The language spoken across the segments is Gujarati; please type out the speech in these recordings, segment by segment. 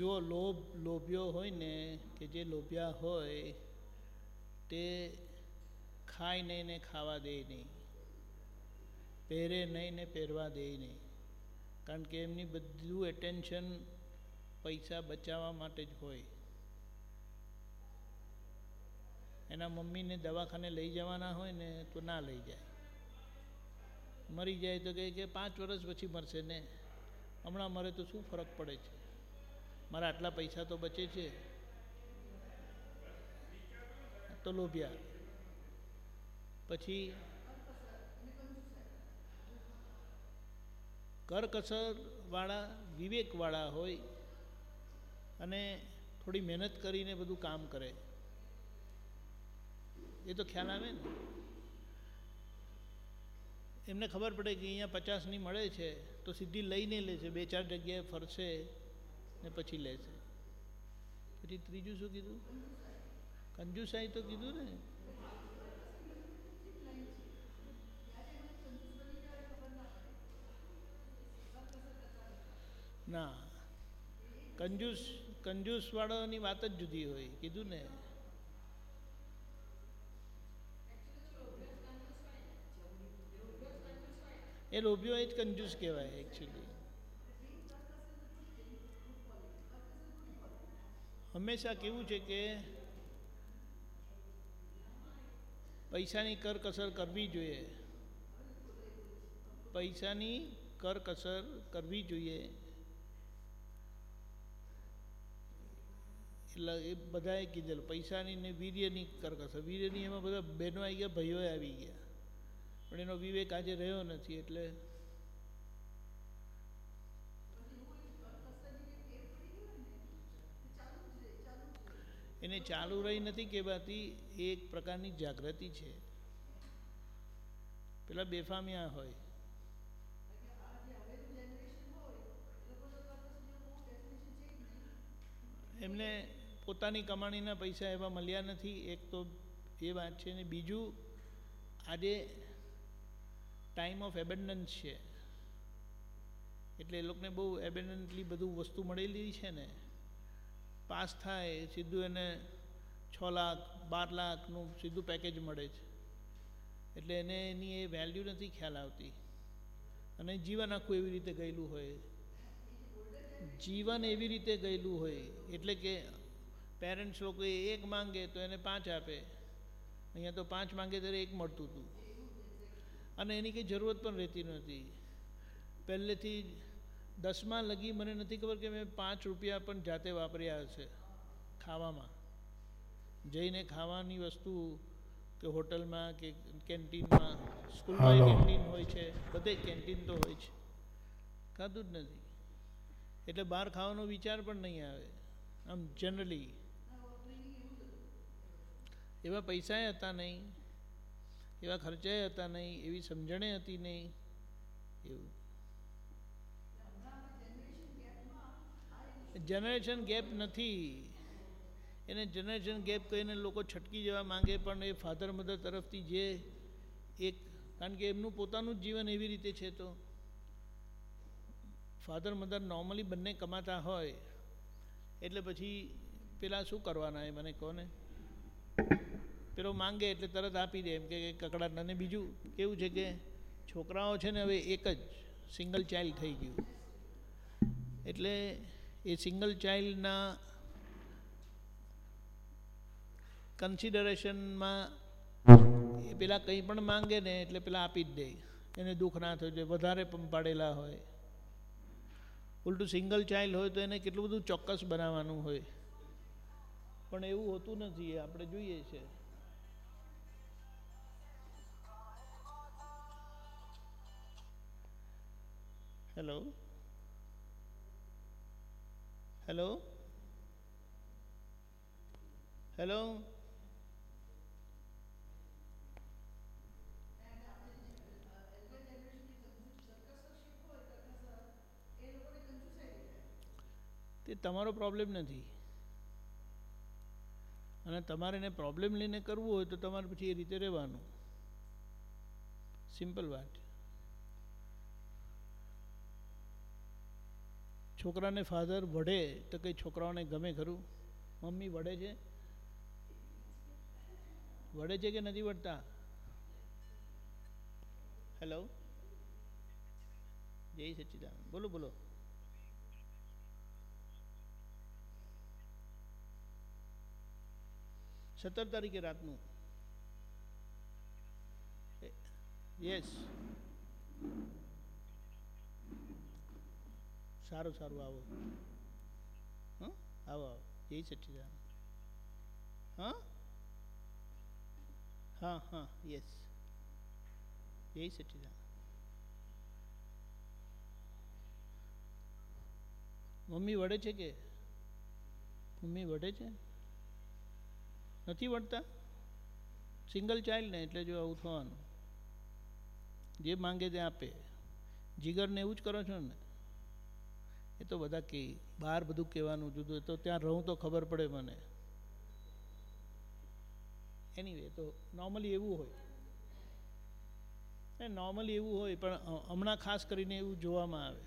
જો લોભ લોભ્યો હોય ને કે જે લોભ્યા હોય, તે ખાય નહીં ને ખાવા દે નહીં. પહેરે નહીં ને પહેરવા દે નહીં. કારણ કે એમની બધું એટેન્શન પૈસા બચાવવા માટે જ હોય. એના મમ્મીને દવાખાને લઈ જવાના હોય ને તો ના લઈ જાય. મરી જાય તો કહે કે પાંચ વર્ષ પછી મરશે ને. હમણાં મરે તો શું ફરક પડે છે? મારા આટલા પૈસા તો બચે છે. તો લોભ્યા. પછી કરકસરવાળા વિવેકવાળા હોય અને થોડી મહેનત કરીને બધું કામ કરે. એ તો ખ્યાલ આવે ને? એમને ખબર પડે કે અહીંયા પચાસની મળે છે, તો સીધી લઈને લે છે, બે ચાર જગ્યાએ ફરશે. ને પછી લેશે પછી ત્રીજું શું કીધું? કંજુસાઈ તો કીધું ને. ના. કંજૂસ કંજૂસ વાળાની વાત જ જુદી હોય. કીધું ને. એ લોભ્યો એ જ કંજૂસ કહેવાય એકચ્યુઅલી હંમેશા કેવું છે કે પૈસાની કરકસર કરવી જોઈએ. પૈસાની કરકસર કરવી જોઈએ. એટલે એ બધાએ કીધેલું, પૈસાની ને વીર્યની કરકસર. વીર્યની એમાં બધા બહેનો આવી ગયા ભાઈઓ આવી ગયા. પણ એનો વિવેક આજે રહ્યો નથી, એટલે એને ચાલુ રહી નથી કહેવાતી, એ એક પ્રકારની જાગૃતિ છે. પેલા બેફામિયા હોય. એમને પોતાની કમાણીના પૈસા એવા મળ્યા નથી, એક તો એ વાત છે ને બીજું, આજે ટાઈમ ઓફ એબન્ડન્સ છે. એટલે એ લોકોને બહુ એબન્ડન્ટલી બધું વસ્તુ મળેલી છે ને. પાસ થાય, સીધું એને છ લાખ, બાર લાખનું સીધું પેકેજ મળે છે. એટલે એને એની એ વેલ્યુ નથી ખ્યાલ આવતી. અને જીવન આખું એવી રીતે ગયેલું હોય. જીવન એવી રીતે ગયેલું હોય, એટલે કે પેરેન્ટ્સ લોકો એક માંગે તો એને પાંચ આપે. અહીંયા તો પાંચ માંગે ત્યારે એક મળતું હતું. અને એની કંઈ જરૂરત પણ રહેતી નહોતી. પહેલેથી દસમાં લગી મને નથી ખબર કે મેં પાંચ રૂપિયા પણ જાતે વાપર્યા હશે ખાવામાં. જઈને ખાવાની વસ્તુ કે હોટલમાં કે કેન્ટીનમાં સ્કૂલમાં કેન્ટીન હોય છે બધે કેન્ટીન તો હોય છે. ખાધું જ નથી. એટલે બહાર ખાવાનો વિચાર પણ નહીં આવે. આમ જનરલી એવા પૈસાએ હતા નહીં એવા ખર્ચાએ હતા નહીં એવી સમજણે હતી નહીં એવું. જનરેશન ગેપ નથી. એને જનરેશન ગેપ કહીને લોકો છટકી જવા માંગે, પણ એ ફાધર મધર તરફથી જે એક, કારણ કે એમનું પોતાનું જ જીવન એવી રીતે છે તો ફાધર મધર નોર્મલી બંને કમાતા હોય, એટલે પછી પેલા શું કરવાના એ મને કહો ને પેલો માંગે એટલે તરત આપી દે એમ કે કકડાટ અને બીજું કેવું છે કે છોકરાઓ છે ને હવે એક જ સિંગલ ચાઇલ્ડ થઈ ગયું. એટલે એ સિંગલ ચાઇલ્ડના કન્સિડરેશનમાં એ પેલા કંઈ પણ માંગે ને એટલે પેલા આપી જ દે. એને દુઃખ ના થયું જોઈએ વધારે પાડેલા હોય. ઉલટું સિંગલ ચાઇલ્ડ હોય તો એને કેટલું બધું ચોક્કસ બનાવવાનું હોય. પણ એવું હોતું નથી આપણે જોઈએ છે. હેલો હેલો હેલો તે તમારો પ્રોબ્લેમ નથી. અને તમારે એને પ્રોબ્લેમ લઈને કરવું હોય તો તમારે પછી એ રીતે રહેવાનું. સિમ્પલ વાત. છોકરાને ફાધર વઢે તો કંઈ છોકરાઓને ગમે ખરું? મમ્મી વઢે છે? વઢે છે કે નથી વઢતા? હેલો જય સચ્ચિદાનંદ બોલો બોલો. સત્તર તારીખે રાતનું. યસ સારું સારું, આવો. હં? આવો આવો. જય સચ્ચિદાનંદ હા? હા હા, યસ. જય સચ્ચિદાનંદ મમ્મી વડે છે કે? મમ્મી વડે છે? નથી વળતા? સિંગલ ચાઇલ્ડ ને એટલે જો આવું થવાનું. જે માંગે તે આપે. જીગરને એવું જ કરો છો ને? એ તો બધા કે, બહાર બધું કહેવાનું જુદું તો ત્યાં રહું તો ખબર પડે મને. એનીવે તો નોર્મલી એવું હોય. એ નોર્મલી એવું હોય, પણ હમણાં ખાસ કરીને એવું જોવામાં આવે.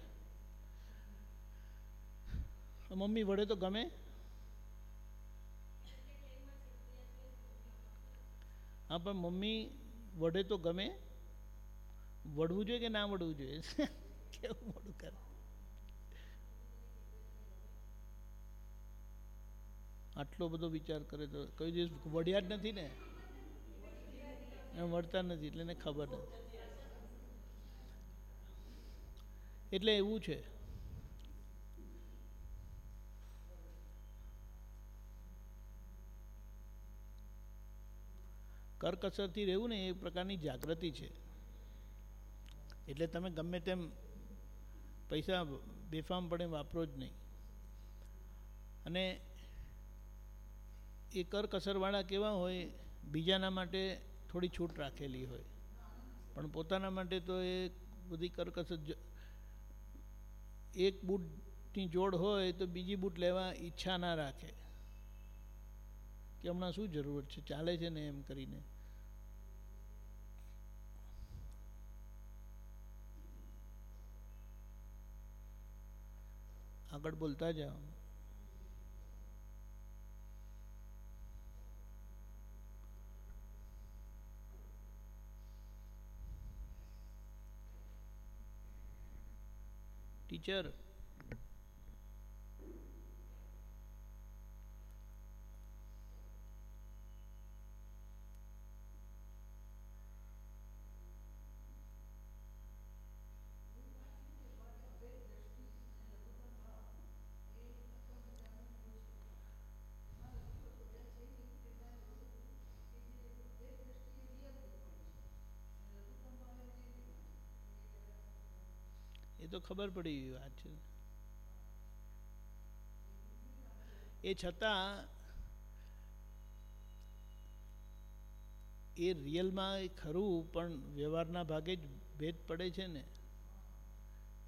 મમ્મી વડે તો ગમે? હા, પણ મમ્મી વડે તો ગમે. વડવું જોઈએ કે ના વડવું જોઈએ? કેવું મોડું કરે? આટલો બધો વિચાર કરે તો કોઈ દિવસ વડ્યા જ નથી ને? એમ વળતા નથી, એટલે એને ખબર નથી. એટલે એવું છે. કરકસરથી રહેવું ને એ પ્રકારની જાગૃતિ છે. એટલે તમે ગમે તેમ પૈસા બેફામ પડે વાપરો જ નહીં. અને એ કરકસરવાળા કેવા હોય, બીજાના માટે થોડી છૂટ રાખેલી હોય. પણ પોતાના માટે તો એ બધી કરકસર એક બૂટની જોડ હોય તો બીજી બૂટ લેવા ઈચ્છા ના રાખે. કે હમણાં શું જરૂર છે, ચાલે છે ને એમ કરીને. આગળ બોલતા જાઓ. teacher. તો ખબર પડી ગઈ વાત છે. એ છતાં એ રિયલમાં ખરું, પણ વ્યવહારના ભાગે જ ભેદ પડે છે ને.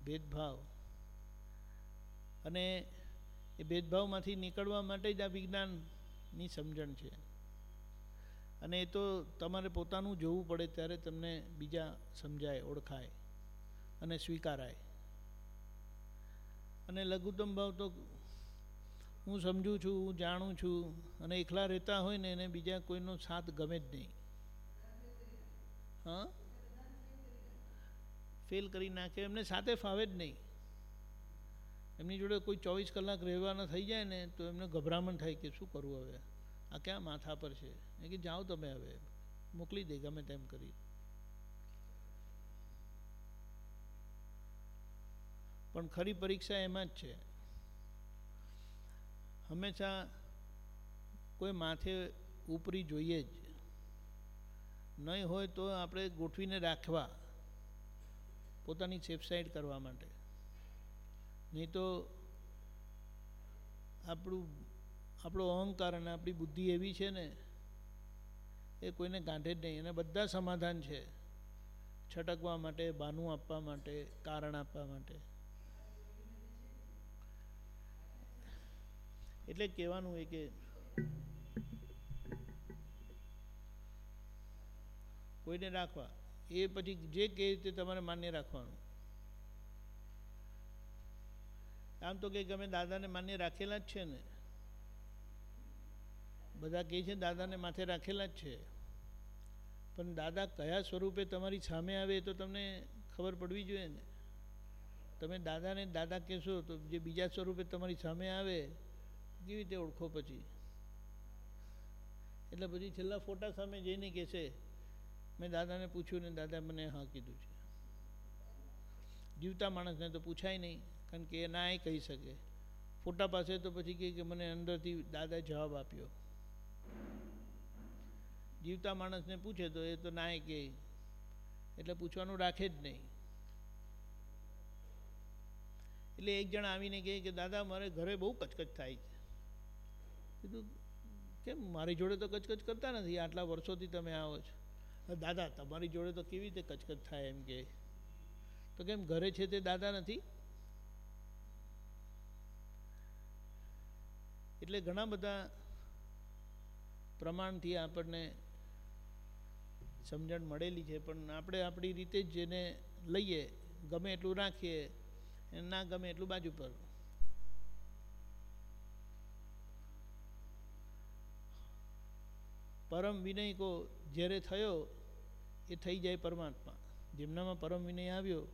ભેદભાવ. અને એ ભેદભાવમાંથી નીકળવા માટે જ આ વિજ્ઞાનની સમજણ છે. અને એ તો તમારે પોતાનું જોવું પડે, ત્યારે તમને બીજા સમજાય, ઓળખાય અને સ્વીકારાય. અને લઘુત્તમ ભાવ તો હું સમજું છું, હું જાણું છું અને એકલા રહેતા હોય ને એને બીજા કોઈનો સાથ ગમે જ નહીં. હા? ફેલ કરી નાખે, એમને સાથે ફાવે જ નહીં. એમની જોડે કોઈ ચોવીસ કલાક રહેવાના થઈ જાય ને તો એમને ગભરામણ થાય કે શું કરવું હવે? આ ક્યાં માથા પર છે? એ કે જાઓ તમે હવે, મોકલી દે, ગમે તેમ કરી. પણ ખરી પરીક્ષા એમાં જ છે. હંમેશા કોઈ માથે ઉપરી જોઈએ જ. નહીં હોય તો આપણે ગોઠવીને રાખવા પોતાની સેફસાઇડ કરવા માટે. નહીં તો આપણું, આપણો અહંકાર અને આપણી બુદ્ધિ એવી છે ને, એ કોઈને ગાંઠે જ નહીં. એને બધા સમાધાન છે. છટકવા માટે, બાનું આપવા માટે, કારણ આપવા માટે. એટલે કહેવાનું હોય કે કોઈને રાખવા. એ પછી જે કહે તે તમારે માન્ય રાખવાનું. આમ તો કંઈક અમે દાદાને માન્ય રાખેલા જ છે ને. બધા કહે છે દાદાને માથે રાખેલા જ છે. પણ દાદા કયા સ્વરૂપે તમારી સામે આવે એ તો તમને ખબર પડવી જોઈએ ને. તમે દાદાને દાદા કહેશો તો જે બીજા સ્વરૂપે તમારી સામે આવે કેવી રીતે ઓળખો પછી. એટલે પછી છેલ્લા ફોટા સામે જઈને કહેશે મેં દાદાને પૂછ્યું ને દાદા મને હા કીધું છે. જીવતા માણસને તો પૂછાય નહીં, કારણ કે એ ના એ કહી શકે. ફોટા પાસે તો પછી કહે કે મને અંદરથી દાદા જવાબ આપ્યો. જીવતા માણસને પૂછે તો એ તો ના એ કહે. એટલે પૂછવાનું રાખે જ નહીં. એટલે એક જણ આવીને કહે કે, દાદા, મારે ઘરે બહુ કચકચ થાય છે. કીધું, કેમ મારી જોડે તો કચકચ કરતા નથી? આટલા વર્ષોથી તમે આવો છો. દાદા, તમારી જોડે તો કેવી રીતે કચકચ થાય એમ કે? તો કેમ ઘરે છે તે દાદા નથી? એટલે ઘણા બધા પ્રમાણથી આપણને સમજણ મળેલી છે, પણ આપણે આપણી રીતે જ જેને લઈએ, ગમે એટલું રાખીએ ના ગમે એટલું બાજુ પર પરમ વિનય કો જ્યારે થયો, એ થઈ જાય પરમાત્મા. જેમનામાં પરમ વિનય આવ્યો,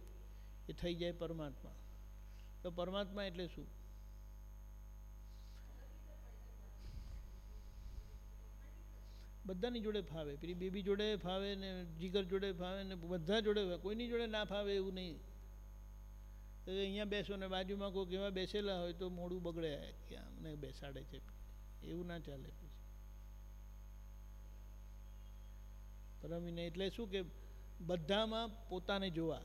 એ થઈ જાય પરમાત્મા. તો પરમાત્મા એટલે શું? બધાની જોડે ફાવે. પેલી બેબી જોડે ફાવે ને જીગર જોડે ફાવે ને બધા જોડે કોઈની જોડે ના ફાવે એવું નહીં. અહીંયા બેસો ને બાજુમાં કોઈ કેવા બેસેલા હોય તો મોડું બગડે ક્યાં? અમને બેસાડે છે. એવું ના ચાલે. પછી પરમિને એટલે શું કે બધામાં પોતાને જોવા.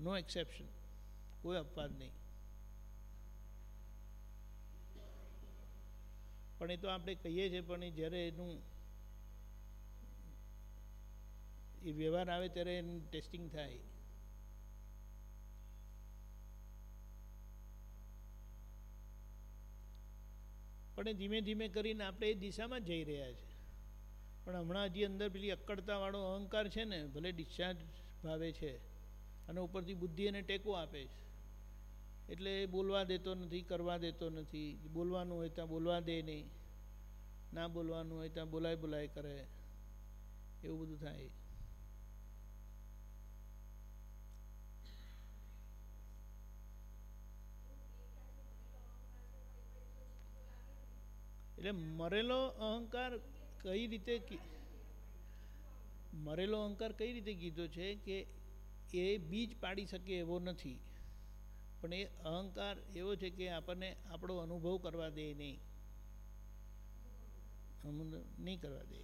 નો એક્સેપ્શન કોઈ અપવાદ નહીં. પણ એ તો આપણે કહીએ છીએ, પણ એ જ્યારે એનું એ વ્યવહાર આવે ત્યારે એનું ટેસ્ટિંગ થાય. પણ ધીમે ધીમે કરીને આપણે એ દિશામાં જઈ રહ્યા છે. પણ હમણાં હજી અંદર પેલી અક્કડતાવાળો અહંકાર છે ને, ભલે ડિસ્ચાર્જ ભાવે છે, અને ઉપરથી બુદ્ધિ એને ટેકો આપે છે. એટલે એ બોલવા દેતો નથી, કરવા દેતો નથી. બોલવાનું હોય ત્યાં બોલવા દે નહીં. ના બોલવાનું હોય ત્યાં બોલાય બોલાય કરે. એવું બધું થાય. એટલે મરેલો અહંકાર કઈ રીતે મરેલો અહંકાર કઈ રીતે કીધો છે કે એ બીજ પાડી શકે એવો નથી. પણ એ અહંકાર એવો છે કે આપણને આપણો અનુભવ કરવા દે નહીં. નહીં કરવા દે.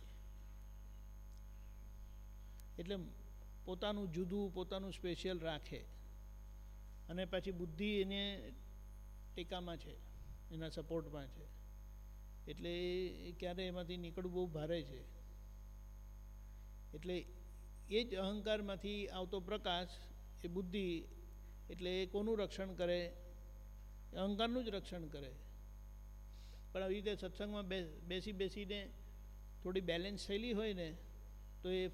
એટલે પોતાનું જુદું, પોતાનું સ્પેશિયલ રાખે. અને પછી બુદ્ધિ એને ટેકામાં છે, એના સપોર્ટમાં છે. એટલે ક્યારે એમાંથી નીકળવું બહુ ભારે છે. એટલે એ જ અહંકારમાંથી આવતો પ્રકાશ, એ બુદ્ધિ, એટલે એ કોનું રક્ષણ કરે? અહંકારનું જ રક્ષણ કરે. પણ આવી રીતે સત્સંગમાં બેસી, બેસીને થોડી બેલેન્સ થયેલી હોય ને, તો એ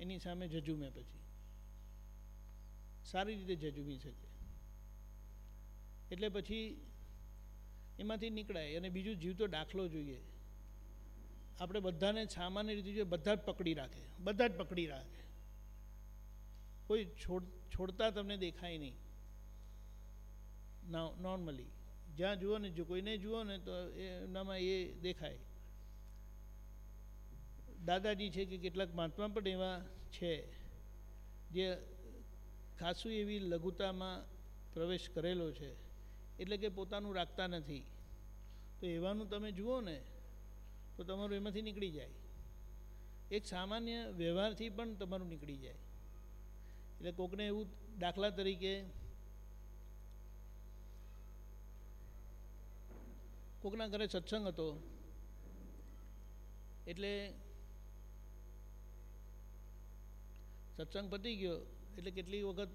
એની સામે જજુમે પછી. સારી રીતે જજુમી શકે. એટલે પછી એમાંથી નીકળાય અને બીજું જીવતો દાખલો જોઈએ. આપણે બધાને સામાન્ય રીતે જોઈએ, બધા જ પકડી રાખે, બધા જ પકડી રાખે. કોઈ છોડ, છોડતા તમને દેખાય નહીં. નોર્મલી જ્યાં જુઓ ને, જો કોઈને જુઓ ને, તો એમનામાં એ દેખાય. દાદાજી છે કે કેટલાક મહાત્મા પણ એવા છે, જે ખાસું એવી લઘુતામાં પ્રવેશ કરેલો છે. એટલે કે પોતાનું રાખતા નથી. તો એવાનું તમે જુઓ ને, તો તમારું એમાંથી નીકળી જાય. એક સામાન્ય વ્યવહારથી પણ તમારું નીકળી જાય. એટલે કોકને એવું દાખલા તરીકે, કોકના ઘરે સત્સંગ હતો, એટલે સત્સંગ પતી ગયો, એટલે કેટલી વખત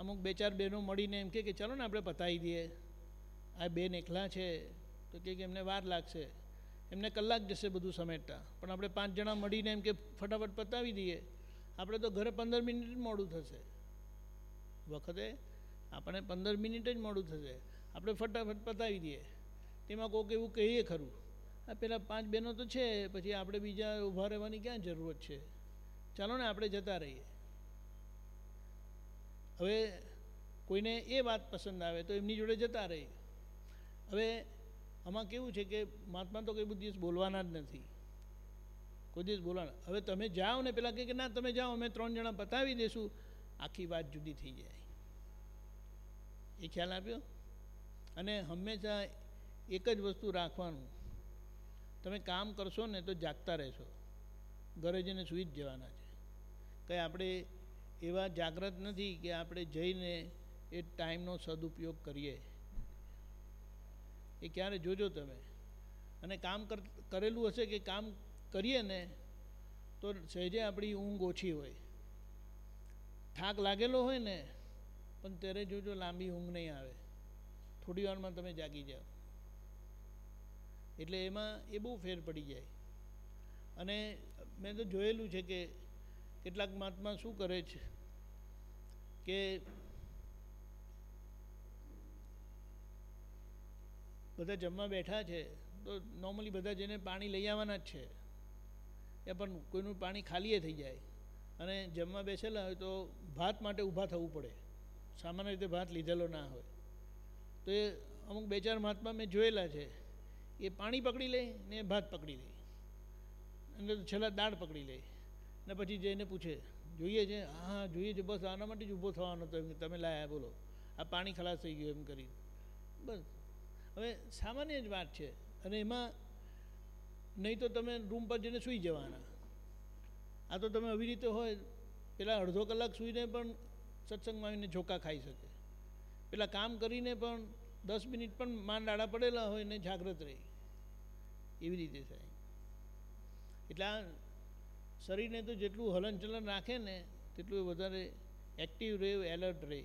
અમુક બે ચાર બહેનો મળીને એમ કે ચાલો ને આપણે પતાવી દઈએ. આ બેન એકલા છે, તો કે એમને વાર લાગશે. એમને કલાક જશે બધું સમેટતા. પણ આપણે પાંચ જણા મળીને એમ કે ફટાફટ પતાવી દઈએ. આપણે તો ઘરે પંદર મિનિટ મોડું થશે. વખતે આપણને પંદર મિનિટ જ મોડું થશે. આપણે ફટાફટ પતાવી દઈએ. તેમાં કોઈક એવું કહીએ ખરું. આ પેલા પાંચ બહેનો તો છે, પછી આપણે બીજા ઊભા રહેવાની ક્યાં જરૂરત છે? ચાલો ને આપણે જતા રહીએ. હવે કોઈને એ વાત પસંદ આવે તો એમની જોડે જતા રહે. હવે આમાં કેવું છે કે મહાત્મા તો કોઈ દિવસ બોલવાના જ નથી. કોઈ દિવસ બોલવાના. હવે તમે જાઓ ને પેલા કે ના, તમે જાઓ, અમે ત્રણ જણા પતાવી દઈશું આખી વાત જુદી થઈ જાય. એ ખ્યાલ આપ્યો? અને હંમેશા એક જ વસ્તુ રાખવાનું. તમે કામ કરશો ને તો જાગતા રહેશો. ઘરે જઈને સૂઈ જ જવાના છે. કંઈ આપણે એવા જાગ્રત નથી કે આપણે જઈને એ ટાઈમનો સદુપયોગ કરીએ. એ ક્યારે જોજો તમે? અને કામ કરેલું હશે કે કામ કરીએ ને, તો સહેજે આપણી ઊંઘ ઓછી હોય. થાક લાગેલો હોય ને, પણ ત્યારે જોજો લાંબી ઊંઘ નહીં આવે. થોડી વારમાં તમે જાગી જાઓ. એટલે એમાં એ બહુ ફેર પડી જાય. અને મેં તો જોયેલું છે કે કેટલાક મહાત્મા શું કરે છે? કે બધા જમવા બેઠા છે, તો નોર્મલી બધા જેને પાણી લઈ આવવાના જ છે. એ પણ કોઈનું પાણી ખાલીએ થઈ જાય. અને જમવા બેસેલા હોય તો ભાત માટે ઊભા થવું પડે. સામાન્ય રીતે ભાત લીધેલો ના હોય. તો એ અમુક બે ચાર મહાત્મા મેં જોયેલા છે. એ પાણી પકડી લે ને ભાત પકડી લે. અને છેલ્લા દાળ પકડી લે. ને પછી જઈને પૂછે, જોઈએ છે? હા, જોઈએ છે. બસ આના માટે જ ઊભો થવાનો તો તમે લાયા, બોલો. આ પાણી ખલાસ થઈ ગયું એમ કરી બસ. હવે સામાન્ય જ વાત છે. અને એમાં નહીં તો તમે રૂમ પર જઈને સૂઈ જવાના. આ તો તમે આવી રીતે હોય, પેલા અડધો કલાક સૂઈને પણ સત્સંગમાં આવીને ઝોકા ખાઈ શકે. પેલા કામ કરીને પણ દસ મિનિટ પણ માંડાડા પડેલા હોય ને જાગ્રત રહે. એવી રીતે થાય. એટલે આ શરીરને તો જેટલું હલનચલન રાખે ને તેટલું વધારે એક્ટિવ રહે એલર્ટ રહે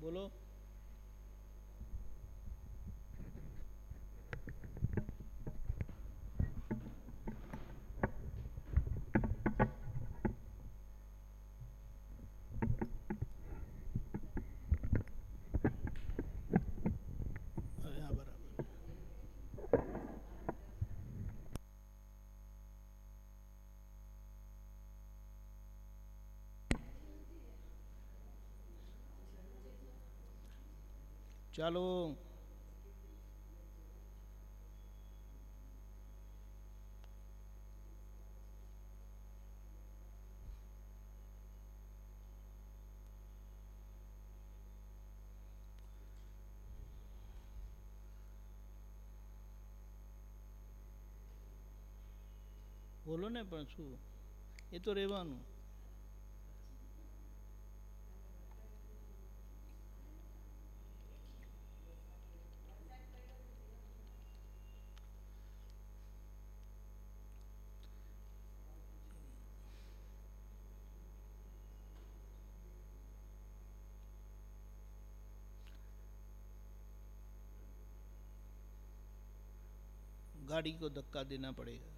બોલો હા બરાબર ચાલો. બોલો ને પણ શું? એ તો રહેવાનું. गाड़ी को धक्का देना पड़ेगा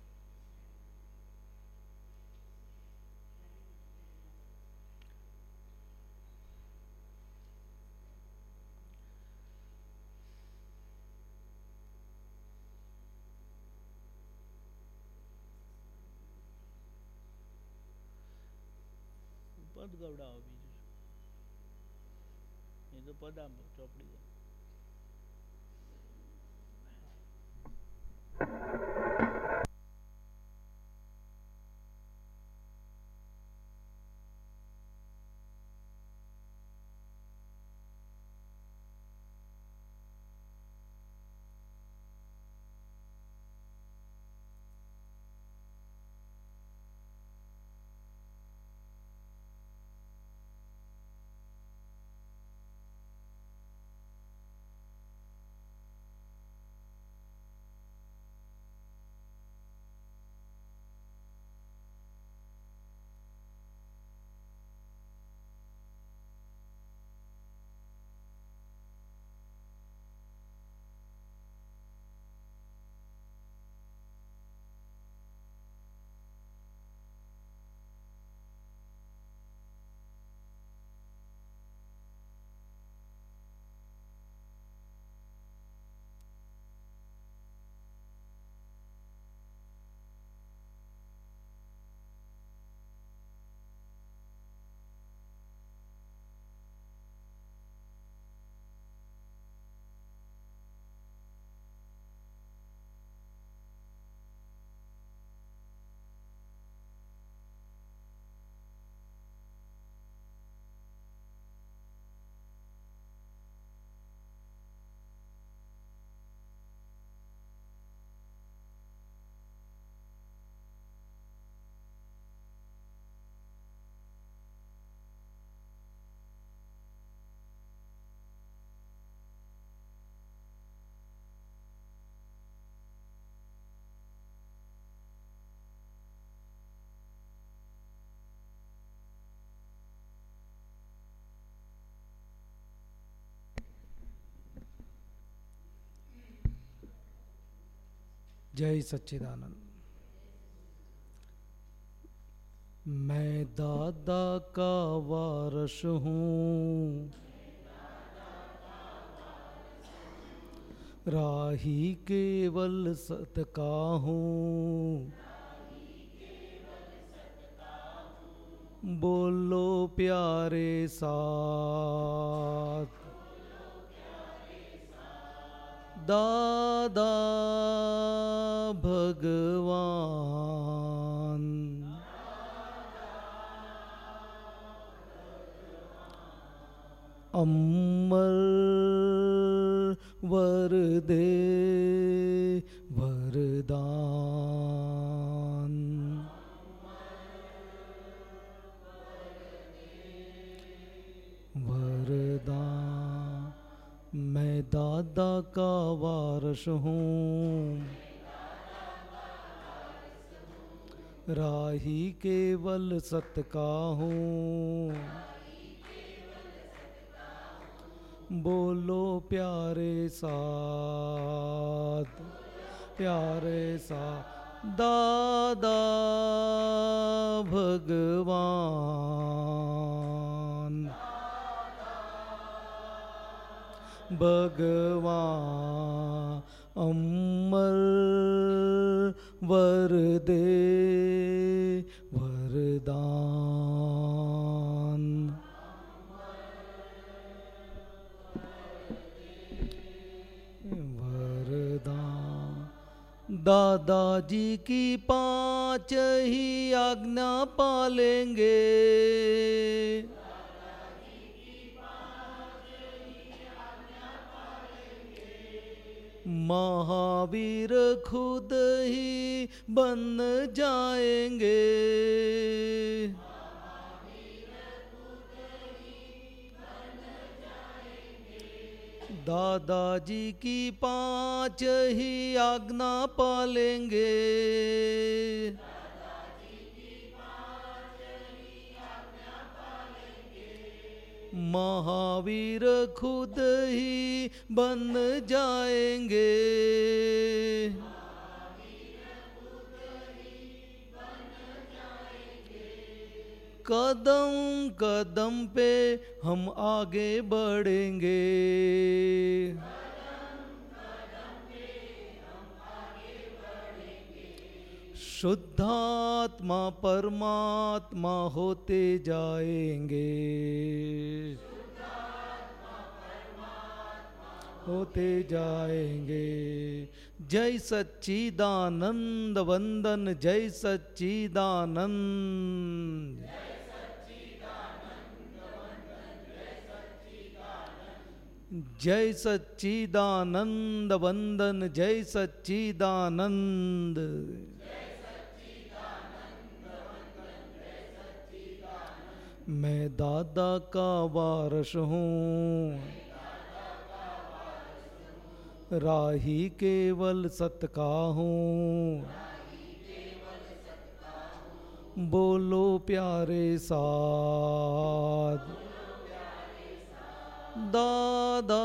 પદ ગવડાવો બીજું શું? એ તો પદ આમ ચોપડી you जय सच्चिदानंद। मैं दादा का वारस हूँ। राही केवल सत का हूँ। बोलो प्यारे साथ। દાદા ભગવાન. અમર વરદે વરદાન. दादा का वारस हूँ। राही केवल सत का हूँ। बोलो प्यारे साथ, प्यारे सा दादा भगवान। भगवान अमर वर दे वरदान वरदान दादाजी की पांच ही आज्ञा पालेंगे महावीर खुद ही बन जाएँगे। दादाजी की पाँच ही आज्ञा पालेंगे। महावीर खुद ही बन जाएंगे कदम कदम पे हम आगे बढ़ेंगे शुद्धात्मा परमात्मा होते जाएंगे होते जाएंगे जय सच्चिदानंद वंदन जय सच्चिदानंद जय सच्चिदानंद वंदन जय सच्चिदानंद मैं दादा का वारस हूँ राही केवल सत का हूँ बोलो प्यारे साध दादा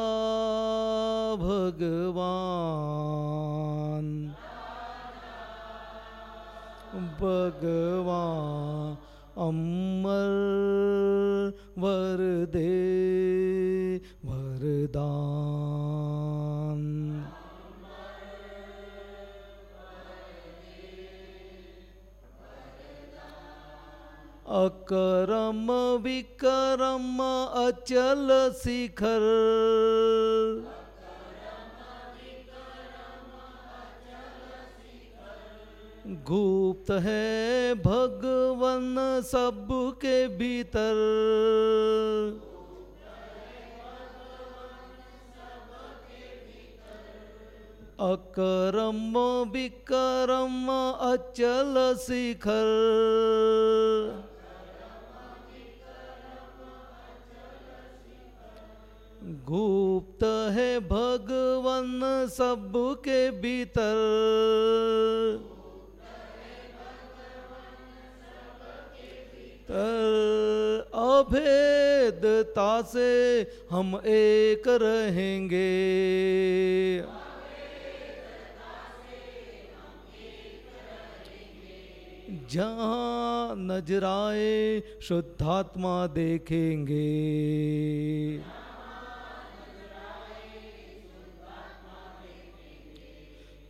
भगवान भगवान અમર વરદે વરદાન. અકરમ વિકરમ અચલ શિખર गुप्त है भगवन सबके भीतर। अकरम विकरम अचल शिखर। गुप्त है भगवन सबके भीतर। अभेदता से हम एक रहेंगे। जहाँ नजराए शुद्धात्मा देखेंगे।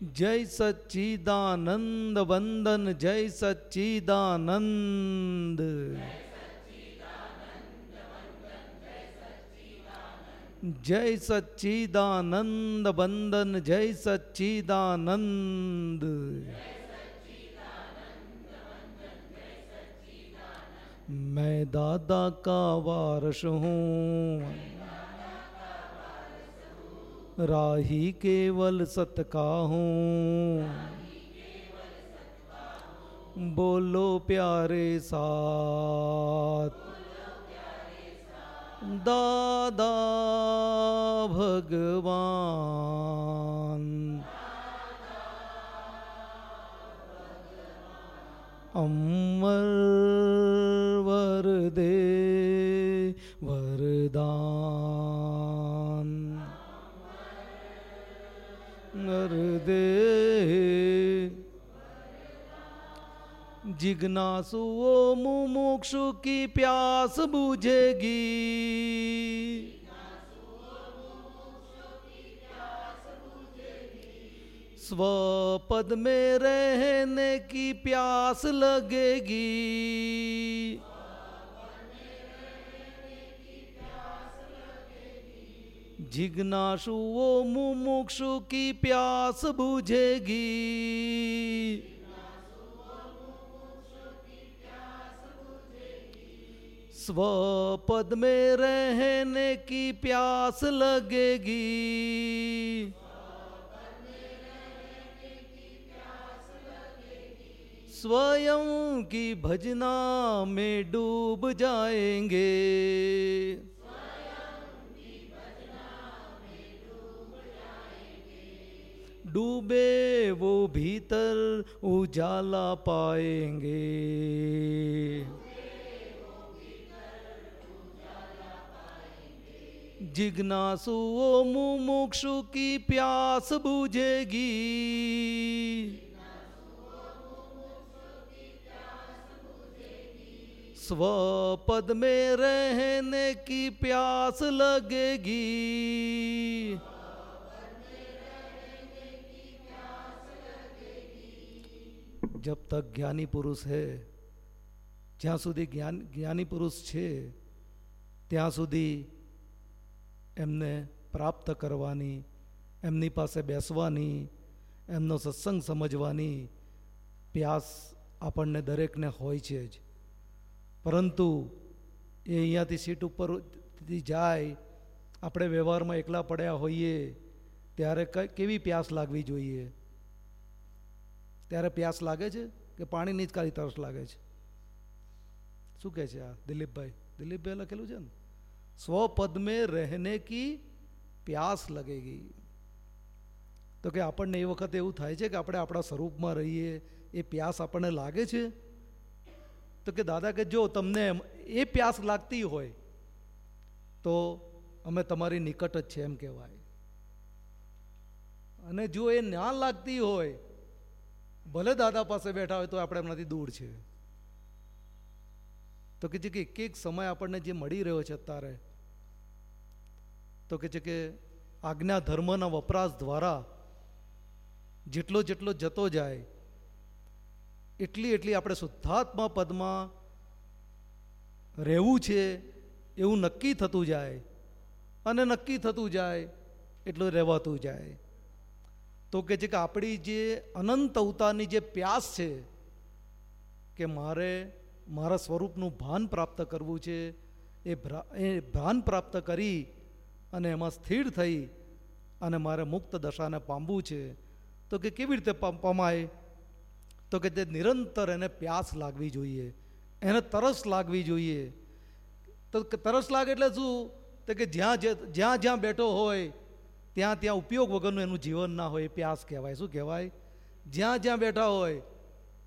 जय सच्चिदानंद वंदन जय सच्चिदानंद जय सच्चिदानंद वंदन जय सच्चिदानंद मैं दादा का वारस हूँ राही केवल सत का हूँ बोलो प्यारे साथ दादा भगवान अमर वर दे वरदान वर दे। जिज्ञासुओ मुमुक्षु की प्यास बुझेगी। स्वपद में रहने की प्यास लगेगी। जिज्ञासुओ मुमुक्षु की प्यास बुझेगी। स्वपद में रहने की प्यास लगेगी। स्वयं की भजना में डूब जाएँगे। डूबे वो भीतर उजाला पाएँगे। जिज्ञासुओ मुमुक्षु की प्यास बुझेगी। स्वपद में रहने की प्यास लगेगी। જબ તક જ્ઞાની પુરુષ હે જ્યાં સુધી જ્ઞાન જ્ઞાની પુરુષ છે ત્યાં સુધી એમને પ્રાપ્ત કરવાની એમની પાસે બેસવાની એમનો સત્સંગ સમજવાની પ્યાસ આપણને દરેકને હોય છે જ પરંતુ એ અહીંયાથી સીટ ઉપરથી જાય આપણે વ્યવહારમાં એકલા પડ્યા હોઈએ ત્યારે કેવી પ્યાસ લાગવી જોઈએ ત્યારે પ્યાસ લાગે છે કે પાણીની જ કાળી તરસ લાગે છે? શું કહે છે આ દિલીપભાઈ? દિલીપભાઈ લખેલું છે ને? સ્વપદમે રહેને કી પ્યાસ લગેગી. તો કે આપણને એ વખતે એવું થાય છે કે આપણે આપણા સ્વરૂપમાં રહીએ, એ પ્યાસ આપણને લાગે છે? તો કે દાદા કે જો તમને એ પ્યાસ લાગતી હોય, તો અમે તમારી નિકટ જ છે એમ કહેવાય. અને જો એ ના લાગતી હોય ભલે દાદા પાસે બેઠા હોય તો આપણે એમનાથી દૂર છે તો કે છે કે એક એક સમય આપણને જે મળી રહ્યો છે અત્યારે, તો કે છે કે આજ્ઞા ધર્મના વપરાશ દ્વારા જેટલો જેટલો જતો જાય, એટલી એટલી આપણે શુદ્ધાત્મા પદમાં રહેવું છે એવું નક્કી થતું જાય, અને નક્કી થતું જાય એટલું રહેવાતું જાય. તો કે છે કે આપણી જે અનંત અવતારની જે પ્યાસ છે, કે મારે મારા સ્વરૂપનું ભાન પ્રાપ્ત કરવું છે, એ એ ભાન પ્રાપ્ત કરી અને એમાં સ્થિર થઈ અને મારે મુક્ત દશાને પામવું છે, તો કે કેવી રીતે પમાય? તો કે તે નિરંતર એને પ્યાસ લાગવી જોઈએ, એને તરસ લાગવી જોઈએ. તો તરસ લાગે એટલે શું? તો કે જ્યાં જ્યાં જ્યાં બેઠો હોય ત્યાં ત્યાં ઉપયોગ વગરનું એનું જીવન ના હોય પ્યાસ કહેવાય. શું કહેવાય? જ્યાં જ્યાં બેઠા હોય,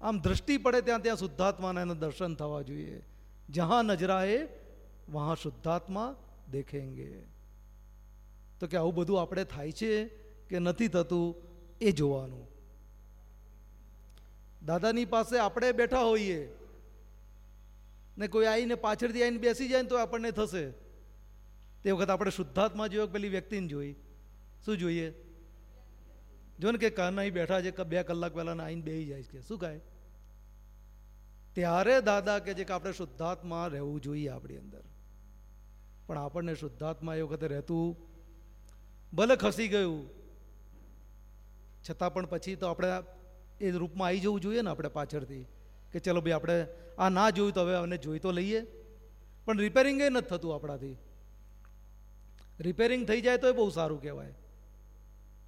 આમ દ્રષ્ટિ પડે ત્યાં ત્યાં શુદ્ધાત્માના એના દર્શન થવા જોઈએ. જહાં નજરાએ વહાં શુદ્ધાત્મા દેખેંગે. તો કે આવું બધું આપણે થાય છે કે નથી થતું, એ જોવાનું. દાદાની પાસે આપણે બેઠા હોઈએ, ને કોઈ આવીને પાછળથી આવીને બેસી જાય ને તો આપણને થશે. તે વખત આપણે શુદ્ધાત્મા જોયો પેલી વ્યક્તિને જોઈ. શું જોઈએ? જો ને કે કાનાઈ બેઠા છે બે કલાક પહેલાં આવીને બે જાય છે. શું કહે? ત્યારે દાદા કે છે કે આપણે શુદ્ધાત્મા રહેવું જોઈએ આપણી અંદર. પણ આપણને શુદ્ધાત્મા એ વખતે રહેતું ભલે ખસી ગયું. છતાં પણ પછી તો આપણે એ રૂપમાં આવી જવું જોઈએ ને આપણે પાછળથી. કે ચલો ભાઈ, આપણે આ ના જોયું તો હવે અમને જોઈ તો લઈએ. પણ રિપેરિંગ એ નથી થતું આપણાથી. રિપેરિંગ થઈ જાય તો એ બહુ સારું કહેવાય.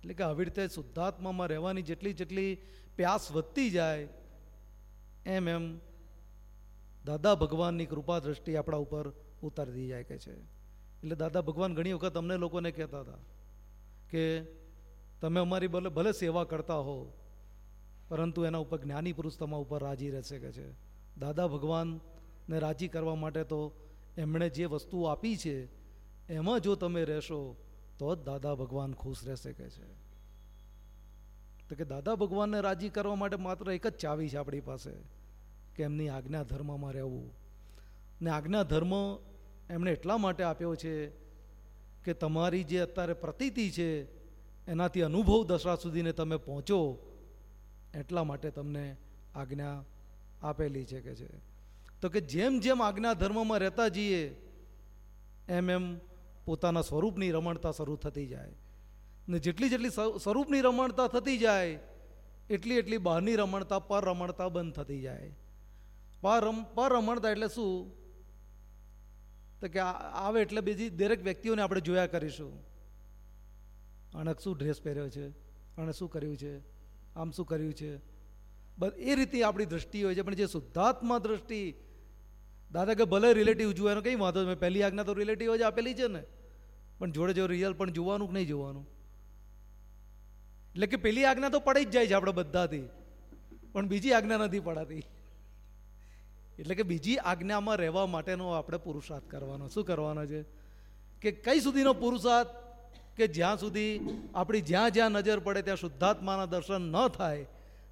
એટલે કે આવી રીતે શુદ્ધાત્મામાં રહેવાની જેટલી જેટલી પ્યાસ વધતી જાય, એમ એમ દાદા ભગવાનની કૃપા દ્રષ્ટિ આપણા ઉપર ઉતારી જાય કે છે. એટલે દાદા ભગવાન ઘણી વખત અમને લોકોને કહેતા હતા કે તમે અમારી ભલે ભલે સેવા કરતા હો પરંતુ એના ઉપર જ્ઞાની પુરુષ તમારા ઉપર રાજી રહેશે કે છે. દાદા ભગવાનને રાજી કરવા માટે તો એમણે જે વસ્તુ આપી છે, એમાં જો તમે રહેશો તો જ દાદા ભગવાન ખુશ રહેશે કે છે. તો કે દાદા ભગવાનને રાજી કરવા માટે માત્ર એક જ ચાવી છે આપણી પાસે, કે એમની આજ્ઞા ધર્મમાં રહેવું. ને આજ્ઞા ધર્મ એમણે એટલા માટે આપ્યો છે કે તમારી જે અત્યારે પ્રતીતિ છે, એનાથી અનુભવ દશા સુધીને તમે પહોંચો, એટલા માટે તમને આજ્ઞા આપેલી છે કે છે. તો કે જેમ જેમ આજ્ઞા ધર્મમાં રહેતા જઈએ, એમ એમ પોતાના સ્વરૂપની રમણતા શરૂ થતી જાય. ને જેટલી જેટલી સ્વરૂપની રમણતા થતી જાય, એટલી એટલી બહારની રમણતા, પર રમણતા બંધ થતી જાય. પર પર રમણતા એટલે શું? તો કે આવે એટલે બીજી દરેક વ્યક્તિઓને આપણે જોયા કરીશું. આણે શું ડ્રેસ પહેર્યો છે? અણે શું કર્યું છે? આમ શું કર્યું છે? એ રીતે આપણી દ્રષ્ટિ હોય છે. પણ જે શુદ્ધાત્મા દ્રષ્ટિ, દાદા કે ભલે રિલેટિવ જોવાનો કંઈ વાંધો મેં પહેલી આજ્ઞા તો રિલેટિવ જ આપેલી છે ને. પણ જોડે જોડે રિયલ પણ જોવાનું કે નહીં જોવાનું? એટલે કે પેલી આજ્ઞા તો પડી જ જાય છે આપણે બધાથી. પણ બીજી આજ્ઞા નથી પડાતી. એટલે કે બીજી આજ્ઞામાં રહેવા માટેનો આપણે પુરુષાર્થ કરવાનો. શું કરવાનો છે? કે કઈ સુધીનો પુરુષાર્થ? કે જ્યાં સુધી આપણી જ્યાં જ્યાં નજર પડે ત્યાં શુદ્ધાત્માના દર્શન ન થાય,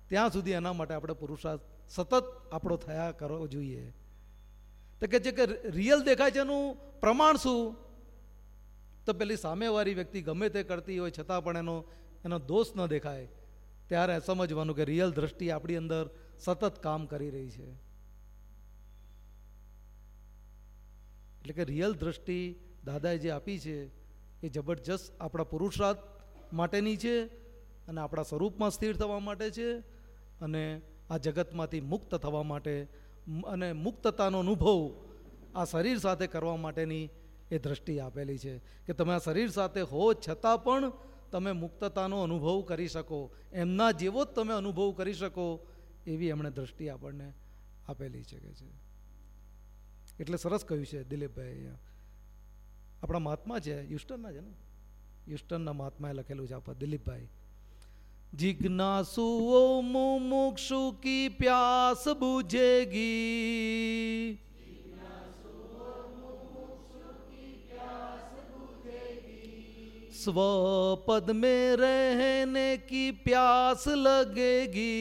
ત્યાં સુધી એના માટે આપણે પુરુષાર્થ સતત આપણો થયા કરવો જોઈએ. તો કે જે કે રિયલ દેખાય છે એનું પ્રમાણ શું? તો પેલી સામેવાળી વ્યક્તિ ગમે તે કરતી હોય, છતાં પણ એનો એનો દોષ ન દેખાય. ત્યારે સમજવાનું કે રિયલ દ્રષ્ટિ આપણી અંદર સતત કામ કરી રહી છે. એટલે કે રિયલ દ્રષ્ટિ દાદાએ જે આપી છે, એ જબરજસ્ત આપણા પુરુષાર્થ માટેની છે અને આપણા સ્વરૂપમાં સ્થિર થવા માટે છે અને આ જગતમાંથી મુક્ત થવા માટે, અને મુક્તતાનો અનુભવ આ શરીર સાથે કરવા માટેની એ દ્રષ્ટિ આપેલી છે કે તમે આ શરીર સાથે હો છતાં પણ તમે મુક્તતાનો અનુભવ કરી શકો, એમના જેવો જ તમે અનુભવ કરી શકો એવી એમણે દ્રષ્ટિ આપણને આપેલી છે કે છે. એટલે સરસ કહ્યું છે દિલીપભાઈ આપણા મહાત્મા છે, યુસ્ટનના છે ને? યુસ્ટનના મહાત્માએ લખેલું છે આપણા દિલીપભાઈ. જિજ્ઞાસુઓ મુમુક્ષુ કી પ્યાસ બુજેગી. स्वपद में रहने की प्यास लगेगी।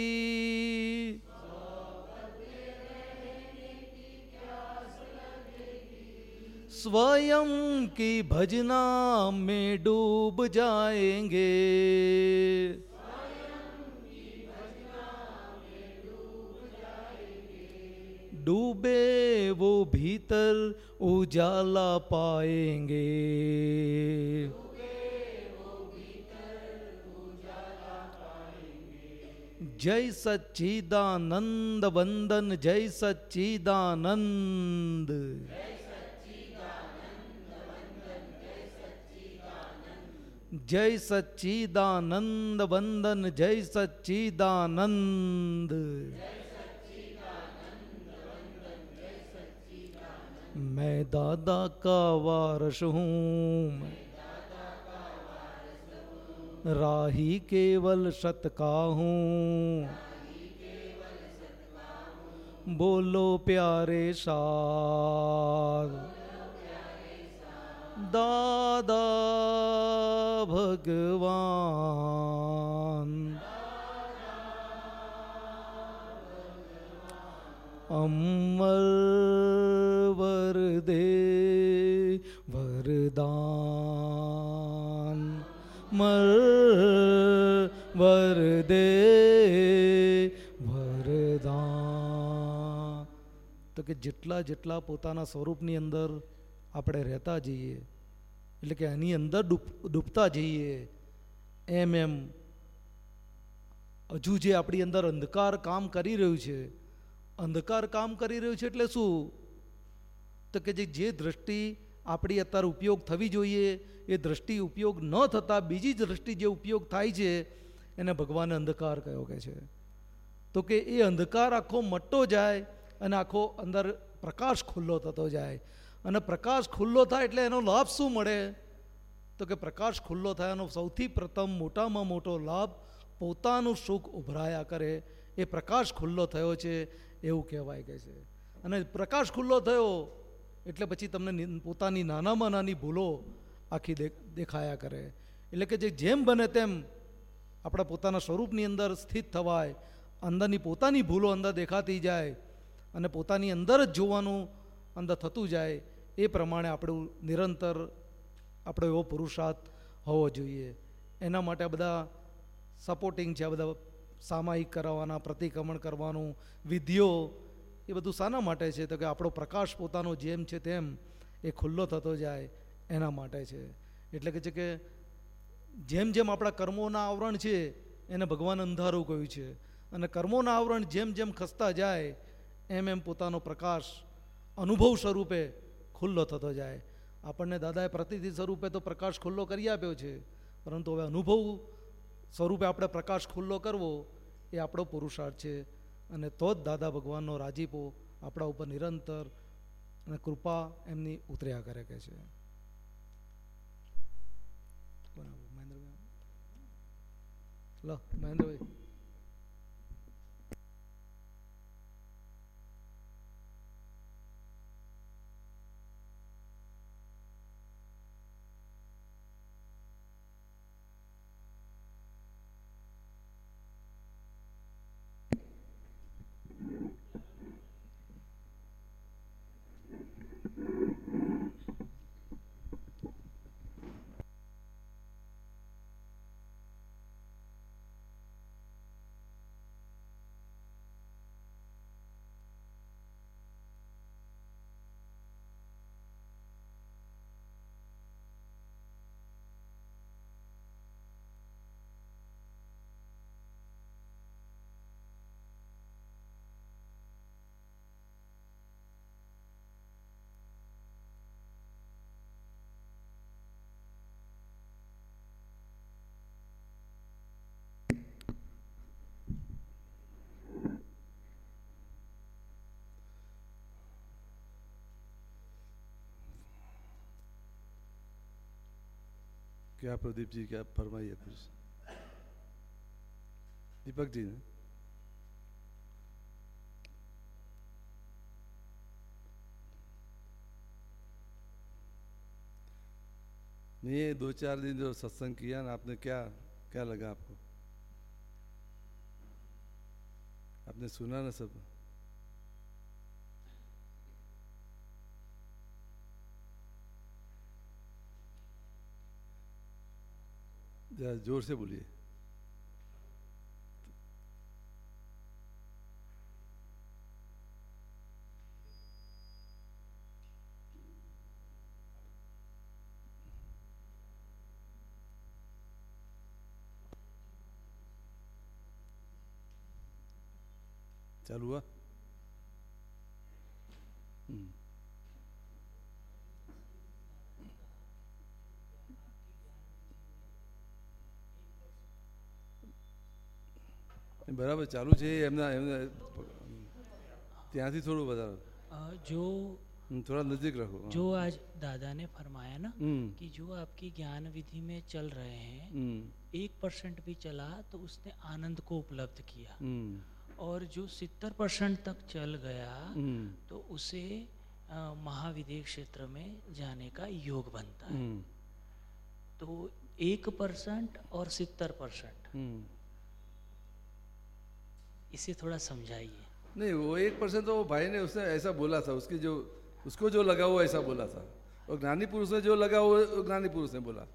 स्वयं की भजना में डूब जाएँगे। डूबे वो भीतर उजाला पाएँगे। जय सच्चिदानंद वंदन जय सच्चिदानंद जय सच्चिदानंद वंदन जय सच्चिदानंद मैं दादा का वारस हूँ राही केवल सत का हूँ बोलो प्यारे सार दादा भगवान अमर वरदे वरदान મર વરદે વરદાન તો કે જેટલા જેટલા પોતાના સ્વરૂપની અંદર આપણે રહેતા જઈએ એટલે કે એની અંદર ડૂબતા જઈએ એમ એમ હજુ જે આપણી અંદર અંધકાર કામ કરી રહ્યું છે અંધકાર કામ કરી રહ્યું છે એટલે શું તો કે જે દ્રષ્ટિ આપણી અત્યારે ઉપયોગ થવી જોઈએ, એ દ્રષ્ટિ ઉપયોગ ન થતાં બીજી દ્રષ્ટિ જે ઉપયોગ થાય છે, એને ભગવાને અંધકાર કયો કે છે. તો કે એ અંધકાર આખો મટતો જાય અને આખો અંદર પ્રકાશ ખુલ્લો થતો જાય. અને પ્રકાશ ખુલ્લો થાય એટલે એનો લાભ શું મળે? તો કે પ્રકાશ ખુલ્લો થયાનો સૌથી પ્રથમ મોટામાં મોટો લાભ પોતાનું સુખ ઉભરાયા કરે. એ પ્રકાશ ખુલ્લો થયો છે, એવું કહેવાય કે છે. અને પ્રકાશ ખુલ્લો થયો એટલે પછી તમને પોતાની નાનામાં નાની ભૂલો આખી દેખાયા કરે. એટલે કે જે જેમ બને તેમ આપણા પોતાના સ્વરૂપની અંદર સ્થિત થવાય, અંદરની પોતાની ભૂલો અંદર દેખાતી જાય અને પોતાની અંદર જ જોવાનું અંદર થતું જાય, એ પ્રમાણે આપણું નિરંતર આપણો એવો પુરુષાર્થ હોવો જોઈએ. એના માટે બધા સપોર્ટિંગ છે, આ બધા સામાયિક કરાવવાના, પ્રતિક્રમણ કરવાનું વિધિઓ એ બધું શાના માટે છે? તો કે આપણો પ્રકાશ પોતાનો જેમ છે તેમ એ ખુલ્લો થતો જાય એના માટે છે. એટલે કે છે કે જેમ જેમ આપણા કર્મોના આવરણ છે, એને ભગવાન અંધારું કહ્યું છે. અને કર્મોના આવરણ જેમ જેમ ખસતા જાય, એમ એમ પોતાનો પ્રકાશ અનુભવ સ્વરૂપે ખુલ્લો થતો જાય. આપણને દાદાએ પ્રતિનિધિ સ્વરૂપે તો પ્રકાશ ખુલ્લો કરી આપ્યો છે. પરંતુ હવે અનુભવ સ્વરૂપે આપણે પ્રકાશ ખુલ્લો કરવો એ આપણો પુરુષાર્થ છે. અને તો જ દાદા ભગવાનનો રાજીપો આપણા ઉપર નિરંતર અને કૃપા એમની ઉતર્યા કરે કે છે. લો, મહેન્દ્રભાઈ. क्या प्रदीप जी क्या फरमाइए कुछ दीपक जी ने? नहीं दो चार दिन जो सत्संग किया ना, आपने क्या क्या लगा आपको? आपने सुना ना सब? જરા જોર છે બોલીએ બરાબર ચાલુ છે એ એમના એમના ત્યાંથી થોડું વધારો अ, जो હમ, થોડા નજીક રાખો હા. जो आज दादा ने फरमाया ना હમ, कि जो आपकी ज्ञान विधि में चल रहे हैं હમ, एक परसेंट भी चला तो उसने आनंद को उपलब्ध किया હમ, और जो सितर परसेंट तक चल गया હમ, तो उसे अ, महाविदेह क्षेत्र में जाने का योग बनता है હમ, तो एक परसेंट और सितर परसेंट હમ. इसे थोड़ा समझाइए। नहीं वो एक परसेंट तो वो भाई ने उसने ऐसा बोला था उसकी जो उसको जो लगा वो ऐसा बोला था। और ज्ञानी पुरुष ने जो लगा वो ज्ञानी पुरुष ने बोला।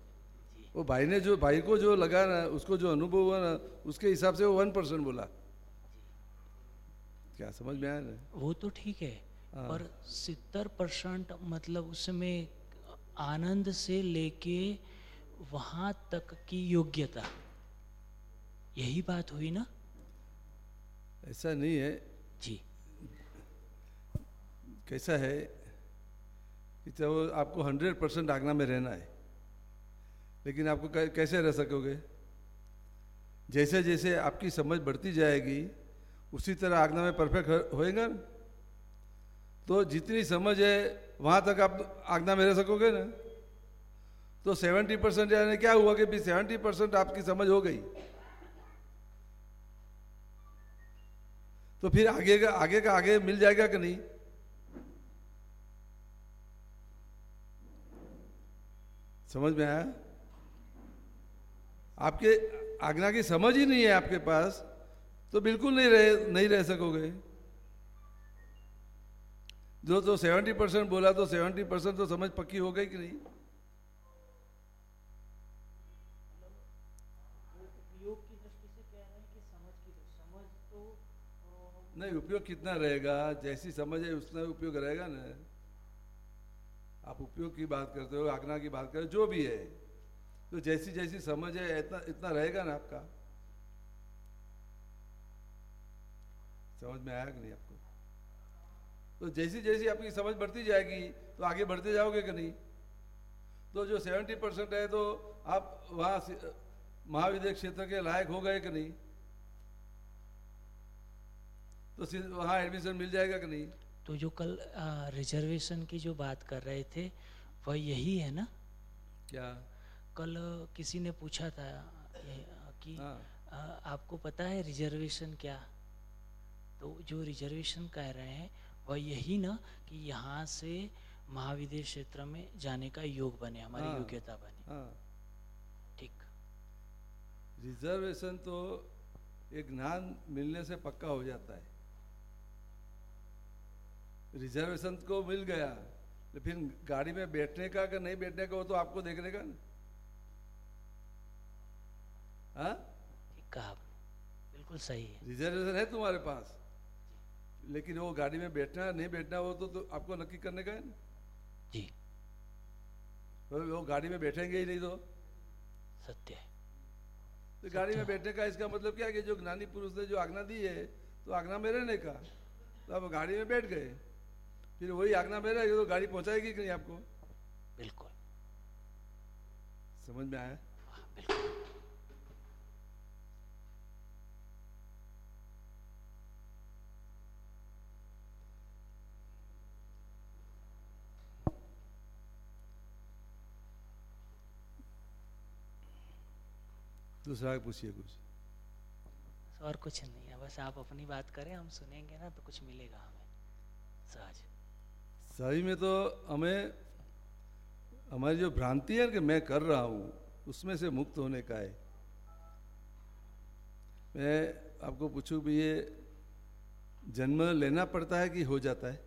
वो भाई ने जो भाई को जो लगा ना उसको जो अनुभव हुआ ना उसके हिसाब से वो वन परसेंट बोला। क्या समझ में आया ना? वो तो ठीक है हाँ। पर सितर परसेंट मतलब उसमें आनंद से लेके वहाँ तक की योग्यता। यही बात हुई ना? ऐसा नहीं है। जी। कैसा है कि चलो आपको हंड्रेड परसेंट आज्ञा में रहना है लेकिन आपको कैसे रह सकोगे? जैसे जैसे आपकी समझ बढ़ती जाएगी उसी तरह आज्ञा में परफेक्ट होएगा ना? तो जितनी समझ है वहाँ तक आप आज्ञा में रह सकोगे ना? तो सेवेंटी परसेंट यानी क्या हुआ कि भी सेवेंटी परसेंट आपकी समझ हो गई। तो फिर आगे का आगे का, आगे मिल जाएगा कि नहीं? समझ में आया? आपके आज्ञा की समझ ही नहीं है आपके पास तो बिल्कुल नहीं रह नहीं रह सकोगे। जो तो सेवेंटी परसेंट बोला तो सेवेंटी परसेंट तो समझ पक्की हो गई कि नहीं? नहीं, उपयोग कितना रहेगा? जैसी समझ है उतना उपयोग रहेगा ना। आप उपयोग की बात करते हो, आज्ञा की बात करते हो जो भी है। तो जैसी जैसी समझ है, इतना इतना रहेगा ना आपका। समझ में आया कि नहीं आपको? तो जैसी जैसी आपकी समझ बढ़ती जाएगी तो आगे बढ़ते जाओगे कि नहीं? तो जो सेवेंटी परसेंट है तो आप वहाँ महाविद्यालय क्षेत्र के लायक हो गए कि नहीं? तो वहाँ एडमिशन मिल जाएगा कि नहीं? तो जो कल रिजर्वेशन की जो बात कर रहे थे वह यही है ना? क्या? कल किसी ने पूछा था कि हाँ। अ, आपको पता है रिजर्वेशन क्या? तो जो रिजर्वेशन कह रहे हैं वह यही ना कि यहाँ से महाविद्यालय क्षेत्र में जाने का योग बने हमारी हाँ। योग्यता बने। हाँ। ठीक। रिजर्वेशन तो एक ज्ञान मिलने से पक्का हो जाता है। रिजर्वेशन को मिल गया। लेकिन गाड़ी में बैठने का कि नहीं बैठने का वो तो आपको देखने का ना हाँ? कहा बिल्कुल सही है। रिजर्वेशन है तुम्हारे पास। लेकिन वो गाड़ी में बैठना नहीं बैठना वो तो, तो आपको नक्की करने का है ना? जी। तो वो गाड़ी में बैठेंगे ही नहीं तो। सत्य है। तो गाड़ी में बैठने का इसका मतलब क्या है कि जो ज्ञानी पुरुष ने जो आज्ञा दी है तो आज्ञा में रहने का तो आप गाड़ी में बैठ गए। फिर वही आज्ञा में रहेगी तो गाड़ी पहुंचाएगी कि नहीं आपको? बिल्कुल। समझ में आया? हाँ, बिल्कुल। दूसरा पूछिए कुछ। और कुछ नहीं है बस आप अपनी बात करें हम सुनेंगे ना तो कुछ मिलेगा हमें। सहज सही में तो हमें हमारी जो भ्रांति है कि मैं कर रहा हूँ उसमें से मुक्त होने का है। मैं आपको पूछूँ भी ये जन्म लेना पड़ता है कि हो जाता है?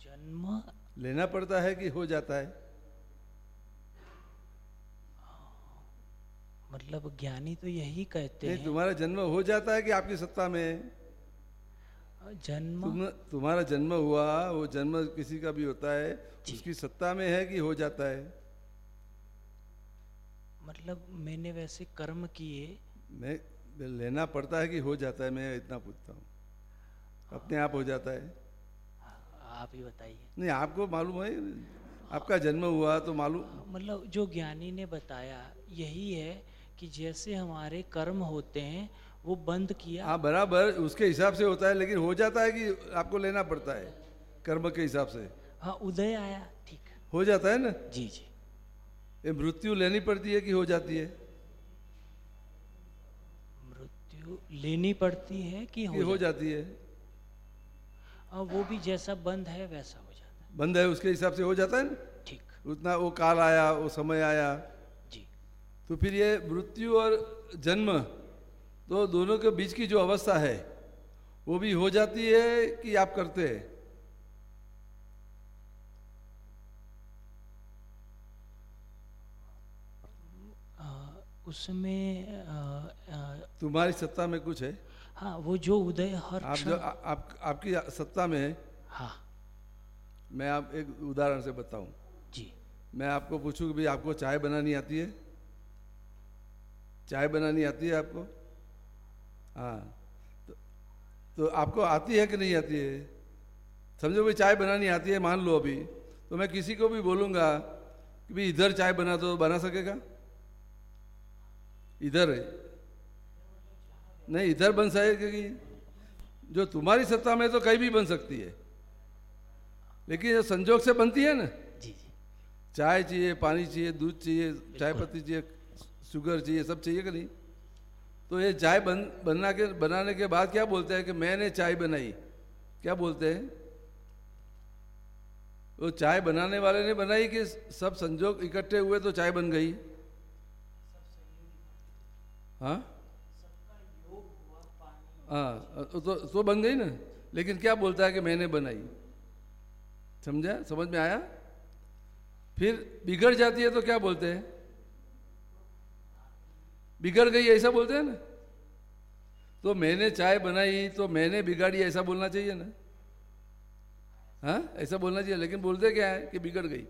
जन्म? लेना पड़ता है कि हो जाता है? मतलब ज्ञानी तो यही कहते हैं। तुम्हारा जन्म हो जाता है कि आपकी सत्ता में? जन्म? तुम तुम्हारा जन्म हुआ वो जन्म किसी का भी होता है उसकी सत्ता में है कि हो जाता है? मतलब मैंने वैसे कर्म किए। मैं लेना पड़ता है कि हो जाता है मैं इतना पूछता हूँ। अपने आप हो जाता है। आप ही बताइए। नहीं आपको मालूम है? आपका जन्म हुआ तो मालूम। मतलब जो ज्ञानी ने बताया यही है कि जैसे हमारे कर्म होते हैं वो बंद किया। हाँ बराबर उसके हिसाब से होता है लेकिन हो जाता है कि आपको लेना पड़ता है कर्म के हिसाब से। हाँ उदय आया ठीक। हो जाता है ना? जी जी। ये मृत्यु लेनी पड़ती है कि हो जाती है? मृत्यु लेनी पड़ती है कि हो, हो जाती है? हाँ, वो भी जैसा बंद है वैसा हो जाता है। बंद है उसके हिसाब से हो जाता है ना? ठीक। उतना वो काल आया वो समय आया। तो फिर ये मृत्यु और जन्म तो दोनों के बीच की जो अवस्था है वो भी हो जाती है कि आप करते हैं? उसमें तुम्हारी सत्ता में कुछ है? हाँ वो जो उदय हर आप जो आ, आप आपकी सत्ता में है? हाँ। मैं आप एक उदाहरण से बताऊँ। जी। मैं आपको पूछूँ कि भाई आपको चाय बनानी आती है? चाय बनानी आती है आपको? हाँ। तो, तो आपको आती है कि नहीं आती है? समझो भाई चाय बनानी आती है मान लो अभी। तो मैं किसी को भी बोलूँगा कि भाई इधर चाय बना दो बना सकेगा? इधर है। नहीं इधर बन सकेगी। जो तुम्हारी सत्ता में तो कहीं भी बन सकती है। लेकिन जो संजोग से बनती है ना? जी जी। चाय चाहिए पानी चाहिए दूध चाहिए चाय पत्ती चाहिए शुगर चाहिए, सब चाहिए कि नहीं? तो ये चाय बन बनना के, बनाने के बाद क्या बोलते हैं कि मैंने चाय बनाई? क्या बोलते हैं? वो चाय बनाने वाले ने बनाई कि सब संजोग इकट्ठे हुए तो चाय बन गई? हाँ? हाँ तो तो बन गई ना? लेकिन क्या बोलता है कि मैंने बनाई? समझा? समझ में आया? फिर बिगड़ जाती है तो क्या बोलते हैं? बिगड़ गई, ऐसा बोलते हैं ना। तो मैंने चाय बनाई तो मैंने बिगाड़ी, ऐसा बोलना चाहिए ना। हाँ ऐसा बोलना चाहिए, लेकिन बोलते क्या है कि बिगड़ गई।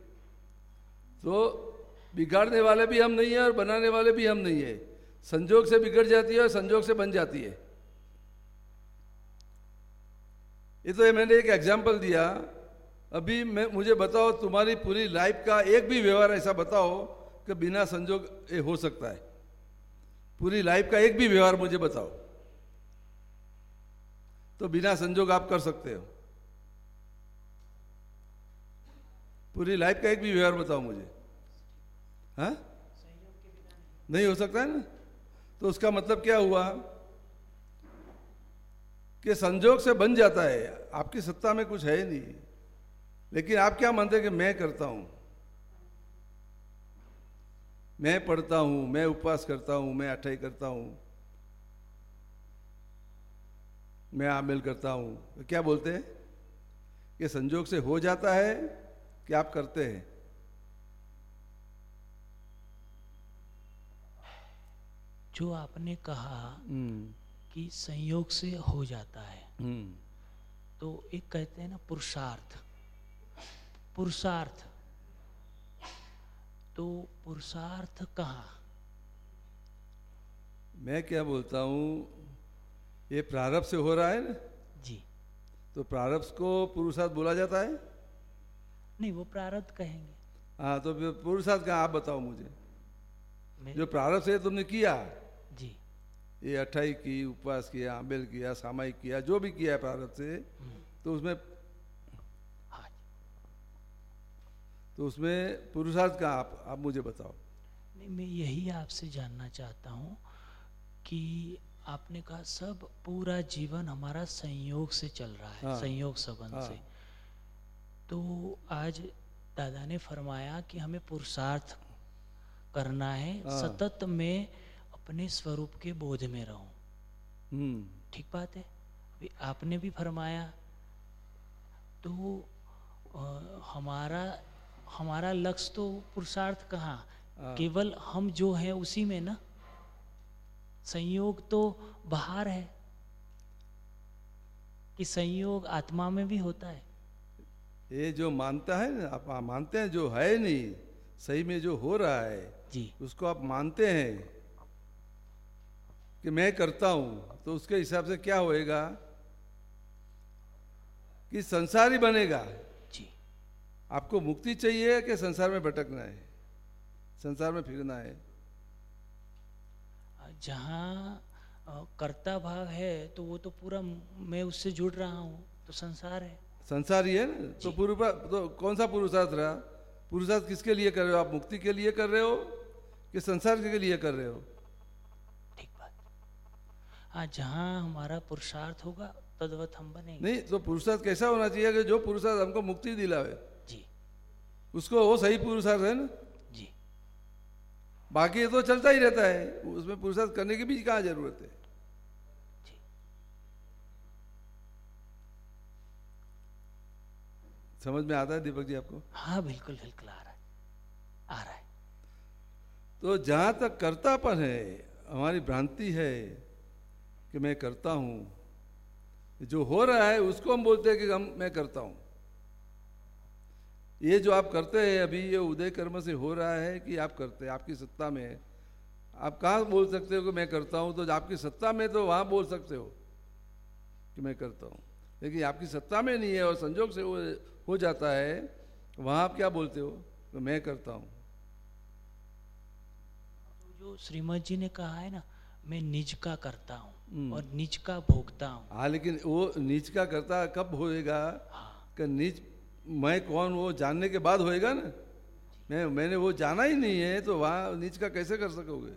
तो बिगाड़ने वाले भी हम नहीं है और बनाने वाले भी हम नहीं है। संजोग से बिगड़ जाती है और संजोग से बन जाती है। ये तो मैंने एक एग्ज़ाम्पल दिया। अभी मैं, मुझे बताओ, तुम्हारी पूरी लाइफ का एक भी व्यवहार ऐसा बताओ कि बिना संजोग ये हो सकता है। पूरी लाइफ का एक भी व्यवहार मुझे बताओ। तो बिना संजोग आप कर सकते हो। पूरी लाइफ का एक भी व्यवहार बताओ मुझे। हाँ? नहीं हो सकता है ना? तो उसका मतलब क्या हुआ? कि संजोग से बन जाता है। आपकी सत्ता में कुछ है ही नहीं। लेकिन आप क्या मानते हैं कि मैं करता हूँ? मैं पढ़ता हूँ मैं उपवास करता हूँ मैं अठाई करता हूँ मैं आमिल करता हूँ। तो क्या बोलते हैं? कि संजोग से हो जाता है कि आप करते हैं? जो आपने कहा हम्म। कि संयोग से हो जाता है हम्म। तो एक कहते हैं ना पुरुषार्थ। पुरुषार्थ तो पुरुषार्थ कहा? मैं क्या बोलता हूँ ये प्रारब्ध से हो रहा है ना? जी। तो प्रारब्ध को पुरुषार्थ बोला जाता है? नहीं वो प्रारब्ध कहेंगे। हाँ तो पुरुषार्थ का आप बताओ मुझे। जो प्रारब्ध से तुमने किया जी। ये अठाई की उपवास किया आंबेल किया सामायिक किया जो भी किया है प्रारब्ध से तो उसमें हाँ तो उसमें पुरुषार्थ का आप आप मुझे बताओ नहीं मैं यही आपसे जानना चाहता हूँ कि आपने कहा सब पूरा जीवन हमारा संयोग से चल रहा है हाँ। संयोग संबंध हाँ। से तो आज दादा ने फरमाया कि हमें पुरुषार्थ करना है हाँ। सतत में अपने स्वरूप के बोध में रहूँ हम्म ठीक बात है अभी आपने भी फरमाया तो अ, हमारा हमारा लक्ष्य तो पुरुषार्थ कहाँ? हाँ। केवल हम जो है उसी में ना? संयोग तो बाहर है। कि संयोग आत्मा में भी होता है। ये जो मानता है ना आप मानते हैं जो है नहीं सही में जो हो रहा है जी। उसको आप मानते हैं कि मैं करता हूँ तो उसके हिसाब से क्या होएगा? कि संसार बनेगा। आपको मुक्ति चाहिए कि संसार में भटकना है? संसार में फिरना है? जहाँ कर्ता भाव है तो वो तो पूरा मैं उससे जुड़ रहा हूँ तो संसार है। संसार ही है ना? तो पूर्व तो कौन सा पुरुषार्थ रहा? पुरुषार्थ किसके लिए कर रहे हो? आप मुक्ति के लिए कर रहे हो कि संसार के लिए कर रहे हो? ठीक बात। हाँ जहाँ हमारा पुरुषार्थ होगा तदवत हम बने नहीं तो पुरुषार्थ कैसा होना चाहिए कि जो पुरुषार्थ हमको मुक्ति दिलावे? उसको वो सही पुरुषार्थ है ना? जी। बाकी ये तो चलता ही रहता है। उसमें पुरुषार्थ करने की भी कहाँ ज़रूरत है? समझ में आता है दीपक जी आपको? हाँ बिल्कुल बिल्कुल आ रहा है। आ रहा है। तो जहाँ तक कर्तापन है हमारी भ्रांति है कि मैं करता हूँ। जो हो रहा है उसको हम बोलते हैं कि हम मैं करता हूँ। ये जो आप करते हैं अभी ये उदय कर्म से हो रहा है कि आप करते हैं आपकी सत्ता में है। आप कहाँ बोल सकते हो कि मैं करता हूँ? तो आपकी सत्ता में तो वहाँ बोल सकते हो कि मैं करता हूँ। लेकिन आपकी सत्ता में नहीं है और संजोग से वो हो जाता है वहाँ आप क्या बोलते हो? तो मैं करता हूँ। जो श्रीमद जी ने कहा है ना मैं निज का करता हूँ हम्म। और निज का भोगता हूँ। हाँ लेकिन वो नीच का करता कब होएगा? हाँ। कि नीच मैं कौन वो जानने के बाद होएगा ना? मैं मैंने वो जाना ही नहीं है तो वहाँ नीच का कैसे कर सकोगे?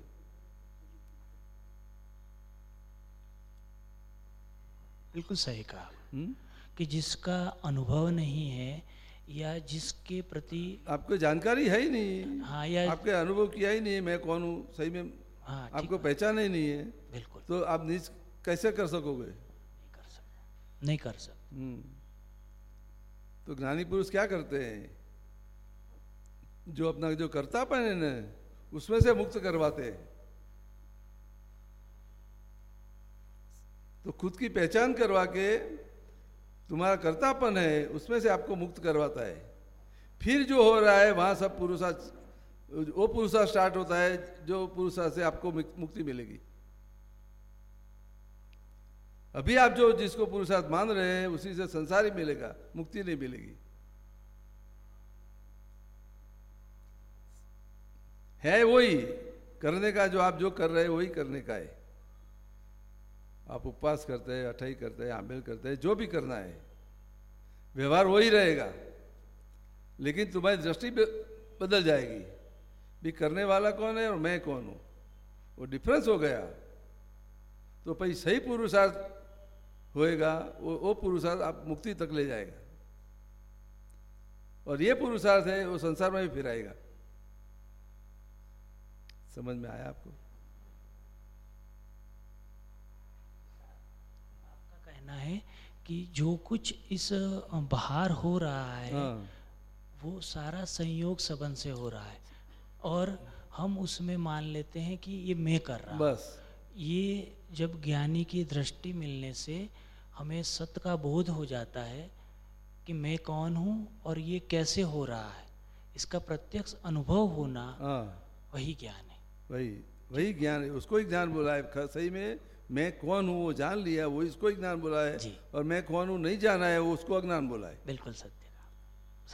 बिल्कुल सही कहा। हुँ? कि जिसका अनुभव नहीं है या जिसके प्रति आपको जानकारी है ही नहीं। हाँ या आपके अनुभव किया ही नहीं है मैं कौन हूँ? सही में हाँ आपको पहचान ही नहीं है। बिल्कुल। तो आप नीच कैसे कर सकोगे? नहीं कर सकते नहीं कर सकते। तो ज्ञानी पुरुष क्या करते हैं? जो अपना जो कर्तापन है ना उसमें से मुक्त करवाते हैं। तो खुद की पहचान करवा के तुम्हारा कर्तापन है, उसमें से आपको मुक्त करवाता है। फिर जो हो रहा है, वहाँ सब पुरुषा, वो पुरुषा स्टार्ट होता है, जो पुरुषा से आपको मुक्ति मिलेगी। अभी आप जो जिसको पुरुषार्थ मान रहे हैं, उसी से संसार ही मिलेगा, मुक्ति नहीं मिलेगी। है वही, करने का जो आप जो कर रहे हैं, वही करने का है। आप उपवास करते हैं अठाई करते हैं आमिल करते हैं, जो भी करना है, व्यवहार वही रहेगा। लेकिन तुम्हारी दृष्टि बदल जाएगी, भी करने वाला कौन है और मैं कौन हूँ? वो डिफरेंस हो गया। तो भाई सही पुरुषार्थ होएगा वो वो पुरुषार्थ आप मुक्ति तक ले जाएगा। और ये पुरुषार्थ है वो संसार में भी फिराएगा समझ में आया आपको? आपका कहना है कि जो कुछ इस बाहर हो रहा है हाँ। वो सारा संयोग सबन से हो रहा है। और हम उसमें मान लेते हैं कि ये मैं कर रहा हूँ। बस। ये जब ज्ञानी की दृष्टि मिलने से हमें सत्य का बोध हो जाता है कि मैं कौन हूँ और ये कैसे हो रहा है इसका प्रत्यक्ष अनुभव होना हाँ। वही ज्ञान है। वही वही ज्ञान है उसको ही ज्ञान बोला है। सही में मैं कौन हूँ वो जान लिया वो इसको ही ज्ञान बोला है और मैं कौन हूँ नहीं जाना है वो उसको अज्ञान बोला है। बिल्कुल सत्य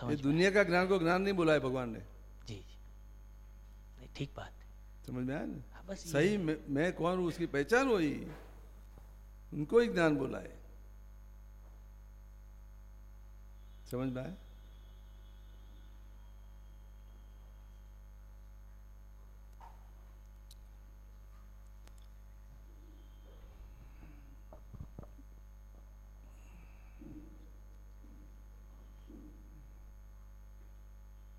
ये दुनिया का ज्ञान को ज्ञान नहीं बोला है भगवान ने। जी जी। ठीक बात समझ में आया ना? बस ये सही मैं, मैं कौन हूँ उसकी पहचान वही उनको ही ज्ञान बोला है समझ में आया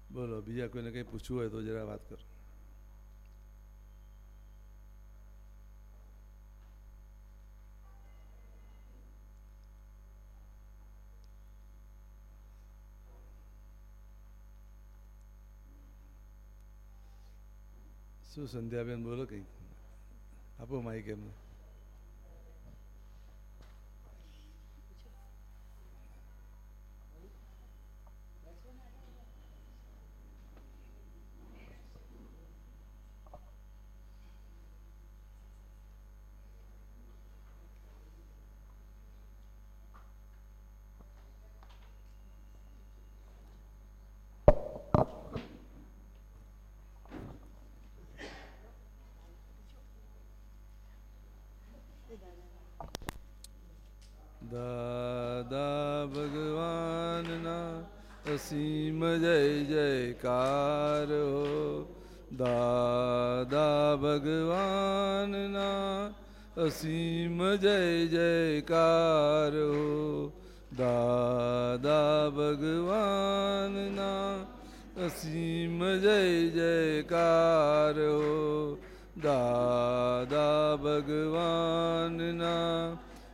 બોલો બીજા કોઈને કંઈ પૂછવું હોય તો જરા વાત કરો શું સંધ્યાબેન બોલો કંઈક? આપો માઇક એમને.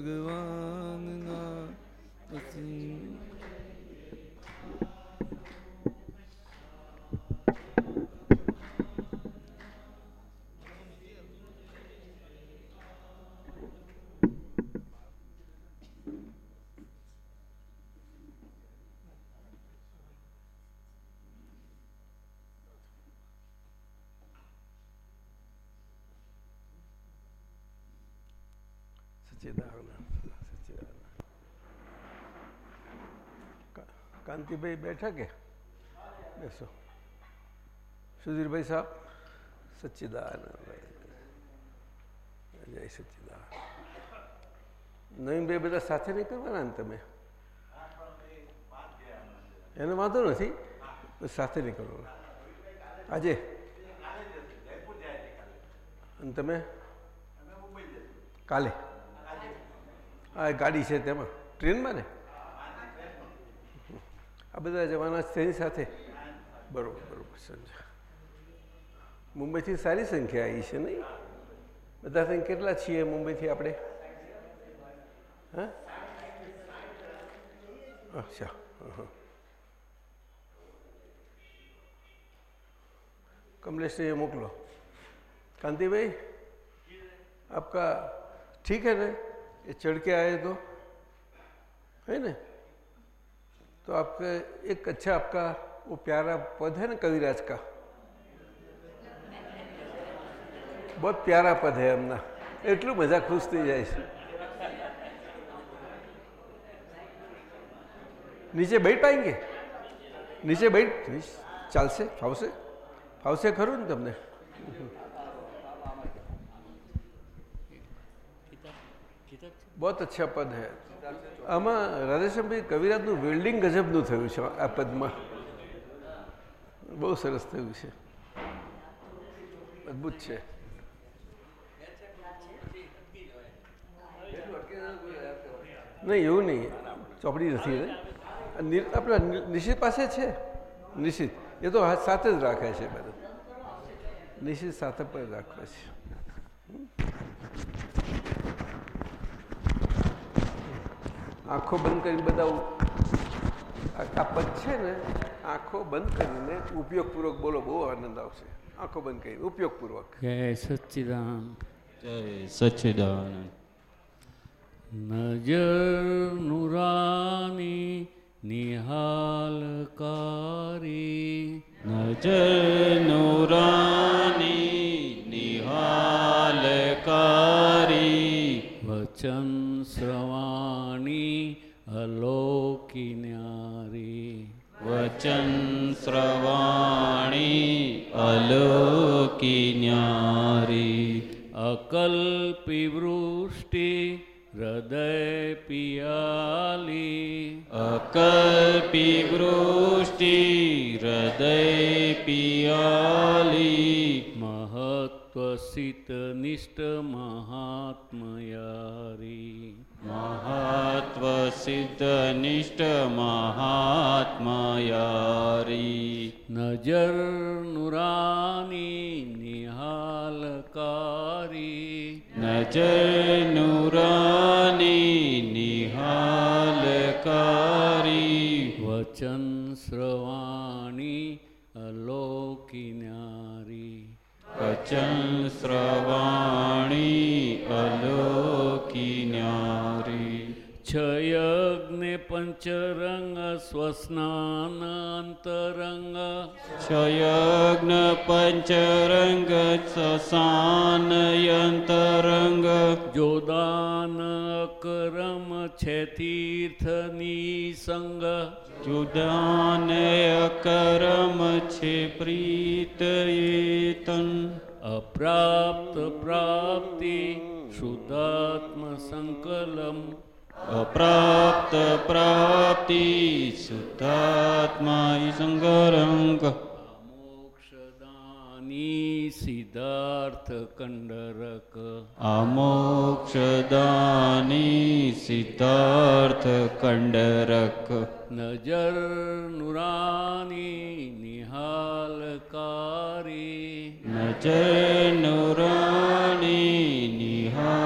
દાદા ભગવાનના અસીમ સચ્ચિદાનંદ સચ્ચિદાનંદ. કાંતિભાઈ બેઠા કે? બેસો. સુધીરભાઈ સાહેબ સચ્ચિદાનંદ. જય સચ્ચિદાનંદ. નવીનભાઈ બધા સાથે નહીં કરવાના ને તમે? એનો વાંધો નથી સાથે નહીં કરવાના. આજે? અને તમે? કાલે. આ ગાડી છે તેમાં. ટ્રેનમાં ને? આ બધા જવાના છે તેની સાથે? બરોબર બરોબર સમજા મુંબઈથી સારી સંખ્યા આવી છે નહીં? બધા થઈને કેટલા છીએ મુંબઈથી આપણે? હા? અચ્છા કમલેશને મોકલો. કાંતિભાઈ, આપકા ઠીક હે ને? એ ચડકે के તો तो તો ना? એક आपका આપકા अच्छा પ્યારા પદ प्यारा ને કવિરાજ કા બહુ પ્યારા પદ હૈ એમના એટલું મજા ખુશ થઈ જાય છે। નીચે બેઠ પાએંગે નીચે બેઠ? ચાલશે, ફાવશે? ફાવશે ખરું ને તમને? બહુ અચ્છા પદ હે. આમાં રાધેશ્યામભાઈ કવિરાજનું વેલ્ડિંગ ગજબનું થયું છે આ પદમાં. બહુ સરસ થયું છે. અદ્ભુત છે. નહીં, એવું નહીં. ચોપડી નથી આપણે નિશિત પાસે છે? નિશ્ચિત એ તો સાથે જ રાખે છે બધું. નિશ્ચિત સાથે પણ રાખે છે. આંખો બંધ કરીને બધા આ પદ છે ને આંખો બંધ કરીને ઉપયોગપૂર્વક બોલો બહુ આનંદ આવશે. આંખો બંધ કરીને ઉપયોગપૂર્વક. જય સચ્ચિદાન જય સચ્ચિદાનંદ. નજર નુરાની નિહાલકારી. નજર નુરાની નિહાલકારી. વચન શ્રવાણી અલોકી ન્યારી વચન શ્રવાણી અલોકી અકલ્પિવૃષ્ટિ અકલ્પી વૃષ્ટિ હૃદય પિયાલી અકલ્પિવૃષ્ટિ હૃદય પિયાલી મહત્વસિત નિષ્ઠ મહાત્મયારી મહાત્વ સિદ્ધ નિષ્ઠ મહાત્મયારી નજર નુરાની નિહાલકારી નજર નુરાની નિહાલકારી વચન શ્રવાણી અલોકિનારી વચન શ્રવાણી અલોકી ન્યારી છ યજ્ઞ પંચરંગ સ્વસ્નાનાંતરંગ ક્ષયજ્ઞ પંચરંગ સ્વસાનયંતરંગ જોદાન અકરમ છે તીર્થની સંગ જુદાનય કરમ છે પ્રીતયેતન અપ્રાપ્ત પ્રાપ્તિ શુદ્ધાત્મ સંકલમ અપ્રાપ્ત પ્રાપ્તિ શુદ્ધાત્મા સંગરંગ મોક્ષદાની સિદ્ધાર્થ કંડરક અમોક્ષદાની સિદ્ધાર્થ કંડરક નજર નુરાની નિહાલકારી નજર નુરાણી નિહાલકારી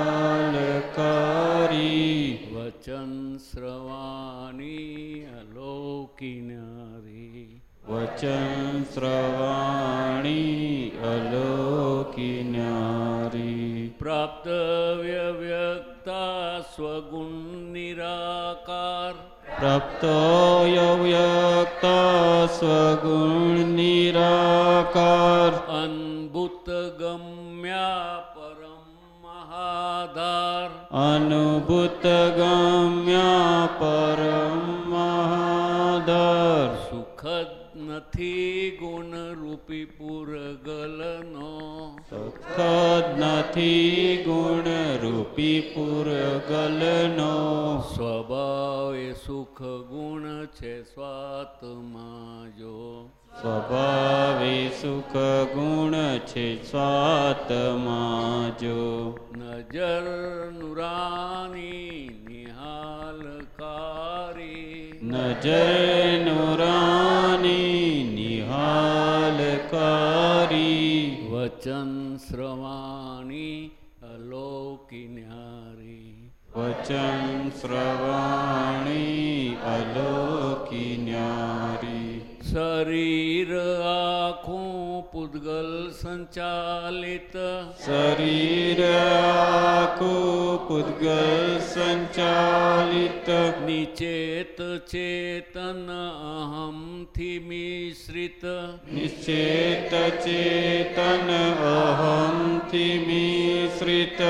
વચન શ્રવાણી અલોકિનારી. વચન શ્રવાણી અલોકિનારી. પ્રાપ્ત વ્યવ્યક્તા સ્વગુણ નિરાકાર. પ્રાપ્ત વ્યવ્યક્તા સ્વગુણ નિરાકાર. અનભૂત ગમ્યા મહાધાર અનુભૂત ગમ્યા પરમ મહાદર સુખદ નથી ગુણ રૂપી પુરગલનો સુખદ નથી ગુણ રૂપી પુરગલનો સ્વભાવે સુખ ગુણ છે સ્વાત્મા જો સ્વભાવે સુખ ગુણ છે સ્વાતમાં જો નજર નુરાની નિહાલકારી. નજર નુરાની નિહાલકારી. વચન શ્રવાણી અલોકિન્યારી વચન શ્રવાણી અલોકિન્યારી શરીર આખું પૂતગલ સંચાલિત. શરીર આખું પૂતગલ સંચાલિત. નિચેત ચેતન અહમથી મિશ્રિત. નિચેત ચેતન અહમથી મિશ્રિત.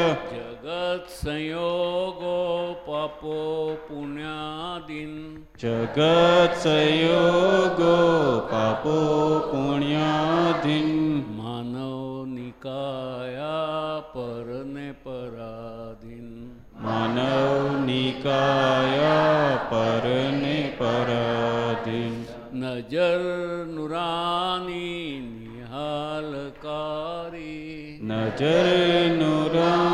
જગત સંયોગો પાપો પુણ્યાદિન. જગત સંયોગો પાપો પુણ્યાધીન માનવ નિકાયા પરને પરાધીન. માનવ નિકાયા પરને પરાધીન. નજર નુરાની નિહાલકારી. નજર નુરાની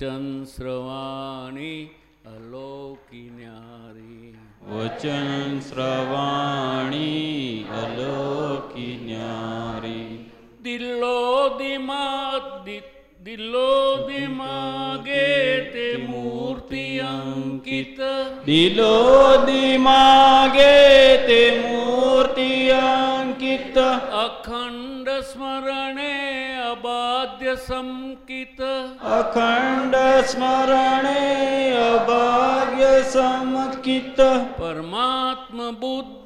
વચન શ્રવાણી અલોકિન્યારી વચન શ્રવાણી અલોકિન્યારી દિલ્લો દિમાગ દિલ્લો દિમાગે તે મૂર્તિ અંકિત. દિલો દિમાગે તે મૂર્તિ અંકિત. અખંડ સ્મરણે અબાધ્ય સંકિત. અખંડ સ્મરણે અભાગ્ય સમકિત પરમાત્મ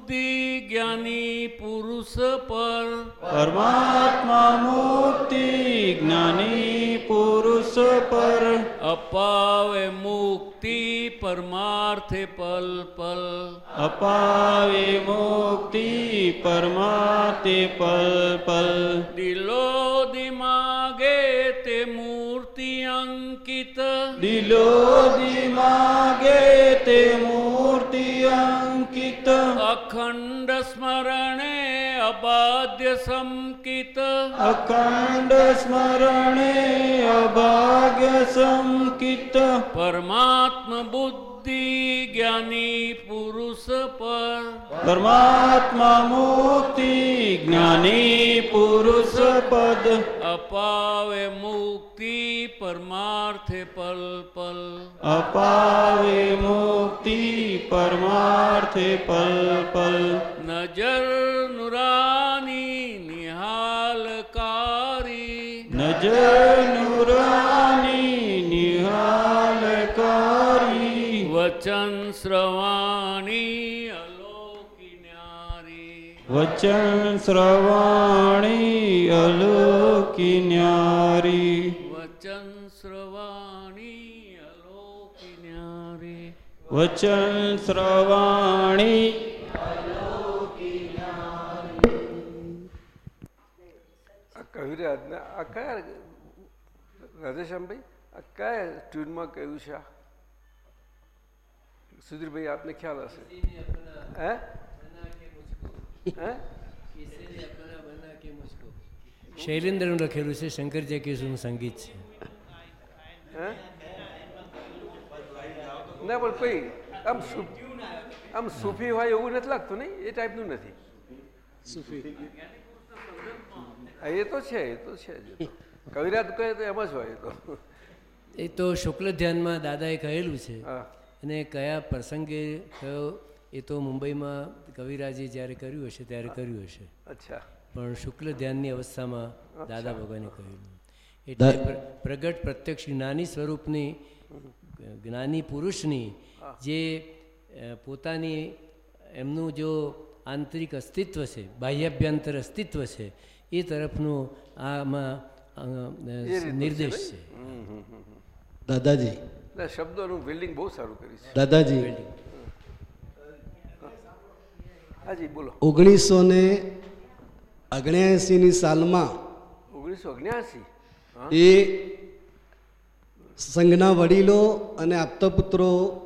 બુદ્ધિ જ્ઞાની પુરુષ પર. પરમાત્મા મુક્તિ જ્ઞાની પુરુષ પર. અપાવે મુક્તિ પરમાર્થે પલ પલ. અપાવે મુક્તિ પરમાર્થે પલ પલ. દિલો દિમાગે તે મૂર્તિ અંકિત. દિલો દિમાગે તે મૂર્તિ અખંડ સ્મરણે અબાધ્ય સંકિત. અખંડ સ્મરણે અભાગ્ય સંકિત. પરમાત્મ બુદ્ધિ જ્ઞાની પુરુષ પર પરમાત્મા મુક્તિ જ્ઞાની પુરુષ પદ. અપાવે મુક્તિ પરમાર્થે પલ પલ. અપાવે મુક્તિ પરમાર્થે પલ પલ. નજર નુરાની શ્રવાણી અલોકી વચન શ્રવાણી અલોકી ન્યારી. વચન શ્રવાણી અલોકી ન્યારી. વચન શ્રવાણી આ કવિરાજને આ કયા રાજેશ્યામભાઈ આ કયા ટ્યુનમાં કહ્યું છે આ? સુધીરભાઈ આપને ખ્યાલ હશે હે હે શૈલેન્દ્રનું લખેલું છે શંકર કેશુનું સંગીત છે હે ના પણ કોઈ આમ આમ સૂફી હોય એવું નથી લાગતું નહીં એ ટાઈપનું નથી એ તો છે એ તો છે જ. કવિરાજ કહે તો એમ જ હોય એ તો એ તો શુક્લ ધ્યાનમાં દાદાએ કહેલું છે હા અને કયા પ્રસંગે થયો એ તો મુંબઈમાં કવિરાજે જ્યારે કર્યું હશે ત્યારે કર્યું હશે. અચ્છા. પણ શુક્લ ધ્યાનની અવસ્થામાં દાદા ભગવાને કહ્યું. એટલે પ્રગટ પ્રત્યક્ષ જ્ઞાની સ્વરૂપની જ્ઞાની પુરુષની જે પોતાની એમનું જો આંતરિક અસ્તિત્વ છે બાહ્યાભ્યંતર અસ્તિત્વ છે એ તરફનું આમાં નિર્દેશ છે. દાદાજી ના શબ્દોનું બિલ્ડિંગ બહુ સારું કર્યું છે. દાદાજી. હાજી બોલો. ઓગણીસો ને ની સાલમાં ઓગણીસો અગ્યાસી એ સંઘના વડીલો અને આપતપુત્રો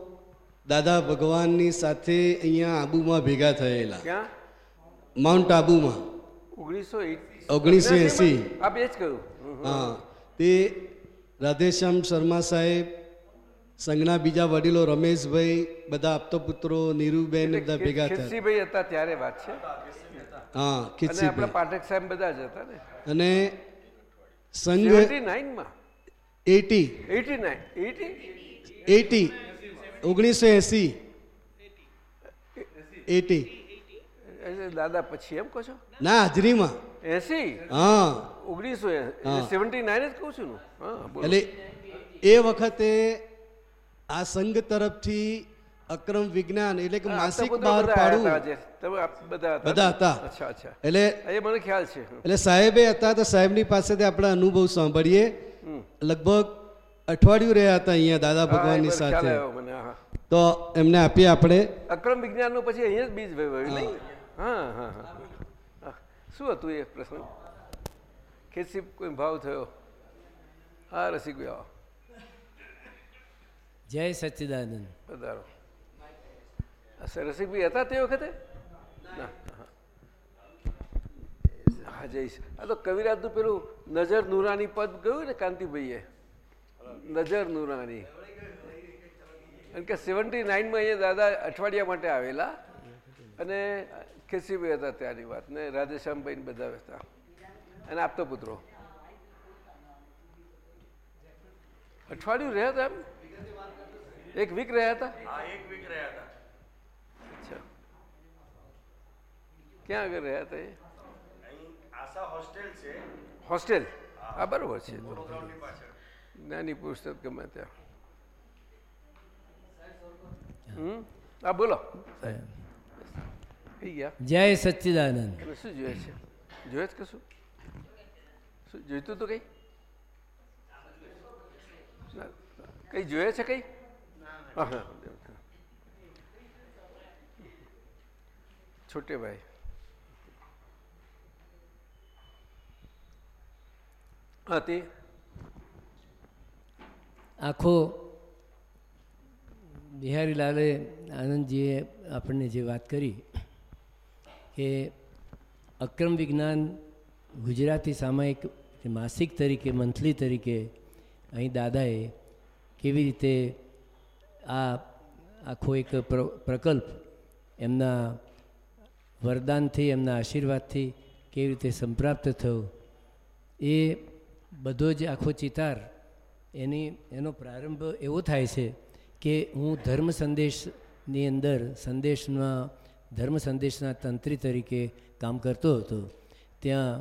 દાદા ભગવાનની સાથે અહીંયા આબુમાં ભેગા થયેલા. ક્યાં? માઉન્ટ આબુમાં. ઓગણીસો ઓગણીસો એંસી. આપ એ જ કહ્યું. હા. તે રાધેશ્યામ શર્મા સાહેબ સંઘના બીજા વડીલો રમેશભાઈ બધા આપતપુત્રો નીરુબેન એટલે બધા ભેગા થયા. ખીરસીભાઈ હતા ત્યારે વાત છે? હા અને આપણા પાઠક સાહેબ બધા જ હતા ને? અને Sangh seventy નાઇનમાં? Eighty. Eighty nine? Eighty? Eighty. ઓગણીસો એંસી. એટી. દાદા પછી એમ કહો છો? ના હાજરીમાં. એસી? હા. ઓગણીસો સેવન્ટી નાઇન જ કહું છું ને. હા બોલો. એટલે એ વખતે આ સંઘ તરફથી અક્રમ વિજ્ઞાન એટલે કે માસિક બહાર પાડવું. બધા હતા. એટલે એ મને ખ્યાલ છે. એટલે સાહેબે હતા તો સાહેબની પાસેથી આપણે અનુભવ સાંભળીએ. લગભગ અઠવાડિયું રહ્યા હતા અહીંયા દાદા ભગવાનની સાથે. તો એમને આપીએ આપણે. અક્રમ વિજ્ઞાનનું પછી અહીંયા જ બીજ નહીં? હા હા હા. શું હતું એ પ્રસંગ? ખેસી કોઈ ભાવ થયો? હા રસિકભાઈ આવો. જય સચ્ચિદાનંદ. પધારો. રસિકભાઈ હતા તે વખતે? હા. જઈશ આ તો કવિરાજનું પેલું નજર નુરાની પદ ગયું ને કાંતિભાઈએ? નજર નુરાની. કારણ કે સેવન્ટી નાઇનમાં અહીંયા દાદા અઠવાડિયા માટે આવેલા અને ખેસીભાઈ હતા ત્યાંની વાત ને રાધેશ્યામભાઈ બધા હતા. અને આપતો પુત્રો. અઠવાડિયું રહ્યા હતા એમ? એક વીક રહ્યા હતા? અચ્છા. ક્યાં આગળ રહ્યા હતા એ? હોસ્ટેલ હા. બરોબર છે. નાની પુરુષ ગમે ત્યાં. હમ? હા બોલો. કઈ ગયા. જય સચ્ચિદાનંદ. તમે શું જોઈએ છે? જોઈએ જ કશું? શું જોઈતું હતું કઈ? કઈ જોઈએ છે કઈ? હા છોટે ભાઈ. આખો બિહારીલાલે આનંદજીએ આપણને જે વાત કરી કે અક્રમ વિજ્ઞાન ગુજરાતી સામાયિક માસિક તરીકે, મંથલી તરીકે અહીં દાદાએ કેવી રીતે આ આખો એક પ્ર- પ્રકલ્પ એમના વરદાનથી, એમના આશીર્વાદથી કેવી રીતે સંપ્રાપ્ત થયો, એ બધો જ આખો ચિતાર એની, એનો પ્રારંભ એવો થાય છે કે હું ધર્મ સંદેશની અંદર સંદેશમાં ધર્મ સંદેશના તંત્રી તરીકે કામ કરતો હતો, ત્યાં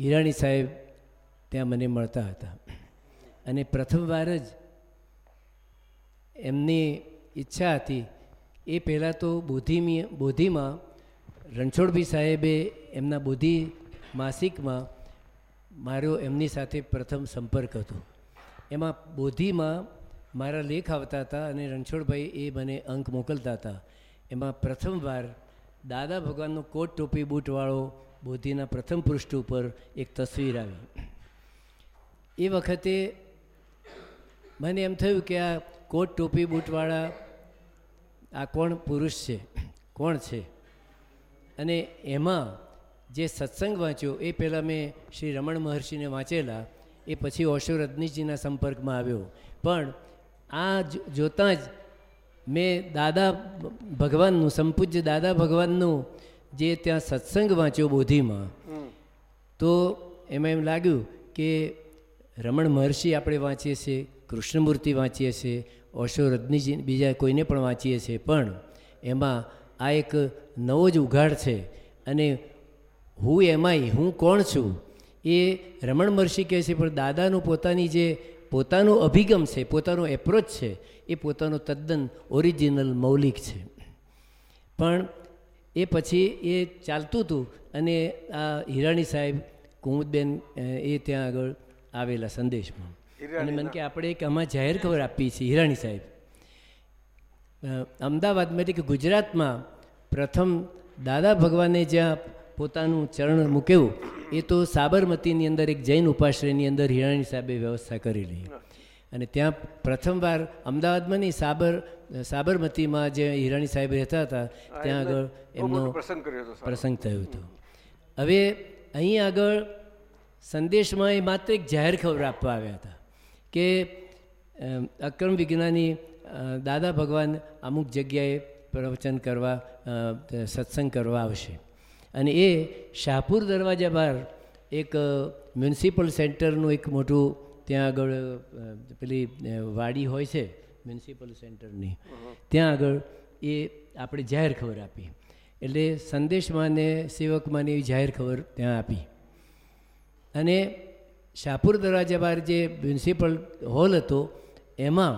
હિરાણી સાહેબ ત્યાં મને મળતા હતા. અને પ્રથમવાર જ એમની ઈચ્છા હતી. એ પહેલાં તો બોધિમી, બોધિમાં રણછોડભી સાહેબે એમના બોધિ માસિકમાં મારો એમની સાથે પ્રથમ સંપર્ક હતો. એમાં બોધિમાં મારા લેખ આવતા હતા અને રણછોડભાઈ એ મને અંક મોકલતા હતા. એમાં પ્રથમવાર દાદા ભગવાનનો કોટ ટોપી બૂટવાળો બોધિના પ્રથમ પૃષ્ઠ ઉપર એક તસવીર આવી. એ વખતે મને એમ થયું કે આ કોટ ટોપી બૂટવાળા, આ કોણ પુરુષ છે? કોણ છે? અને એમાં જે સત્સંગ વાંચ્યો, એ પહેલાં મેં શ્રી રમણ મહર્ષિને વાંચેલા, એ પછી ઓશો રજનીશજીના સંપર્કમાં આવ્યો. પણ આ જોતાં જ મેં દાદા ભગવાનનું, સંપૂજ્ય દાદા ભગવાનનું જે ત્યાં સત્સંગ વાંચ્યો બોધિમાં, તો એમાં એમ લાગ્યું કે રમણ મહર્ષિ આપણે વાંચીએ છીએ, કૃષ્ણમૂર્તિ વાંચીએ છીએ ઓશો રજનીજી બીજા કોઈને પણ વાંચીએ છીએ પણ એમાં આ એક નવો જ ઉઘાડ છે અને હું એમાંય, હું કોણ છું? એ રમણ મહર્ષિ કહે છે, પણ દાદાનું પોતાની જે પોતાનો અભિગમ છે, પોતાનો એપ્રોચ છે, એ પોતાનો તદ્દન ઓરિજિનલ મૌલિક છે. પણ એ પછી એ ચાલતું હતું અને આ હિરાણી સાહેબ કુમુદબેન એ ત્યાં આગળ આવેલા સંદેશમાં. અને મને કે આપણે એક આમાં જાહેર ખબર આપી છે હિરાણી સાહેબ. અમદાવાદમાં એટલે કે ગુજરાતમાં પ્રથમ દાદા ભગવાને જ્યાં પોતાનું ચરણ મૂક્યું એ તો સાબરમતીની અંદર એક જૈન ઉપાશ્રયની અંદર હિરાણી સાહેબે વ્યવસ્થા કરેલી અને ત્યાં પ્રથમવાર અમદાવાદમાં નહીં સાબર સાબરમતીમાં જે હિરાણી સાહેબ રહેતા હતા ત્યાં આગળ એમનો પ્રસંગ થયો હતો. હવે અહીં આગળ સંદેશમાં એ માત્ર એક જાહેર ખબર આપવા આવ્યા હતા. કે અક્રમ વિજ્ઞાની દાદા ભગવાન અમુક જગ્યાએ પ્રવચન કરવા સત્સંગ કરવા આવશે. અને એ શાહપુર દરવાજા બહાર એક મ્યુનિસિપલ સેન્ટરનું એક મોટું ત્યાં આગળ પેલી વાડી હોય છે, મ્યુનિસિપલ સેન્ટરની. ત્યાં આગળ એ આપણે જાહેર ખબર આપી. એટલે સંદેશમાં ને સેવકમાં એવી જાહેર ખબર ત્યાં આપી. અને શાહપુર દરવાજા બહાર જે મ્યુનિસિપલ હોલ હતો એમાં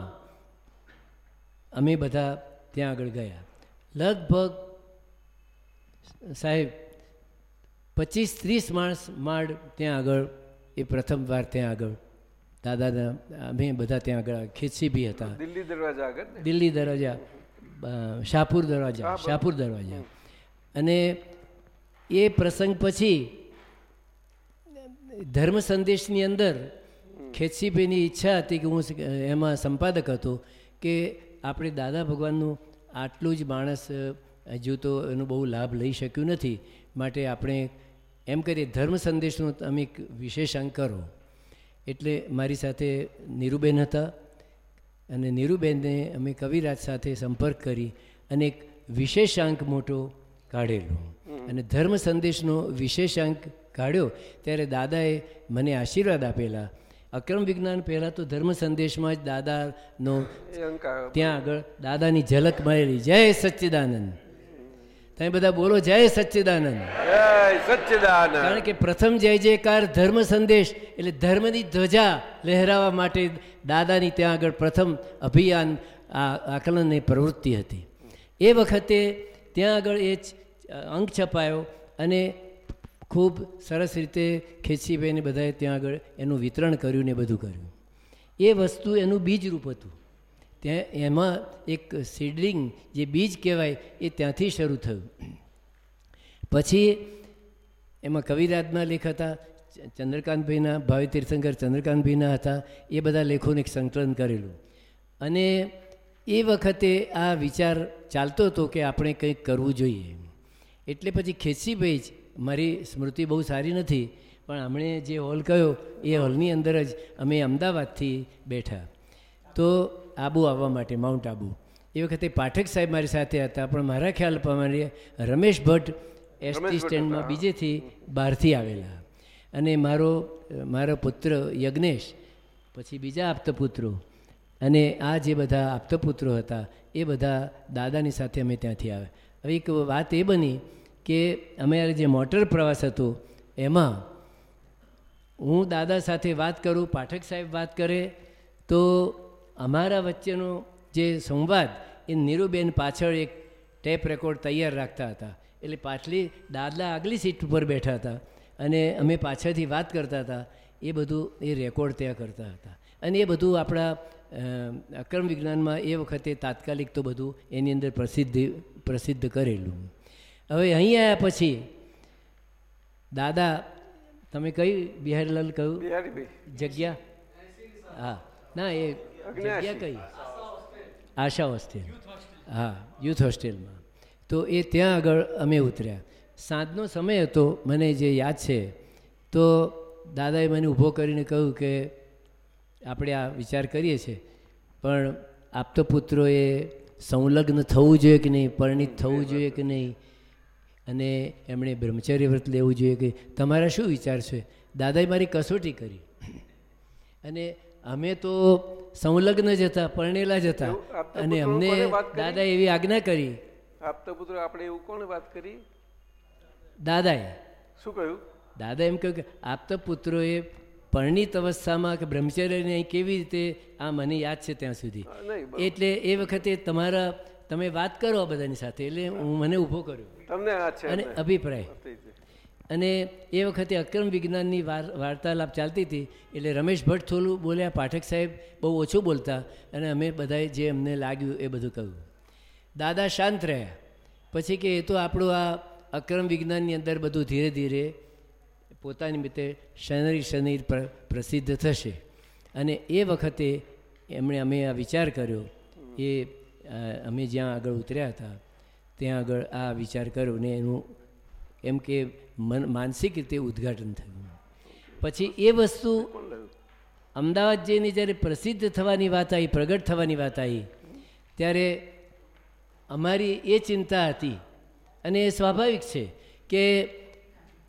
અમે બધા ત્યાં આગળ ગયા. લગભગ સાહેબ પચીસ ત્રીસ માણસ માળ ત્યાં આગળ એ પ્રથમ વાર ત્યાં આગળ. દાદાના અમે બધા ત્યાં આગળ ખીચી બી હતા. દિલ્હી દરવાજા આગળ દિલ્હી દરવાજા શાહપુર દરવાજા શાહપુર દરવાજા. અને એ પ્રસંગ પછી ધર્મ સંદેશની અંદર ખેતસીભાઈની ઈચ્છા હતી કે હું એમાં સંપાદક હતો કે આપણે દાદા ભગવાનનું આટલું જ માણસ હજુ તો એનો બહુ લાભ લઈ શક્યું નથી. માટે આપણે એમ કરીએ ધર્મ સંદેશનો તમે એક વિશેષાંક કરો. એટલે મારી સાથે નીરુબેન હતા અને નીરુબેનને અમે કવિરાજ સાથે સંપર્ક કરી અને એક વિશેષાંક મોટો કાઢેલો. અને ધર્મ સંદેશનો વિશેષાંક કાઢ્યો ત્યારે દાદાએ મને આશીર્વાદ આપેલા. અક્રમ વિજ્ઞાન પહેલાં તો ધર્મ સંદેશમાં જ દાદાનો ત્યાં આગળ દાદાની ઝલક મળેલી. જય સચ્ચિદાનંદ. તમે બધા બોલો જય સચ્ચિદાનંદ. સચ્ચિદાનંદ. કારણ કે પ્રથમ જય જયકાર ધર્મ સંદેશ એટલે ધર્મની ધ્વજા લહેરાવા માટે દાદાની ત્યાં આગળ પ્રથમ અભિયાન આ આકલનની પ્રવૃત્તિ હતી. એ વખતે ત્યાં આગળ એ અંક છપાયો અને ખૂબ સરસ રીતે ખેંચીભાઈને બધાએ ત્યાં આગળ એનું વિતરણ કર્યું ને બધું કર્યું. એ વસ્તુ એનું બીજ રૂપ હતું. ત્યાં એમાં એક સીડલિંગ જે બીજ કહેવાય એ ત્યાંથી શરૂ થયું. પછી એમાં કવિરાજના લેખ હતા, ચંદ્રકાંતભાઈના, ભાવિ તીર્થંકર ચંદ્રકાંતભાઈના હતા, એ બધા લેખોને સંકલન કરેલું. અને એ વખતે આ વિચાર ચાલતો હતો કે આપણે કંઈક કરવું જોઈએ. એટલે પછી ખેંચીભાઈ જ મારી સ્મૃતિ બહુ સારી નથી પણ હમણે જે હોલ કયો એ હોલની અંદર જ અમે અમદાવાદથી બેઠા. તો આબુ આવવા માટે માઉન્ટ આબુ. એ વખતે પાઠક સાહેબ મારી સાથે હતા પણ મારા ખ્યાલ પ્રમાણે રમેશ ભટ્ટ એસટી સ્ટેન્ડમાં બીજેથી બહારથી આવેલા. અને મારો મારો પુત્ર યજ્ઞેશ પછી બીજા આપતપુત્રો અને આ જે બધા આપતપુત્રો હતા એ બધા દાદાની સાથે અમે ત્યાંથી આવ્યા. હવે એક વાત એ બની કે અમારે જે મોટર પ્રવાસ હતો, એમાં હું દાદા સાથે વાત કરું, પાઠક સાહેબ વાત કરે, તો અમારા વચ્ચેનો જે સંવાદ, એ નીરુબેન પાછળ એક ટેપ રેકોર્ડ તૈયાર રાખતા હતા. એટલે પાછલી દાદલા આગલી સીટ ઉપર બેઠા હતા અને અમે પાછળથી વાત કરતા હતા. એ બધું એ રેકોર્ડ ત્યાં કરતા હતા. અને એ બધું આપણા અક્રમ વિજ્ઞાનમાં એ વખતે તાત્કાલિક તો બધું એની અંદર પ્રસિદ્ધ પ્રસિદ્ધ કરેલું. હવે અહીં આવ્યા પછી દાદા તમે કઈ બિહારીલાલ કહ્યું? જગ્યા? હા. ના એ જગ્યા કઈ? આશા હોસ્ટેલ. હા યુથ હોસ્ટેલમાં. તો એ ત્યાં આગળ અમે ઉતર્યા. સાંજનો સમય હતો મને જે યાદ છે તો દાદાએ મને ઊભો કરીને કહ્યું કે આપણે આ વિચાર કરીએ છીએ પણ આપતો પુત્રોએ સંલગ્ન થવું જોઈએ કે નહીં પરિણિત થવું જોઈએ કે નહીં? અને એમણે બ્રહ્મચર્ય વ્રત લેવું જોઈએ કે તમારા શું વિચાર છે? દાદાએ મારી કસોટી કરી. અને અમે તો સંલગ્ન જ હતા પરણેલા જ હતા. અને અમને દાદા દાદાએ એવી આજ્ઞા કરી. આપતા પુત્ર આપણે એવું કોણે વાત કરી? દાદાએ. શું કહ્યું? દાદા એમ કહ્યું કે આપતા પુત્રોએ પરણિત અવસ્થામાં કે બ્રહ્મચર્યને અહીં કેવી રીતે આ મને યાદ છે ત્યાં સુધી. એટલે એ વખતે તમારા તમે વાત કરો આ બધાની સાથે એટલે હું મને ઊભો કર્યો. તમને આ છે અને અભિપ્રાય. અને એ વખતે અક્રમ વિજ્ઞાનની વાર- વાર્તાલાપ ચાલતી હતી એટલે રમેશ ભટ્ટ થોડું બોલ્યા પાઠક સાહેબ બહુ ઓછું બોલતા અને અમે બધાએ જે અમને લાગ્યું એ બધું કહ્યું. દાદા શાંત રહ્યા. પછી કે એ તો આપણું આ અક્રમ વિજ્ઞાનની અંદર બધું ધીરે ધીરે પોતાની રીતે શનરી શનિ પ્રસિદ્ધ થશે. અને એ વખતે એમણે અમે આ વિચાર કર્યો. એ અમે જ્યાં આગળ ઉતર્યા હતા ત્યાં આગળ આ વિચાર કર્યો ને એનું એમ કે મન, માનસિક રીતે ઉદ્ઘાટન થયું. પછી એ વસ્તુ અમદાવાદ જઈને જ્યારે પ્રસિદ્ધ થવાની વાત આવી, પ્રગટ થવાની વાત આવી, ત્યારે અમારી એ ચિંતા હતી અને એ સ્વાભાવિક છે કે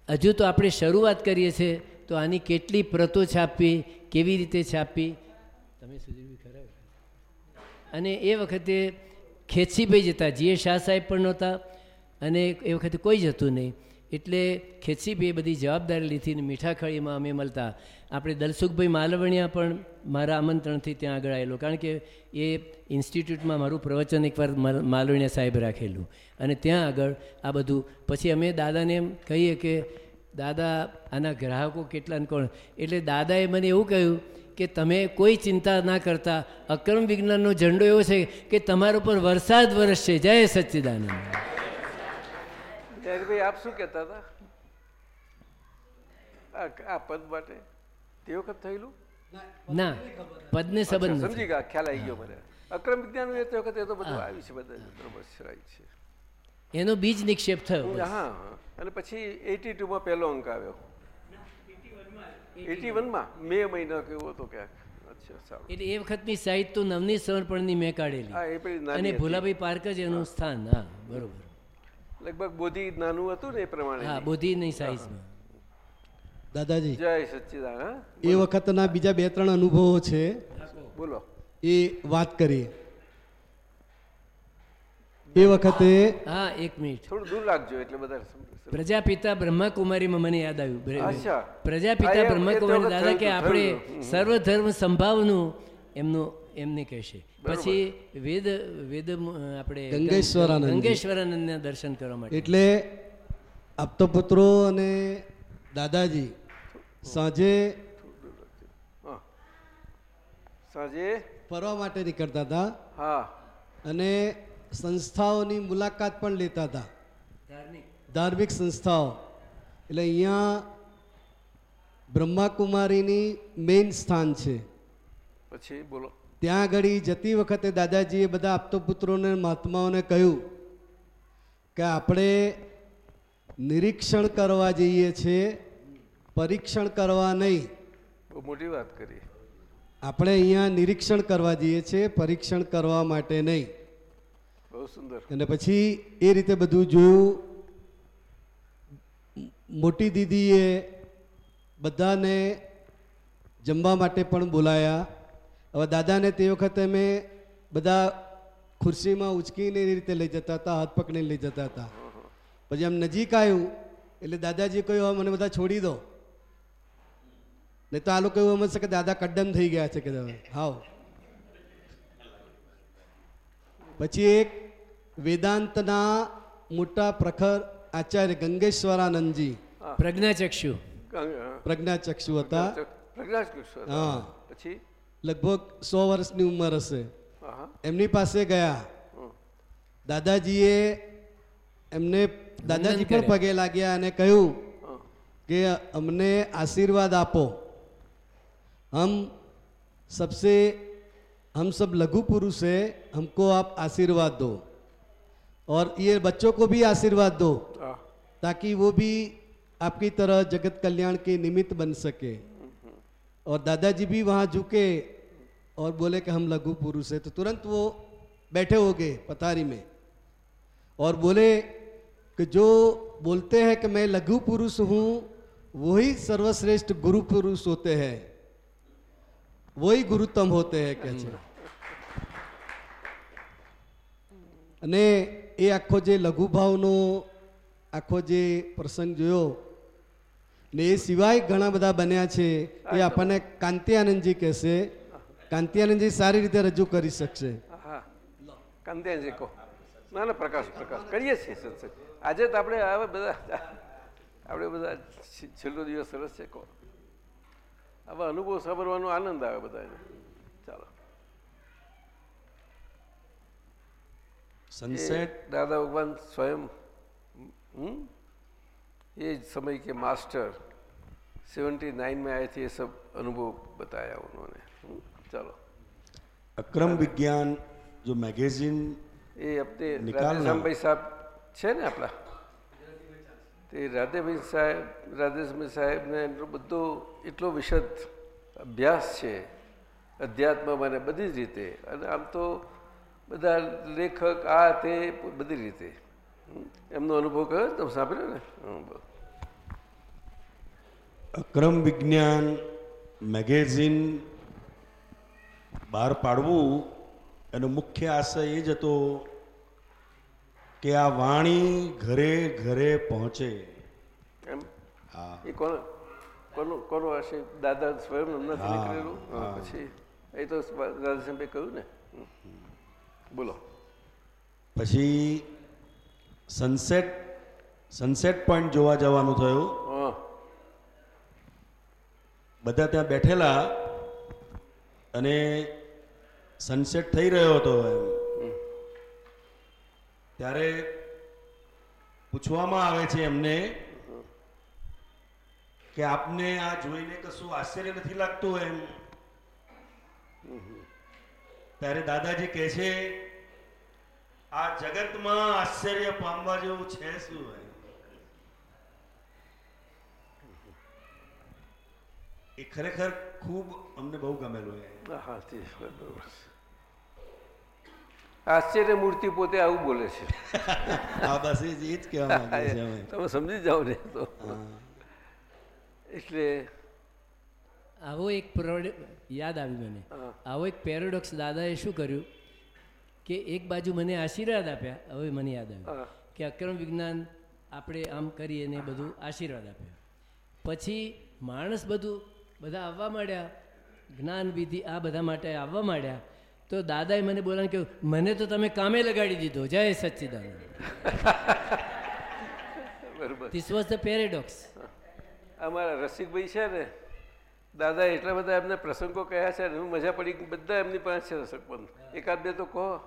હજુ તો આપણે શરૂઆત કરીએ છીએ તો આની કેટલી પ્રતો છાપવી, કેવી રીતે છાપવી, તમે સુધી ખરા. અને એ વખતે ખેંચીભાઈ જતા જીએ શાહ સાહેબ પણ નહોતા અને એ વખતે કોઈ જ હતું નહીં. એટલે ખેંચીભાઈએ બધી જવાબદારી લીધી ને મીઠાખળીમાં અમે મળતા. આપણે દલસુખભાઈ માલવણિયા પણ મારા આમંત્રણથી ત્યાં આગળ આવેલો. કારણ કે એ ઇન્સ્ટિટ્યૂટમાં મારું પ્રવચન એકવાર માલવણિયા સાહેબ રાખેલું. અને ત્યાં આગળ આ બધું, પછી અમે દાદાને એમ કહીએ કે, દાદા, આના ગ્રાહકો કેટલાને કોણ? એટલે દાદાએ મને એવું કહ્યું કે તમે કોઈ ચિંતા ના કરતા. અક્રમ વિજ્ઞાનનો ઝંડો એવો છે કે તમારા ઉપર વરસાદ વરસશે. જય સચ્ચિદાનંદ. બિહારીભાઈ આપ શું કહેતા હતા? આ પદ માટે તે વખત થયેલું? ના પદને સંબંધ સમજી ગયા ખ્યાલ આવી ગયો મને. અક્રમ વિજ્ઞાન એ તે વખતે તો બધું આવ્યું છે બધા બરોબર છે છે. એનો બીજ નિક્ષેપ થયો હા. અને પછી એટી ટુમાં પહેલો અંક આવ્યો. એટી વનમાં? મે મહિનો કેવો હતો ક્યાંક અચ્છા એટલે એ વખતની સાહિત્ય તો નવની સમર્પણની મેં હા કાઢેલી એ નાની અને હતી. પાર્ક જ એનું સ્થાન હા બરોબર. લગભગ બોધી નાનું હતું ને એ પ્રમાણે? હા બોધીની સાઈઝમાં દાદાજી. જય સચ્ચિદાન હા. એ વખતના બીજા બે ત્રણ અનુભવો છે. બોલો. એ વાત કરીએ. એ વખતે હા એક મિનિટ. થોડું દૂર રાખજો એટલે બધા. પ્રજાપિતા બ્રહ્માકુમારીમાં મને યાદ આવ્યું. પ્રજાપિતા બ્રહ્માકુમારી દાદા કે આપણે. સર્વધર્મ સંભાવનું એમનું એમને કહેશે. પછી વેદ વેદ આપણે ગંગેશ્વરાનંદ ગંગેશ્વરાનંદના દર્શન કરવા માટે. એટલે આપતપુત્રો અને દાદાજી. સાંજે સાંજે? ફરવા માટે નીકળતા હતા. હા. અને સંસ્થાઓની મુલાકાત પણ લેતા હતા. ધાર્મિક સંસ્થાઓ. એટલે અહીંયા બ્રહ્માકુમારીની મેઇન સ્થાન છે. પછી બોલો. ત્યાં આગળ જતી વખતે દાદાજીએ બધા આપતોપુત્રોને મહાત્માઓને કહ્યું કે આપણે નિરીક્ષણ કરવા જઈએ છીએ પરીક્ષણ કરવા નહીં. બહુ મોટી વાત કરી. આપણે અહીંયા નિરીક્ષણ કરવા જઈએ છીએ પરીક્ષણ કરવા માટે નહીં. બહુ સુંદર. અને પછી એ રીતે બધું જોયું. મોટી દીદીએ બધાને જમવા માટે પણ બોલાયા. હવે દાદાને તે વખતે મેં બધા ખુરશીમાં ઉચકીને એ રીતે લઈ જતા હતા, હાથ પકડીને લઈ જતા હતા. પછી આમ નજીક આવ્યું, એટલે દાદાજી કહ્યું, હવે મને બધા છોડી દો. નહીં તો આ લોકો એવું સમજશે કે દાદા કડ્ડમ થઈ ગયા છે કે હવે. હાવ. પછી એક વેદાંતના મોટા પ્રખર આચાર્ય ગંગેશ્વરાનંદજી પ્રજ્ઞાચક્ષુ પ્રજ્ઞાચક્ષુ હતા પ્રજ્ઞાચક્ષુ હતા. હા પછી લગભગ સો વર્ષની ઉંમર હશે હા એમની પાસે ગયા દાદાજીએ એમને દાદાજી પણ કર્યા. પગે લાગ્યા અને કહ્યું કે અમને આશીર્વાદ આપો હમ सबसे हम सब लघु पुरुष हैं हमको आप आशीर्वाद दो और ये बच्चों को भी आशीर्वाद दो હા ताकि वो भी आपकी तरह जगत कल्याण के निमित्त बन सके और दादाजी भी वहाँ झुके और बोले कि हम लघु पुरुष हैं तो तुरंत वो बैठे हो गए पथारी में और बोले कि जो बोलते हैं कि मैं लघु पुरुष हूँ वही सर्वश्रेष्ठ गुरु पुरुष होते हैं वही गुरुतम होते हैं કહે છે અને એ આખો જે લઘુભાવનો આખો જે પ્રસંગ જોયો ને એ સિવાય ઘણા બધા બન્યા છે એ આપણને કાંતિ આનંદજી કહેશે. કાંતિ આનંદજી સારી રીતે રજૂ કરી શકશે. કાંતિ આનંદજી કહો. ના ના પ્રકાશ પ્રકાશ. કરીએ છીએ આજે તો આપણે હવે બધા આપણે બધા છેલ્લો દિવસ સરસ છે કહો. હવે અનુભવ સાંભળવાનો આનંદ આવે બધાને. ચાલો. સનસેટ દાદા ભગવાન સ્વયં ये समय के मास्टर सेवेंटी नाइन में आए थे ये सब अनुभव बताया उन्होंने हम्म? चलो અક્રમ વિજ્ઞાન જો મેગેઝિન એ अपने નિકાલના. રાધેશ્યામભાઈ સાહેબ છે ને આપણા તે રાધેભાઈ સાહેબ રાધેશભાઈ સાહેબને એટલો બધો એટલો વિશદ અભ્યાસ છે અધ્યાત્મમાં અને બધી જ રીતે અને આમ તો બધા લેખક આ તે બધી રીતે હમ. એમનો અનુભવ કયો તમે સાંભળ્યો ને. અક્રમ વિજ્ઞાન મેગેઝિન બહાર પાડવું એનો મુખ્ય આશય એ જ હતો કે આ વાણી ઘરે ઘરે પહોંચે. એમ? હા. એ કોનો કોનો કોનો હશે દાદા સ્વયં નથી નીકળેલું. પછી એ તો કહ્યું ને. બોલો. પછી સનસેટ સનસેટ પોઈન્ટ જોવા જવાનું થયું. હા. બધા ત્યાં બેઠેલા અને સનસેટ થઈ રહ્યો હતો એમ. ત્યારે પૂછવામાં આવે છે એમને કે આપને આ જોઈને કશું આશ્ચર્ય નથી લાગતું એમ? ત્યારે દાદાજી કહે છે આ જગતમાં આશ્ચર્ય પામવા જેવું છે શું ભાઈ એ ખરેખર ખૂબ અમને બહુ ગમેલું આશ્ચર્ય મૂર્તિ પોતે આવું બોલે છે. હા બસ એ જ કહેવા તમે સમજી જાઓ ને તો. એટલે આવો એક યાદ આવ્યું મને. આવો એક પેરોડોક્સ દાદાએ શું કર્યું? કે એક બાજુ મને આશીર્વાદ આપ્યા હવે મને યાદ આવ્યું કે અક્રમ વિજ્ઞાન આપણે આમ કરીએ ને બધું આશીર્વાદ આપ્યા. પછી માણસ બધું બધા આવવા માંડ્યા જ્ઞાન વિધિ આ બધા માટે આવવા માંડ્યા તો દાદાએ મને બોલાવીને કહ્યું મને તો તમે કામે લગાડી દીધો. જય સચ્ચિદાનંદ. બરોબર. ધીસ વોઝ ધ પેરેડોક્સ અમારા રસિકભાઈ છે ને દાદા એટલા બધા એમને પ્રસંગો કહ્યા છે ને? હું મજા પડી ગઈ. બધા એમની પાસે છે રસક એકાદ બે તો કહો.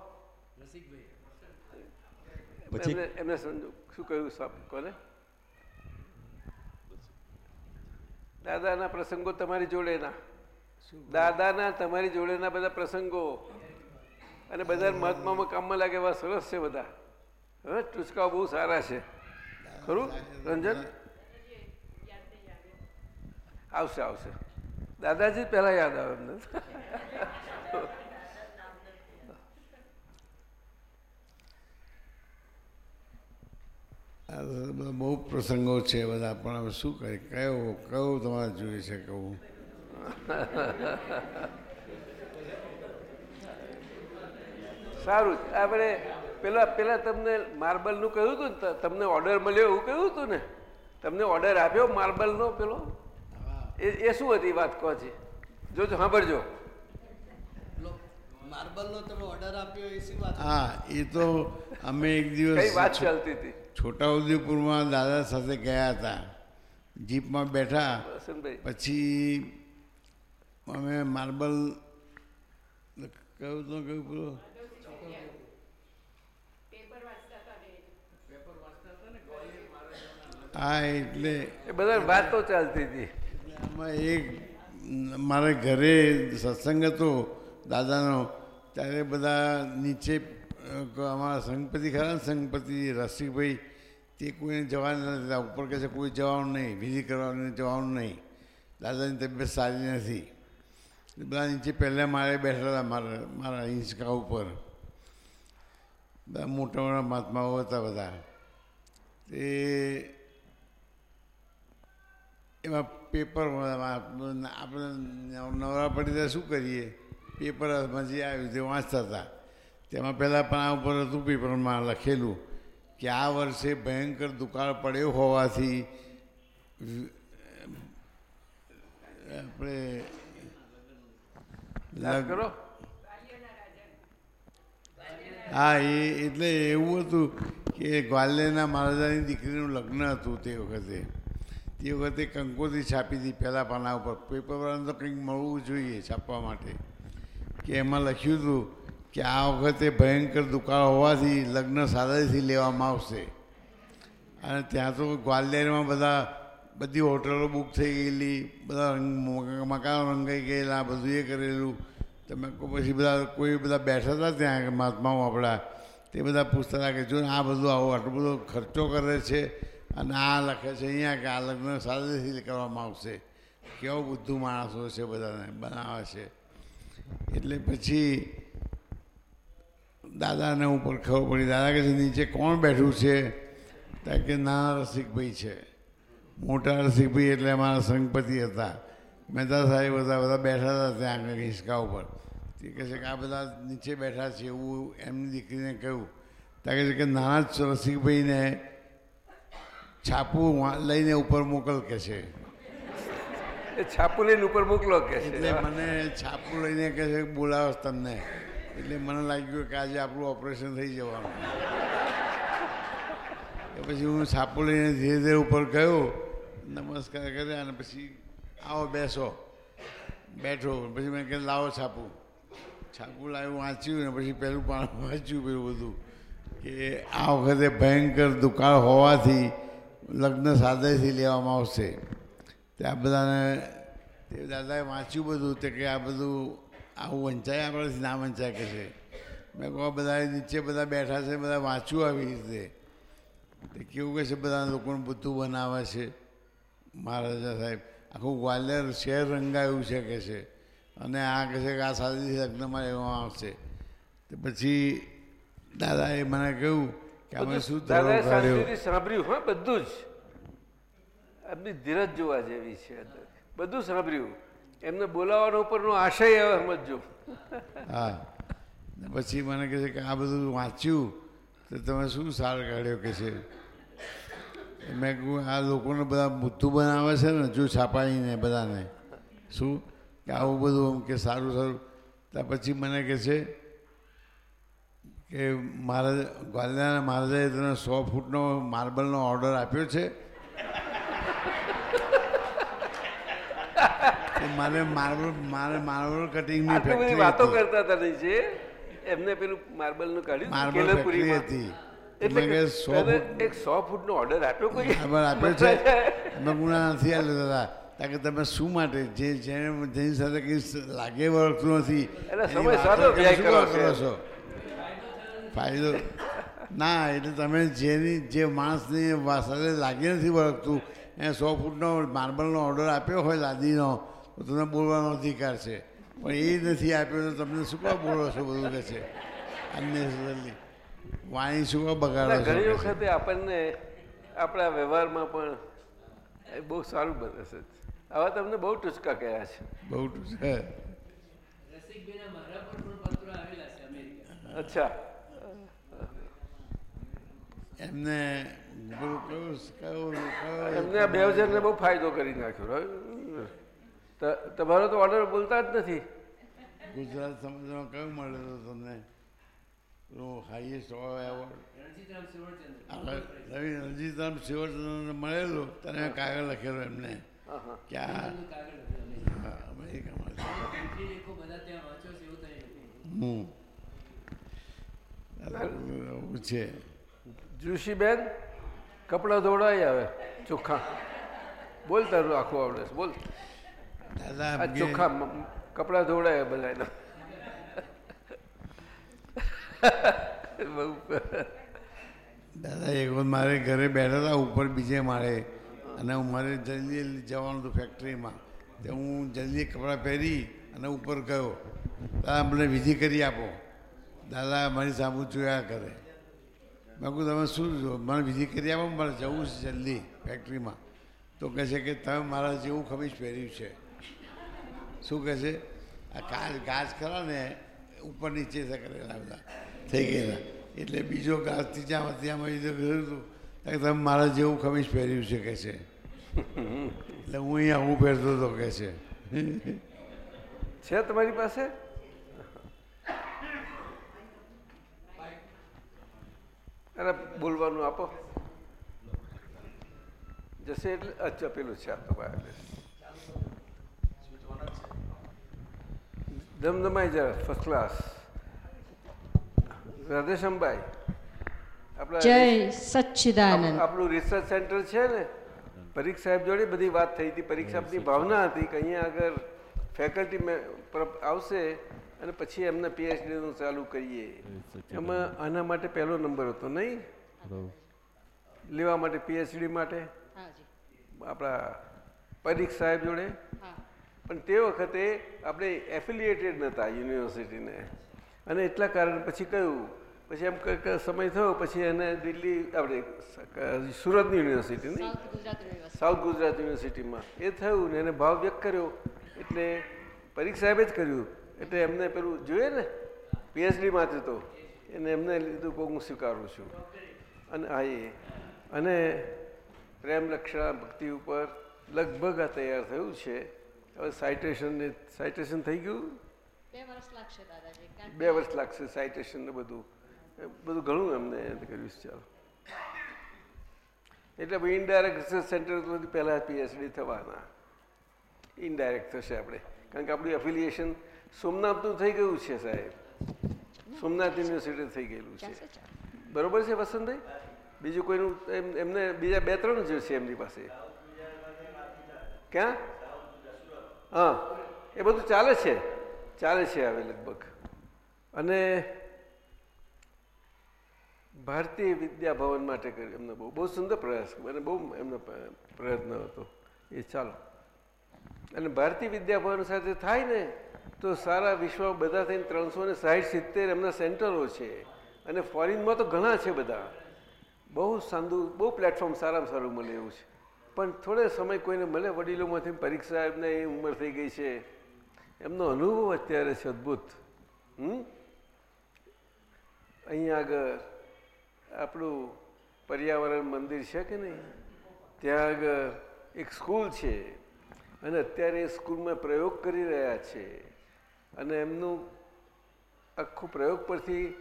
એમને એમને સમજો શું કહ્યું સાહેબ કોને? દાદાના પ્રસંગો તમારી જોડેના. દાદાના તમારી જોડેના બધા પ્રસંગો. અને બધા મહાત્મામાં કામમાં લાગે એવા સરસ છે બધા. હવે ટૂચકાઓ બહુ સારા છે. ખરું રંજન? આવશે આવશે. દાદાજી પહેલા યાદ આવે એમને બહુ પ્રસંગો છે બધા પણ હવે શું કરે કયો કયો તમારે જોઈએ છે કહું? સારું આપણે પેલા પેલા તમને માર્બલનું કહ્યું હતું ને ત- તમને ઓર્ડર મળ્યો એવું કહ્યું હતું ને? તમને ઓર્ડર આપ્યો માર્બલનો પેલો? એ એ શું હતી વાત કહો છે? જોજો સાંભળજો. માર્બલનો તમે ઓર્ડર આપ્યો એ શી વાત? હા એ તો અમે એક દિવસ કઈ વાત ચાલતી હતી? છોટાઉદેપુરમાં દાદા સાથે ગયા હતા. જીપમાં બેઠા પછી અમે માર્બલ કયું તો કયું પેલું? હા એટલે એ બધા વાતો ચાલતી હતી. એક મારે ઘરે સત્સંગ હતો, દાદાનો. ત્યારે બધા નીચે અમારા સંગપતિ ખરા સંગપતિ રસિકભાઈ, તે કોઈને જવાનું નથી. ઉપર કહે છે, કોઈ જવાનું નહીં, વિધિ કરવાનું જવાનું નહીં. દાદાની તબિયત સારી નથી. બધા નીચે પહેલાં મારે બેઠા હતા, મારા મારા હિંચકા ઉપર. બધા મોટા મોટા મહાત્માઓ હતા બધા. તે એમાં પેપર આપણે નવરા પડી ત્યાં શું કરીએ? પેપર હાથમાં જે આવ્યું તે વાંચતા હતા. તેમાં પહેલાં પણ આ ઉપર હતું પેપરમાં લખેલું કે આ વર્ષે ભયંકર દુકાળ પડ્યો હોવાથી આપણે કરો? હા એ એટલે એવું હતું કે ગ્વાલિયરના મહારાજાની દીકરીનું લગ્ન હતું તે વખતે. તે વખતે કંકોત્રી છાપી હતી પહેલાં પાના ઉપર પેપરવાળાને તો કંઈક મળવું જોઈએ છાપવા માટે. કે એમાં લખ્યું હતું કે આ વખતે ભયંકર દુકાળ હોવાથી લગ્ન સાદાથી લેવામાં આવશે. અને ત્યાં તો ગ્વાલિયરમાં બધા, બધી હોટલો બુક થઈ ગયેલી, બધા મકાનો રંગાઈ ગયેલા, બધું એ કરેલું. તમે પછી બધા, કોઈ બધા બેઠા હતા ત્યાં મહાત્માઓ આપણા તે બધા પૂછતા હતા કે જો આ બધું આવો આટલો બધો ખર્ચો કરે છે અને આ લખે છે, અહીંયા કે આ લગ્ન સાદાઈથી કરવામાં આવશે. કેવો બુદ્ધુ માણસો છે બધાને, બનાવે છે. એટલે પછી દાદાને ઉપર ખબર પડી, દાદા કે નીચે કોણ બેઠું છે? ત્યાં કે નાના રસિકભાઈ છે. મોટા રસિકભાઈ એટલે અમારા સંઘપતિ હતા. મહેતા સાહેબ બધા બધા બેઠા હતા ત્યાં આગળ હિંચકા ઉપર. તે કહે છે કે આ બધા નીચે બેઠા છે એવું એમની દીકરીને કહ્યું. ત્યાં કહે છે કે નાના જ રસિકભાઈને છાપું લઈને ઉપર મોકલ કે છે. એ છાપુ લઈને ઉપર મોકલો કે એટલે મને છાપું લઈને કે છે બોલાવો તમને. એટલે મને લાગ્યું કે આજે આપણું ઓપરેશન થઈ જવાનું. એ પછી હું છાપું લઈને ધીરે ધીરે ઉપર ગયો નમસ્કાર કર્યા અને પછી આવો બેસો. બેઠો. પછી મેં કહે લાવો છાપું. છાપું લાવ્યું વાંચ્યું ને પછી પહેલું પાનું વાંચ્યું પેલું બધું કે આ વખતે ભયંકર દુકાળ હોવાથી લગ્ન સાદાઈથી લેવામાં આવશે. ત્યાં બધાને તે દાદાએ વાંચ્યું બધું તે કે આ બધું આવું વંચાય આપણાથી ના વંચાય કે છે. મેં કહું આ બધા નીચે બધા બેઠા છે, બધા વાંચ્યું આવી રીતે. તે કેવું કહે છે બધા લોકોને બધું બનાવે છે. મહારાજા સાહેબ, આખું ગ્વાલિયર શહેર રંગાયું છે કે છે. અને આ કહે છે કે આ સાદી લગ્નમાં લેવામાં આવશે. તો પછી દાદાએ મને કહ્યું કે અમે શું દાદાએ શાંતિથી સાંભળ્યું હા બધું જ. એમની ધીરજ જોવા જેવી છે બધું સાંભળ્યું. એમને બોલાવવાનો ઉપરનો આશય હવે સમજો હા. પછી મને કહે છે કે આ બધું વાંચ્યું તો તમે શું સાર કાઢ્યો કે છે? મેં કહ્યું આ લોકોને બધા મૂતું બનાવે છે ને જો છાપાઈને બધાને. શું? કે આવું બધું એમ કે સારું સારું. ત્યાં પછી મને કહે છે કે મહારાજ ગ્વાલિયરના મહારાજાએ તને સો ફૂટનો માર્બલનો ઓર્ડર આપ્યો છે? મારે માર્બલ મારે માર્બલ કટિંગની ફેક્ટરી વાતો કરતા હતા છે એમને પેલું માર્બલનું કાઢ્યું માર્બલ. ફેક્ટરી હતી. એટલે સો એક સો ફૂટનો ઓર્ડર આપ્યો કોઈ? ખબર આપ્યો છે. અમે ગુના નથી આપ્યો દાદા. કારણ કે તમે શું માટે જે જેને સાથે કંઈ લાગે વળગતું નથી એટલે સમય સારો કરો છો. ફાયદો ના એટલે તમે જેની જે માણસની સાથે લાગી નથી વળગતું એને સો ફૂટનો માર્બલનો ઓર્ડર આપ્યો હોય લાદીનો તો તમને બોલવાનો અધિકાર છે. પણ એ નથી આપ્યો તો તમને શું કહો બોલો છો બધું કે છે? અનનેસેસરલી વાણી શું કહો બગાડો ઘણી વખતે આપણને આપણા વ્યવહારમાં પણ એ બહુ સારું બને છે. આવા તમને બહુ ટૂચકા કયા છે. બહુ ટૂંક છે અચ્છા. એમને પેલું કયું કયું એમને આ બે હજારને બહુ ફાયદો કરી નાખ્યો? તમારો તો ઓર્ડર બોલતા જ નથી. ગુજરાત સમાજમાં કયું મળેલું તમને? હાઈએસ્ટ એવોર્ડ રવિ રણજીતરામ શિવચંદ્રને મળેલું તને કાગળ લખેલો એમને. કે આ હા, અમેરિકામાં એવું છે. જોશીબેન કપડાં ધોવડાવી આવે ચોખ્ખા. બોલ તારું આખું આવડે છે બોલ. દાદા ચોખ્ખા કપડાં ધોવડાવે બધાના બહુ દાદા એક વખત મારે ઘરે બેઠા હતા ઉપર બીજે માળે. અને હું મારે જલ્દી જવાનું હતું ફેક્ટરીમાં તે હું જલ્દી કપડાં પહેરી અને ઉપર ગયો. દાદા મને વિધિ કરી આપો. દાદા મારી સામુ જોયા કરે. મેં તમે શું જો? મને વિધિ કરી આપો મારે જવું છે જલ્દી ફેક્ટરીમાં તો કહે છે કે તમે મારા જેવું ખમીજ પહેર્યું છે. શું કહે છે? આ કાચ ગાજ ખરા ને, ઉપર નીચે કરેલા બધા. થઈ ગયેલા. એટલે બીજો ઘાસ ત્રીજામાં ત્યાં એ કર્યું હતું તમે મારા જેવું ખમીજ પહેર્યું છે, કહે છે. એટલે હું અહીંયા હું પહેરતો હતો, કહે છે. છે તમારી પાસે? અરે બોલવાનું આપો. જશે એટલે અચ્છા પેલું છે આપતો ધમધમાઈ જરા ફર્સ્ટ ક્લાસ રાધેશ્યામભાઈ આપણા જય સચ્ચિદાનંદ. આપણું રિસર્ચ સેન્ટર છે ને? પરીખ સાહેબ જોડે બધી વાત થઈ હતી. પરીક્ષા સાહેબની ભાવના હતી કે અહીંયા આગળ ફેકલ્ટી આવશે. અને પછી એમને પીએચડીનું ચાલુ કરીએ. એમાં આના માટે પહેલો નંબર હતો નહીં? લેવા માટે પીએચડી માટે? આપણા પરીખ સાહેબ જોડે? પણ તે વખતે આપણે એફિલિએટેડ નહોતા યુનિવર્સિટીને. અને એટલા કારણે પછી કહ્યું પછી એમ કંઈક સમય થયો પછી એને દિલ્હી આપણે સુરતની યુનિવર્સિટી નહીં? સાઉથ ગુજરાત યુનિવર્સિટીમાં. એ થયું ને એને ભાવ વ્યક્ત કર્યો. એટલે પરીખ સાહેબે જ કર્યું. એટલે એમને પેલું જોઈએ ને પીએચડી માટે તો. એને એમને લીધું કહું હું સ્વીકારું છું. અને હા એ. અને પ્રેમલક્ષણા ભક્તિ ઉપર લગભગ આ તૈયાર થયું છે. હવે સાઇટેશન સાઇટેશન થઈ ગયું? બે વર્ષ લાગશે સાઇટેશન ને બધું. બધું ઘણું એમને કર્યું છે ચાલો. એટલે ભાઈ ઇનડાયરેક્ટ રિસર્ચ સેન્ટર પહેલાં પીએચડી થવાના. ઇનડાયરેક્ટ થશે આપણે. કારણ કે આપણું એફિલિએશન સોમનાથનું થઈ ગયું છે સાહેબ. સોમનાથ યુનિવર્સિટી થઈ ગયેલું છે. બરોબર છે વસંતભાઈ? બીજું કોઈનું એમને બીજા બે ત્રણ જ છે એમની પાસે. ક્યાં? હા એ બધું ચાલે છે. ચાલે છે હવે લગભગ. અને ભારતીય વિદ્યા ભવન માટે એમને બહુ બહુ સુંદર પ્રયાસ અને બહુ એમનો પ્રયત્ન હતો. એ ચાલો. અને ભારતીય વિદ્યા ભવન સાથે થાય ને તો સારા વિશ્વ બધા થઈને ત્રણસો ને સાઠ સિત્તેર એમના સેન્ટરો છે. અને ફોરિનમાં તો ઘણા છે બધા. બહુ સાંદું બહુ પ્લેટફોર્મ સારામાં સારું મળે એવું છે. પણ થોડે સમય કોઈને મળે, વડીલોમાંથી પરીક્ષા એમને એ ઉંમર થઈ ગઈ છે. એમનો અનુભવ અત્યારે છે અદ્ભુત. હમ? અહીંયા આગળ આપણું પર્યાવરણ મંદિર છે કે નહીં? ત્યાં આગળ એક સ્કૂલ છે. અને અત્યારે એ સ્કૂલમાં પ્રયોગ કરી રહ્યા છે. અને એમનું આખું પ્રયોગ પરથી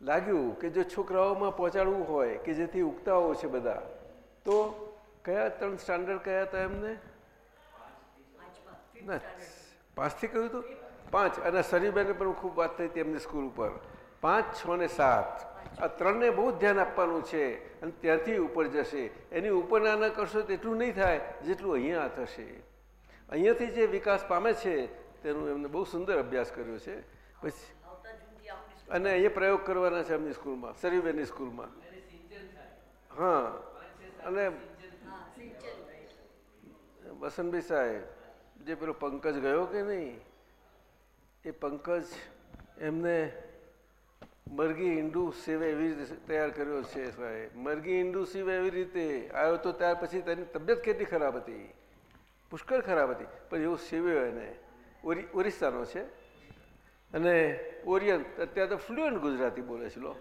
લાગ્યું કે જો છોકરાઓમાં પહોંચાડવું હોય કે જેથી ઉગતાઓ છે બધા તો કયા ત્રણ સ્ટાન્ડર્ડ કયા હતા એમને? ના પાંચથી કહ્યું હતું? પાંચ. અને શરીબેને પણ ખૂબ વાત થઈ હતી એમની સ્કૂલ ઉપર. પાંચ છ ને સાત. આ ત્રણને બહુ ધ્યાન આપવાનું છે અને ત્યાંથી ઉપર જશે. એની ઉપર ના કરશો તેટલું નહીં થાય જેટલું અહીંયા થશે. અહીંયાથી જે વિકાસ પામે છે તેનું એમને બહુ સુંદર અભ્યાસ કર્યો છે. પછી અને અહીંયા પ્રયોગ કરવાના છે એમની સ્કૂલમાં સરયુબેનની સ્કૂલમાં. હા અને વસંતભાઈ સાહેબ જે પેલો પંકજ ગયો કે નહીં? એ પંકજ એમને મરઘી ઈંડુ સેવ એવી રીતે તૈયાર કર્યો છે સાહેબ. મરઘી ઈંડુ સીવ એવી રીતે આવ્યો તો ત્યાર પછી તેની તબિયત કેટલી ખરાબ હતી? પુષ્કળ ખરાબ હતી. પણ એવું સેવ્યો એને. ઓરિ છે. અને ઓરિયન, અત્યારે તો ફ્લુઅન્ટ ગુજરાતી બોલે છે લો.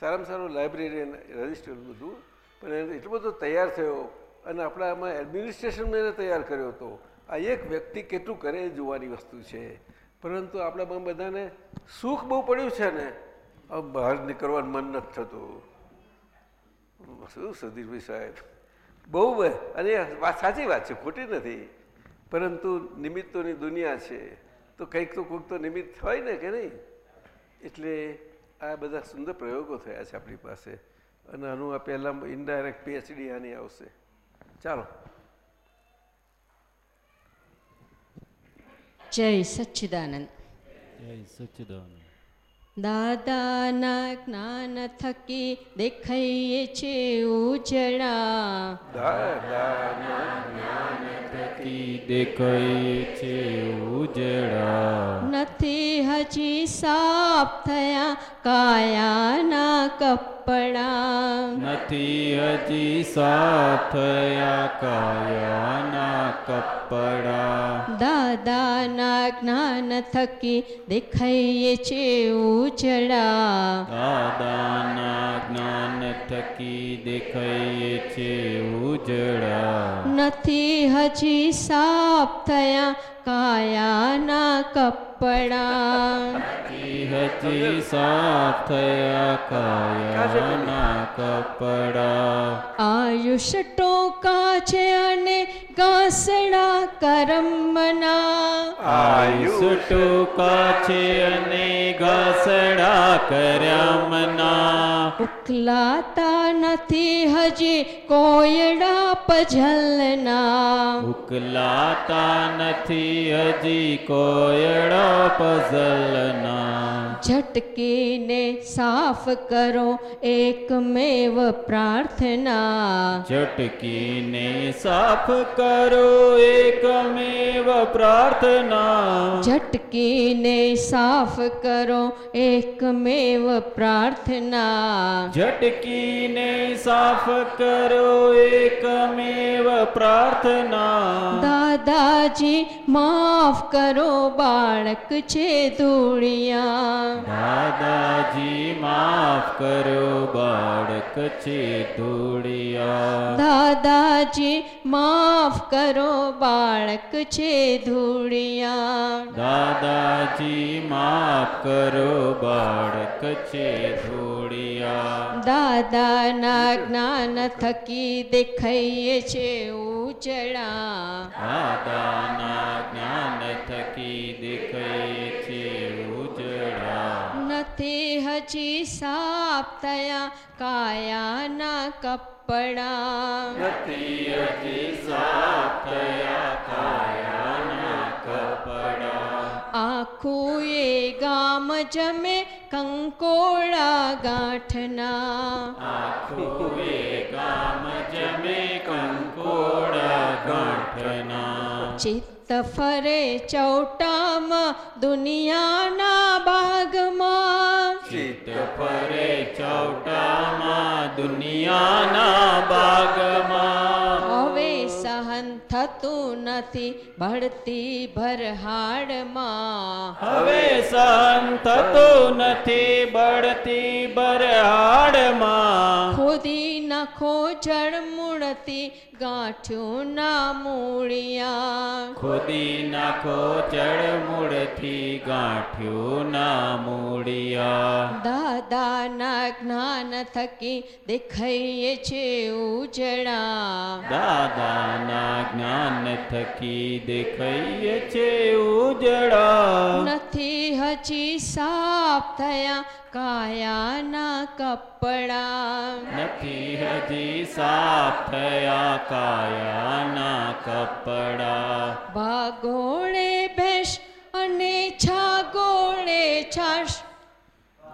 સારામાં સારું લાઇબ્રેરિયન રજિસ્ટર બધું. પણ એને એટલો બધો તૈયાર થયો અને આપણા આમાં એડમિનિસ્ટ્રેશનમાં એને તૈયાર કર્યો હતો આ એક વ્યક્તિ કેટલું કરે એ જોવાની વસ્તુ છે. પરંતુ આપણામાં બધાને સુખ બહુ પડ્યું છે ને હવે બહાર નીકળવાનું મન નથી થતું. શું સુધીરભાઈ સાહેબ? બહુ અને વાત સાચી વાત છે, ખોટી નથી. પરંતુ નિમિત્તોની દુનિયા છે તો કંઈક તો કોઈક તો નિમિત્ત હોય ને કે નહીં? એટલે આ બધા સુંદર પ્રયોગો થયા છે આપણી પાસે. અને આનું આ પહેલાં ઇનડાયરેક્ટ પીએચડી આની આવશે. ચાલો. જય સચ્ચિદાનંદ. જય સચ્ચિદાનંદ. દાદાના જ્ઞાન થકી દેખાઈએ છે ઉજળા. થકી દેખાઈએ છે ઉજળા. નથી હજી સાફ થયા કાયાના કપડા નથી હજી સાફ થયા કાયાના કપડા. દાદાના જ્ઞાન થકી દેખાઈએ છે ઉજળા. દાદાના જ્ઞાન થકી દેખાઈએ છે ઉજળા. નથી હજી સાફ થયા કાયાના કપડા હજી સાફ થયા કાયાના કપડા. આયુષ ટોકા છે અને ગાસડા કરમના. આયુષ ટોકા છે અને ઘસડા કર્યા મના ઉકલાતા નથી હજી કોયડા પઝલના ઉકલાતા નથી હજી કોયડા પઝલના ઝટકીને સાફ કરો એકમેવ પ્રાર્થના ઝટકીને સાફ કરો એકમેવ પ્રાર્થના ઝટકીને સાફ કરો એકમેવ પ્રાર્થના ઝટકીને સાફ કરો એકમેવ પ્રાર્થના દાદાજી માફ કરો બાળક છે ધૂળિયા. દાદાજી માફ કરો બાળક છે ધૂળિયા. દાદાજી માફ કરો બાળક છે ધૂળિયા. દાદાજી માફ કરો બાળક છે ધૂળિયા. દાદાના જ્ઞાન થકી દેખાઈએ છે ઉજળા. દાદાના જ્ઞાન થકી દેખાય છે ઉજળા નથી હજી સાફ થયા કાયાના કપડા નથી હજી સાફ થયા કાયાના કપડા આખું એ ગામ જમે કંકોળા ગાંઠના આખું એ ગામ જમે કંકોડા ચિત્ત ફરે ચૌટામાં દુનિયાના બાગમાં ચિત્ત ફરે ચૌટામાં દુનિયાના બાગમાં થતું નથી ભળતી ભરહાડમાં હવે સહન થતું નથી બળતી ભરહાડમાં ખોદી નાખો જળમૂળથી ગાંઠ્યું ના મૂળિયા. ખોદી નાખો જળમૂળથી ગાંઠ્યું ના મૂળિયા. દાદાના જ્ઞાન થકી દેખાઈએ છે ઉજળા. દાદાના જ્ઞાન થકી દેખાય છે ઉજળા. નથી હજી સાફ થયા કાયાના કપડા. નથી હજી સાફ થયા કાયાના કપડા. ભાગોળે ભેંસ અને છાગોળે છાશ.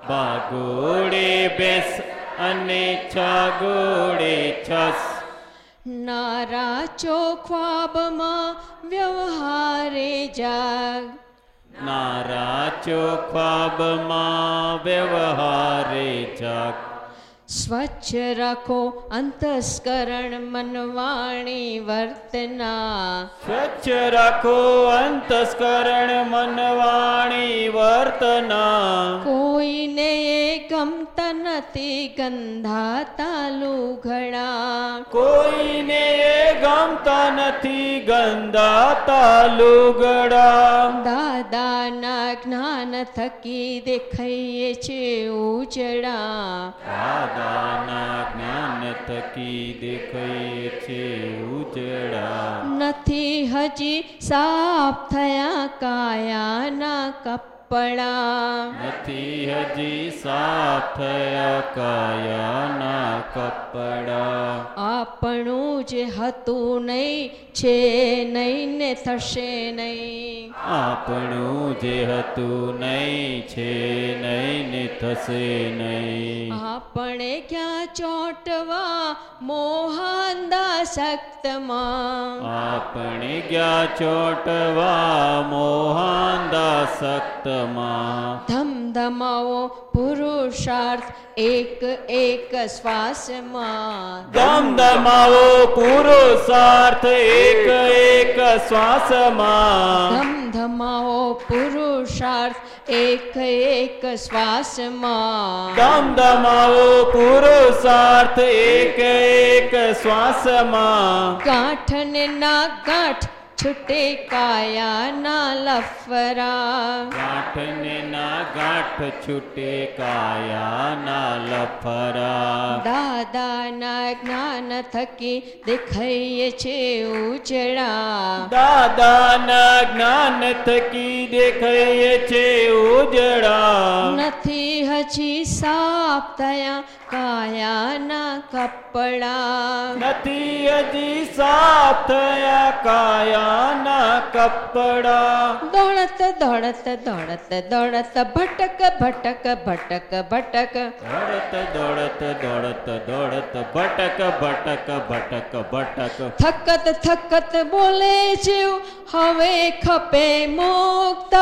બાગોડે બેસ અને છાગોળે છસ નારા ચોખ્વાબમાં વ્યવહારે જાગ નારા ચોખ્વાબમાં વ્યવહારે જાગ સ્વચ્છ રાખો અંતસ્કરણ મનવાણી વર્તના. સ્વચ્છ રાખો અંતસ્કરણ મનવાણી વર્તના. કોઈને ગમતા નથી ગંધાતા લુઘડા કોઈને ગમતા નથી તાલુ લુગડા દાદાના જ્ઞાન થકી દેખાઈએ છે ઉજળા. દાદાના જ્ઞાન થકી દેખાય છે ઉજળા. નથી હજી સાફ થયા કાયાના કપડા નથી હજી સાફ કાયાના કપડા. આપણું જે હતું નહીં છે નહીં ને થશે નહીં. આપણું જે હતું નહીં છે નહીં ને થશે નહીં. આપણે ક્યાં ચોટવા મોહાંદા સક્તમાં આપણે ક્યાં ચોટવા મોહાંદા સક્તમાં ધમધમાવો પુરુષાર્થ એક એક શ્વાસમાં દમદમાવો પુરુષાર્થ એક એક શ્વાસમાં ધમધમાવો પુરુષાર્થ એક એક શ્વાસમાં દમદમાવો પુરુષાર્થ એક એક શ્વાસમાં ગાંઠ ને ના ગાંઠ છૂટે કાયાના લફરા. ગાંઠને ના ગાંઠ છૂટે કાયાના લફરા. દાદાના જ્ઞાન થકી દેખાઈએ છે ઉજળા. દાદાના જ્ઞાન થકી દેખાય છે ઉજળા. નથી હજી સાફ થયા કાયાના કપડા. નથી હજી સાફ થયા કાયાના કપડા. દોડત દોડત દોડત દોડત ભટક ભટક ભટક ભટક. દોડત દોડત દોડત દોડત ભટક ભટક ભટક ભટક. થકત થકત બોલે જીવ હવે ખપે મુક્ત.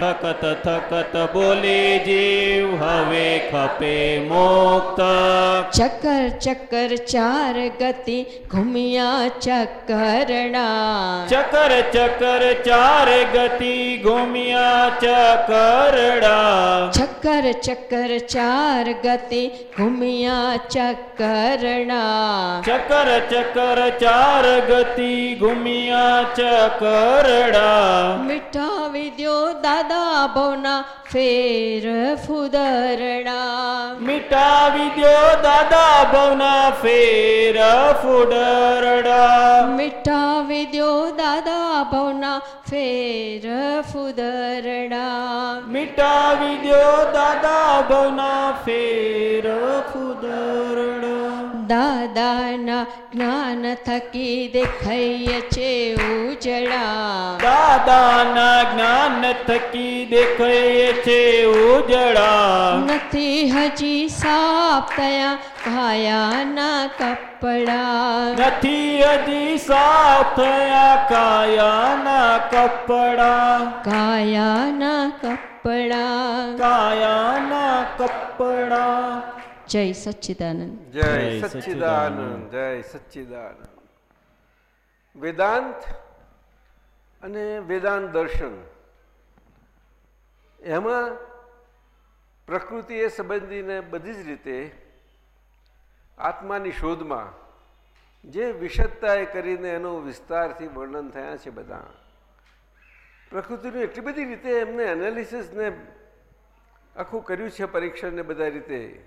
થકત થકત બોલે જીવ હવે ખપે મુક્ત ચક્કર ચક્કર ચાર ગતિ ઘૂમ્યા ચક્કરણા ચક્કર ચક્કર ચાર ગતિ ઘૂમ્યા ચકરડા ચક્કર ચક્કર ચાર ગતિ ઘૂમ્યા ચક્કરણા ચક્કર ચક્કર ચાર ગતિ ઘૂમ્યા ચકરડા મીઠા વિદ્યો દાદા ભવના ફેર ફુદરણા મિટાવી દો દાદા ભવના ફેર ફુડરડા મિટાવી દો દાદા ભવના ફેર ફુદરડા. મિટાવી દો દાદા ભવના ફેર ફુદરડા. દાદાના જ્ઞાન થકી દેખાય છે ઉજળા. દાદાના જ્ઞાન થકી દેખાય છે ઉજળા. નથી હજી સાફ થયા કાયાના કપડા. નથી હજી સાફ કાયાના કપડા. કાયાના કપડા. કાયાના કપડા. જય સચ્ચિદાનંદ. જય જય સચ્ચિદાનંદ. જય સચ્ચિદાનંદ. વેદાંત અને વેદાંત દર્શન એમાં પ્રકૃતિ એ સંબંધીને બધી જ રીતે આત્માની શોધમાં જે વિશદતાએ કરીને એનું વિસ્તારથી વર્ણન થયા છે બધા. પ્રકૃતિનું એટલી બધી રીતે એમને એનાલિસિસને આખું કર્યું છે પરીક્ષણને બધા રીતે.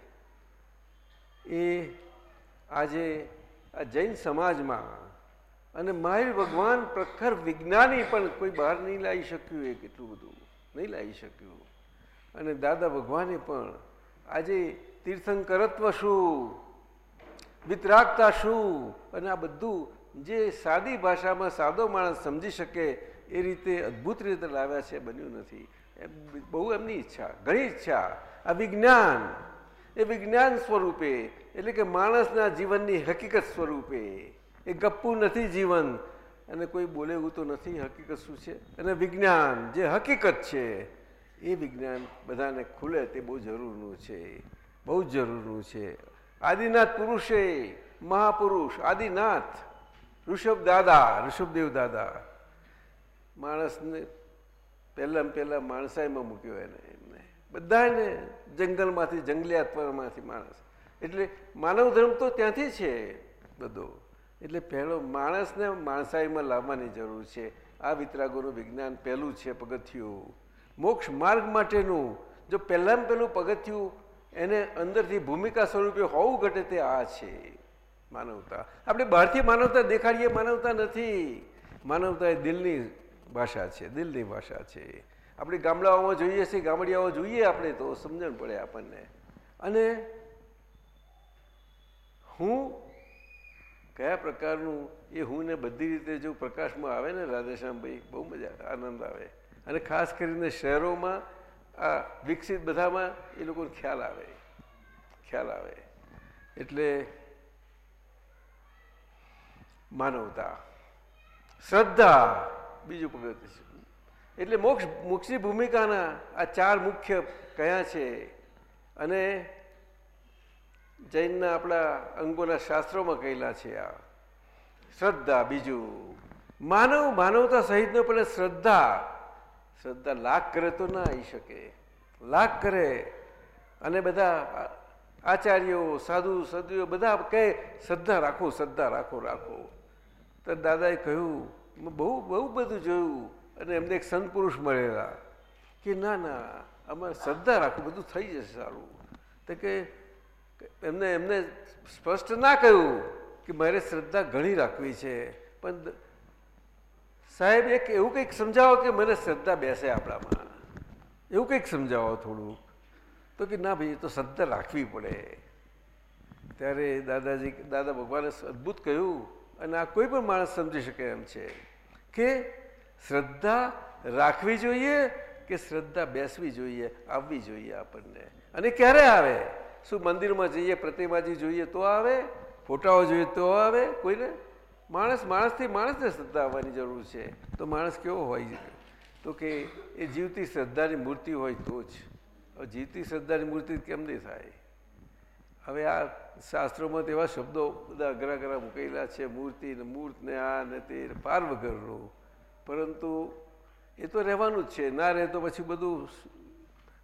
એ આજે આ જૈન સમાજમાં અને મહાવીર ભગવાન પ્રખર વિજ્ઞાની પણ કોઈ બહાર નહીં લાવી શક્યું એ કેટલું બધું. નહીં લાવી શક્યું. અને દાદા ભગવાને પણ આજે તીર્થંકરત્વ શું? વિતરાગતા શું અને આ બધું જે સાદી ભાષામાં સાદો માણસ સમજી શકે એ રીતે અદ્ભુત રીતે લાવ્યા છે, બન્યું નથી. બહુ એમની ઈચ્છા, ઘણી ઈચ્છા. આ વિજ્ઞાન, એ વિજ્ઞાન સ્વરૂપે, એટલે કે માણસના જીવનની હકીકત સ્વરૂપે, એ ગપ્પુ નથી જીવન. અને કોઈ બોલે એવું તો નથી હકીકત શું છે? અને વિજ્ઞાન, જે હકીકત છે, એ વિજ્ઞાન બધાને ખુલે તે બહુ જરૂરનું છે. બહુ જરૂરનું છે. આદિનાથ પુરુષે, મહાપુરુષ, આદિનાથ, ઋષભ દાદા, ઋષભદેવ દાદા, માણસને પહેલાં પહેલાં માણસાઈમાં મૂક્યો એને, એમને. બધાને જંગલમાંથી જંગલિયાતમાંથી માણસ. એટલે માનવ ધર્મ તો ત્યાંથી છે બધો. એટલે પહેલો માણસને માણસાઈમાં લાવવાની જરૂર છે. આ વિતરાગોનું વિજ્ઞાન પહેલું છે પગથિયું. મોક્ષ માર્ગ માટેનું. જો પહેલાં પહેલું પગથિયું એને અંદરથી ભૂમિકા સ્વરૂપે હોવું ઘટે તે આ છે માનવતા. આપણે બહારથી માનવતા દેખાડીએ માનવતા નથી. માનવતા એ દિલની ભાષા છે, દિલની ભાષા છે. આપણે ગામડાઓમાં જોઈએ છીએ, ગામડિયાઓ જોઈએ આપણે તો, સમજણ પડે આપણને. અને હું કયા પ્રકારનું એ હું ને બધી રીતે જો પ્રકાશમાં આવે ને રાધેશ્યામભાઈ, બહુ મજા, આનંદ આવે. અને ખાસ કરીને શહેરોમાં આ વિકસિત બધામાં એ લોકોને ખ્યાલ આવે. ખ્યાલ આવે. એટલે માનવતા, શ્રદ્ધા બીજું પગત એટલે મોક્ષ, મોક્ષની ભૂમિકાના આ ચાર મુખ્ય કયા છે અને જૈનના આપણા અંગોના શાસ્ત્રોમાં કહેલા છે આ. શ્રદ્ધા બીજું, માનવ, માનવતા સહિતનો પણ શ્રદ્ધા શ્રદ્ધા લાખ કરે તો ના આવી શકે. લાખ કરે અને બધા આચાર્યો, સાધુ, સદીઓ બધા કહે, શ્રદ્ધા રાખો શ્રદ્ધા રાખો રાખો. તો દાદાએ કહ્યું બહુ બહુ બધું જોયું અને એમને એક સંત પુરુષ મળેલા કે, ના ના, અમારે શ્રદ્ધા રાખો, બધું થઈ જશે સારું. તો કે, એમને એમને સ્પષ્ટ ના કહ્યું કે, મારે શ્રદ્ધા ઘણી રાખવી છે, પણ સાહેબ, એક એવું કંઈક સમજાવો કે મને શ્રદ્ધા બેસે આપણામાં. એવું કંઈક સમજાવો થોડુંક. તો કે ના ભાઈ તો શ્રદ્ધા રાખવી પડે. ત્યારે દાદાજી, દાદા ભગવાને અદ્ભુત કહ્યું, અને આ કોઈ પણ માણસ સમજી શકે એમ છે કે શ્રદ્ધા રાખવી જોઈએ કે શ્રદ્ધા બેસવી જોઈએ, આવવી જોઈએ આપણને. અને ક્યારે આવે? શું મંદિરમાં જઈએ, પ્રતિમાજી જોઈએ તો આવે? ફોટાઓ જોઈએ તો આવે? કોઈને? માણસ માણસથી માણસને શ્રદ્ધા આવવાની જરૂર છે. તો માણસ કેવો હોય તો કે એ જીવતી શ્રદ્ધાની મૂર્તિ હોય તો જ. જીવતી શ્રદ્ધાની મૂર્તિ કેમ નહીં થાય? હવે આ શાસ્ત્રોમાં તેવા શબ્દો બધા અઘરા અઘરા મૂકેલા છે, મૂર્તિ ને મૂર્ત ને આ ને તે પાર વગરનું. પરંતુ એ તો રહેવાનું જ છે. ના રહે તો પછી બધું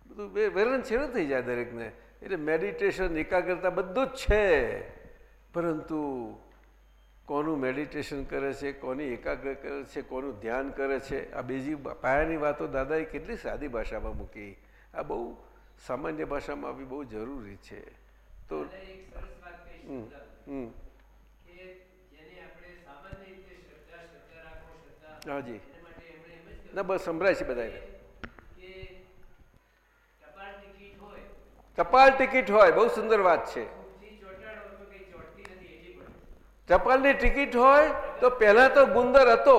બધું વેરણ છે ને થઈ જાય દરેકને. એટલે મેડિટેશન એકાગ્રતા બધું જ છે. પરંતુ કોનું મેડિટેશન કરે છે કોની એકાગ્ર કરે છે કોનું ધ્યાન કરે છે. આ બીજી પાયાની વાતો દાદાએ કેટલી સાદી ભાષામાં મૂકી. આ બહુ સામાન્ય ભાષામાં આવી બહુ જરૂરી છે. તો હાજી ના બસ સંભળાય છે બધાને ટપાલ ટિકિટ હોય બહુ સુંદર વાત છે. ટપાલની ટિકિટ હોય તો પહેલાં તો ગુંદર હતો,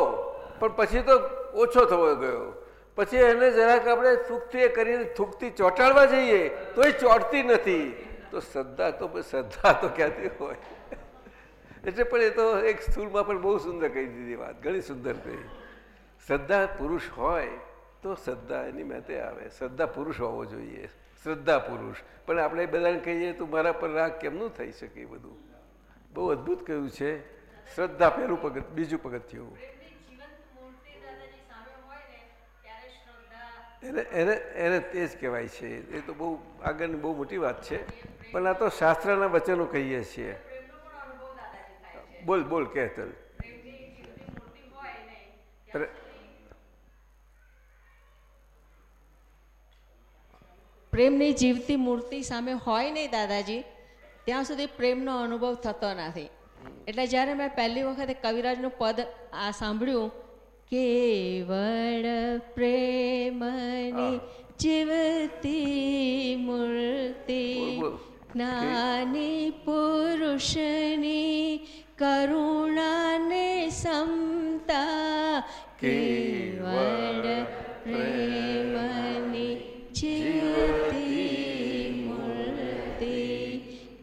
પણ પછી તો ઓછો થવો ગયો. પછી એને જરાક આપણે થૂકથી કરીને થૂકથી ચોંટાડવા જઈએ તો એ ચોંટતી નથી. તો શ્રદ્ધા તો શ્રદ્ધા તો ક્યાંથી હોય? એટલે પણ એ તો એક સ્થૂળમાં પણ બહુ સુંદર કહી દીધી વાત, ઘણી સુંદર કહી. શ્રદ્ધા પુરુષ હોય તો શ્રદ્ધા એની મેતે આવે. શ્રદ્ધા પુરુષ હોવો જોઈએ. શ્રદ્ધા પુરુષ. પણ આપણે બધાને કહીએ, તો મારા પર રાગ કેમનું થઈ શકે બધું? બહુ અદ્ભુત કહ્યું છે. શ્રદ્ધા પહેલું પગત બીજું પગથિયું એને એને એને તે જ કહેવાય છે. એ તો બહુ આગળની બહુ મોટી વાત છે. પણ આ તો શાસ્ત્રના વચનો કહીએ છીએ. બોલ બોલ કે તલ. પ્રેમની જીવતી મૂર્તિ સામે હોય નહીં દાદાજી? ત્યાં સુધી પ્રેમનો અનુભવ થતો નથી. એટલે જ્યારે મેં પહેલી વખતે કવિરાજનું પદ આ સાંભળ્યું કેવળ પ્રેમની જીવતી મૂર્તિ જ્ઞાની પુરુષની કરુણાને સમતા કેવળ પ્રેમની જીવતી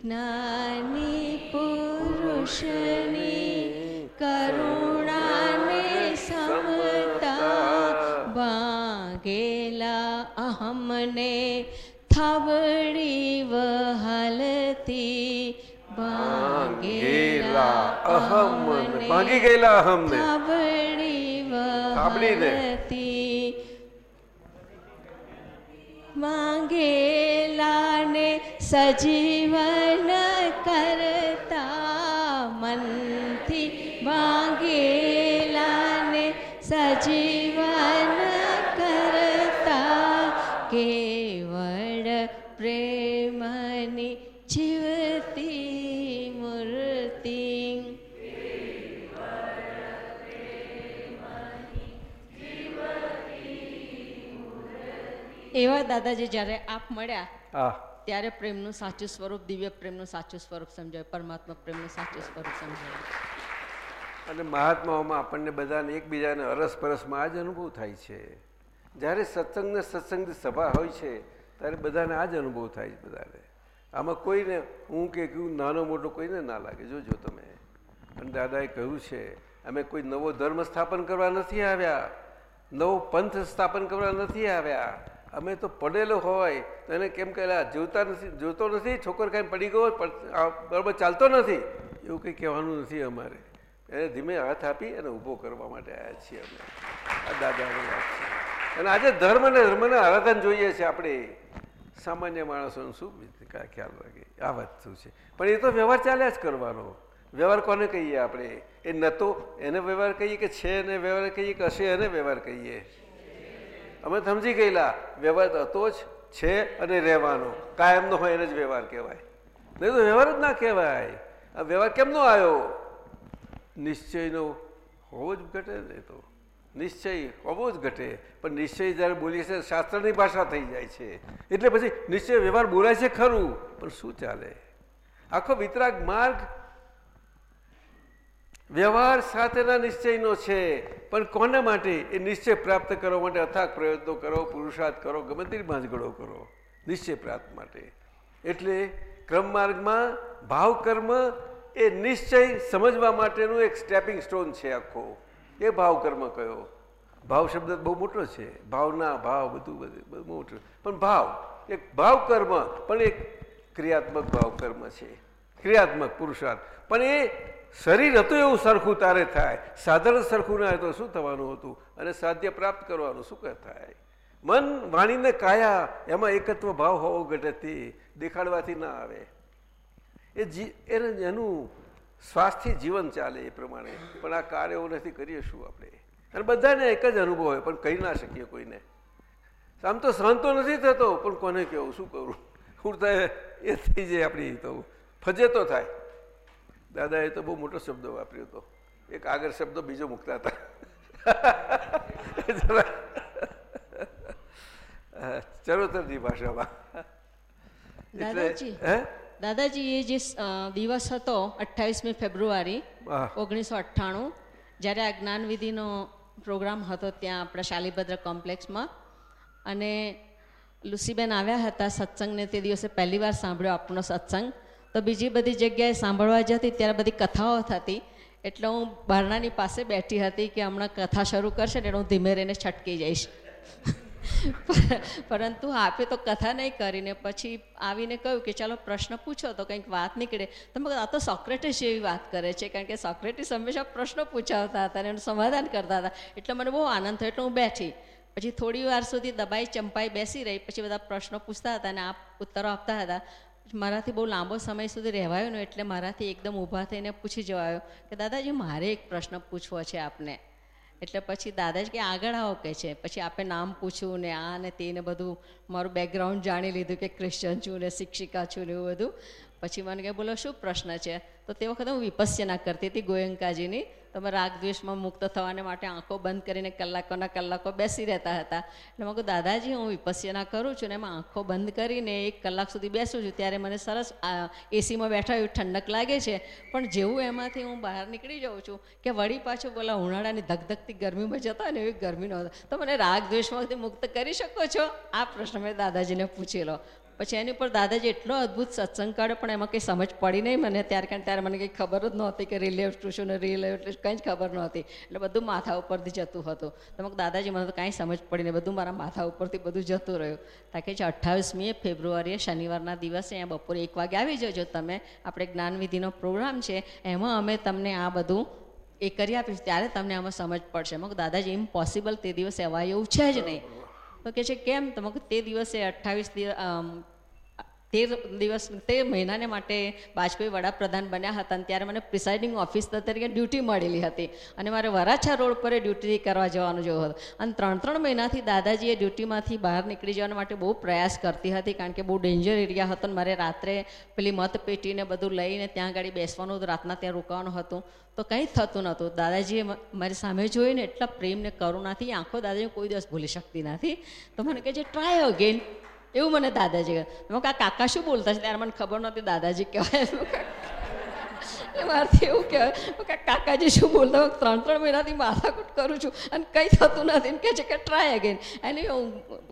જ્ઞાની પુરુષની કરુણાને સમતા ભાગેલા અહમને થાબડી વહાલતી અહમ ભાંગી ગયેલા અહમને થાબડી થાબડીને. વહતી માંગેલાને સજીવન કરતા મનથી માંગેલાને સજીવન કરતા કેવળ પ્રેમની જીવતી મૂર્તિ એવા દાદાજી જ્યારે આપ મળ્યા ત્યારે પ્રેમનું સાચું સ્વરૂપ, દિવ્ય પ્રેમનું સાચું સ્વરૂપ સમજાય, પરમાત્મા પ્રેમનું સાચું સ્વરૂપ સમજાય. અને મહાત્માઓમાં આપણને બધાને એકબીજાને અરસપરસમાં આ જ અનુભવ થાય છે. જ્યારે સત્સંગને સત્સંગની સભા હોય છે, ત્યારે બધાને આ જ અનુભવ થાય છે બધાને. આમાં કોઈને હું કે કહું નાનો મોટો કોઈને ના લાગે. જોજો તમે. અને દાદાએ કહ્યું છે, અમે કોઈ નવો ધર્મ સ્થાપન કરવા નથી આવ્યા. નવો પંથ સ્થાપન કરવા નથી આવ્યા. અમે તો પડેલો હોય, તો એને કેમ કહેલા જીવતા નથી, જોતો નથી, છોકરો કાંઈ પડી ગયો બરાબર ચાલતો નથી. એવું કંઈ કહેવાનું નથી અમારે. એને ધીમે હાથ આપી અને ઊભો કરવા માટે આવ્યા છીએ અમે. આ દાદાની વાત છે. અને આજે ધર્મ અને ધર્મને આરાધન જોઈએ છે આપણે. સામાન્ય માણસોને શું ખ્યાલ રાખે? આ વાત શું છે. પણ એ તો વ્યવહાર ચાલ્યા જ કરવાનો. વ્યવહાર કોને કહીએ આપણે? એ નતો, એને વ્યવહાર કહીએ કે છે, એને વ્યવહાર કહીએ કે હશે, એને વ્યવહાર કહીએ. અમે સમજી ગયેલા, વ્યવહાર હતો જ, છે અને રહેવાનો. કાયમનો હોય એને જ વ્યવહાર કહેવાય. નહીં તો વ્યવહાર જ ના કહેવાય. આ વ્યવહાર કેમનો આવ્યો? નિશ્ચયનો હોવો જ ઘટે ને તો. નિશ્ચય હોવો જ ઘટે. પણ નિશ્ચય જ્યારે બોલીએ છીએ, શાસ્ત્રની ભાષા થઈ જાય છે. એટલે પછી નિશ્ચય વ્યવહાર બોલાય છે ખરું. પણ શું ચાલે? આખો વિતરાગ માર્ગ વ્યવહાર સાથેના નિશ્ચયનો છે, પણ કોના માટે? એ નિશ્ચય પ્રાપ્ત કરવા માટે અથાગ પ્રયત્નો કરો, પુરુષાર્થ કરો, ગમે તેની ભાંજગડો કરો. નિશ્ચય પ્રાપ્ત માટે. એટલે ક્રમ માર્ગમાં ભાવ કર્મ એ નિશ્ચય સમજવા માટેનું એક સ્ટેપિંગ સ્ટોન છે આખો. એ ભાવ કર્મ કયો? ભાવ શબ્દ બહુ મોટો છે. ભાવના, ભાવ, બધું બધું મોટું. પણ ભાવ, એક ભાવ કર્મ પણ એક ક્રિયાત્મક ભાવ કર્મ છે. ક્રિયાત્મક પુરુષાર્થ. પણ એ શરીર હતું એવું સરખું તારે થાય. સાધારણ સરખું ના તો શું થવાનું હતું? અને સાધ્ય પ્રાપ્ત કરવાનું શું થાય? મન વાણીને કાયા, એમાં એકત્વ ભાવ હોવો ઘટે, દેખાડવાથી ના આવે. એ એને એનું સ્વાસ્થ્ય જીવન ચાલે એ પ્રમાણે. પણ આ કાર્યો નથી, કરીએ શું આપણે? અને બધાને એક જ અનુભવ હોય, પણ કહી ના શકીએ કોઈને. આમ તો સહન તો નથી થતો, પણ કોને કહેવું, શું કરું? ઉડતા એ થઈ જાય આપણી તો. ફજે તો થાય. દાદાએ તો બહુ મોટો શબ્દ વાપર્યો હતો એક આગળ શબ્દો બીજો મૂકતા હતા. ચરોતરની ભાષામાં. દાદાજી દાદાજી એ જે દિવસ હતો અઠ્ઠાવીસમી ફેબ્રુઆરી ઓગણીસો અઠ્ઠાણું જ્યારે આ જ્ઞાનવિધિનો પ્રોગ્રામ હતો ત્યાં આપણા શાલીભદ્ર કોમ્પ્લેક્સમાં. અને લુસીબેન આવ્યા હતા સત્સંગને તે દિવસે પહેલી વાર સાંભળ્યો આપણો સત્સંગ. તો બીજી બધી જગ્યાએ સાંભળવા જતી, ત્યારે બધી કથાઓ થતી. એટલે હું બારણાની પાસે બેઠી હતી કે હમણાં કથા શરૂ કરશે ને હું ધીમે રહીને છટકી જઈશ. પરંતુ આપે તો કથા નહીં કરીને પછી આવીને કહ્યું કે ચાલો પ્રશ્ન પૂછો તો કંઈક વાત નીકળે. તો આ તો સોક્રેટિસ જેવી વાત કરે છે, કારણ કે સોક્રેટિસ હંમેશા પ્રશ્નો પૂછાવતા હતા અને એનું સમાધાન કરતા હતા. એટલે મને બહુ આનંદ થયો, એટલે હું બેઠી. પછી થોડી વાર સુધી દબાઈ, ચંપાઈ બેસી રહી, પછી બધા પ્રશ્નો પૂછતા હતા અને આપ ઉત્તરો આપતા હતા. મારાથી બહુ લાંબો સમય સુધી રહેવાયો ને એટલે મારાથી એકદમ ઊભા થઈને પૂછી જવાયો કે, દાદાજી, મારે એક પ્રશ્ન પૂછવો છે આપને. એટલે પછી દાદાજી કે, આગળ આવો કે છે. પછી આપે નામ પૂછ્યું ને આ ને તે ને બધું. મારું બેકગ્રાઉન્ડ જાણી લીધું કે ક્રિશ્ચન છું ને શિક્ષિકા છું ને એવું બધું. પછી મને કે, બોલો, શું પ્રશ્ન છે? તો તે વખતે હું વિપસ્યના કરતી હતી ગોયંકાજીની. તમે રાગ દ્વેષમાં મુક્ત થવાને માટે આંખો બંધ કરીને કલાકોના કલાકો બેસી રહેતા હતા. એટલે મેં કહું દાદાજી, હું વિપસ્યના કરું છું ને એમાં આંખો બંધ કરીને એક કલાક સુધી બેસું છું. ત્યારે મને સરસ એસીમાં બેઠા એવું ઠંડક લાગે છે. પણ જેવું એમાંથી હું બહાર નીકળી જાઉં છું કે વળી પાછું બોલા ઉનાળાની ધગધગતી ગરમીમાં જતા ને એવી ગરમી હતો તો મને રાગ દ્વેષમાંથી મુક્ત કરી શકો છો? આ પ્રશ્ન મેં દાદાજીને પૂછેલો. પછી એની ઉપર દાદાજી એટલો અદ્ભુત સત્સંગ કાઢ્યો, પણ એમાં કંઈ સમજ પડી નહીં મને. ત્યારે કારણ ત્યારે મને કંઈ ખબર જ નહોતી કે રિલેવ ટુ શું ને એટલે કંઈ જ ખબર નહોતી. એટલે બધું માથા ઉપરથી જતું હતું. તો મને દાદાજી, મને તો કાંઈ સમજ પડી નહીં. બધું મારા માથા ઉપરથી બધું જતું રહ્યું. તાકે છે, અઠ્ઠાવીસમી ફેબ્રુઆરીએ શનિવારના દિવસે અહીંયા બપોરે એક વાગે આવી જજો તમે. આપણે જ્ઞાનવિધિનો પ્રોગ્રામ છે. એમાં અમે તમને આ બધું એ કરી આપીશ. ત્યારે તમને આમાં સમજ પડશે. મગ દાદાજી ઇમ્પોસિબલ તે દિવસે અવાય એવું છે જ નહીં. તો કે છે કેમ? તો તે દિવસે અઠ્ઠાવીસ દિવસ તેર દિવસ તે મહિનાને માટે વાજપેયી વડાપ્રધાન બન્યા હતા અને ત્યારે મને પ્રિસાઇડિંગ ઓફિસર તરીકે ડ્યુટી મળેલી હતી. અને મારે વરાછા રોડ પર ડ્યુટી કરવા જવાનું જેવું હતું. અને ત્રણ ત્રણ મહિનાથી દાદાજીએ ડ્યુટીમાંથી બહાર નીકળી જવા માટે બહુ પ્રયાસ કરતી હતી કારણ કે બહુ ડેન્જર એરિયા હતો અને મારે રાત્રે પેલી મતપેટીને બધું લઈને ત્યાં ગાડી બેસવાનું રાતના ત્યાં રોકાવાનું હતું. તો કંઈ થતું નહોતું. દાદાજીએ મારી સામે જોઈને એટલા પ્રેમને, કરુણાથી આંખો દાદાજી કોઈ દિવસ ભૂલી શકતી નથી. તો મને કહે છે ટ્રાય અગેન એવું મને દાદાજી કહે. આ કાકા શું બોલતા છે? ત્યારે મને ખબર નહોતી દાદાજી કહેવાય. મારથી એવું કહેવાય. કાકાજી શું બોલતા? હું ત્રણ ત્રણ મહિનાથી માથાકૂટ કરું છું અને કંઈ થતું નથી. ને કહે છે કે ટ્રાય અગેન એને હું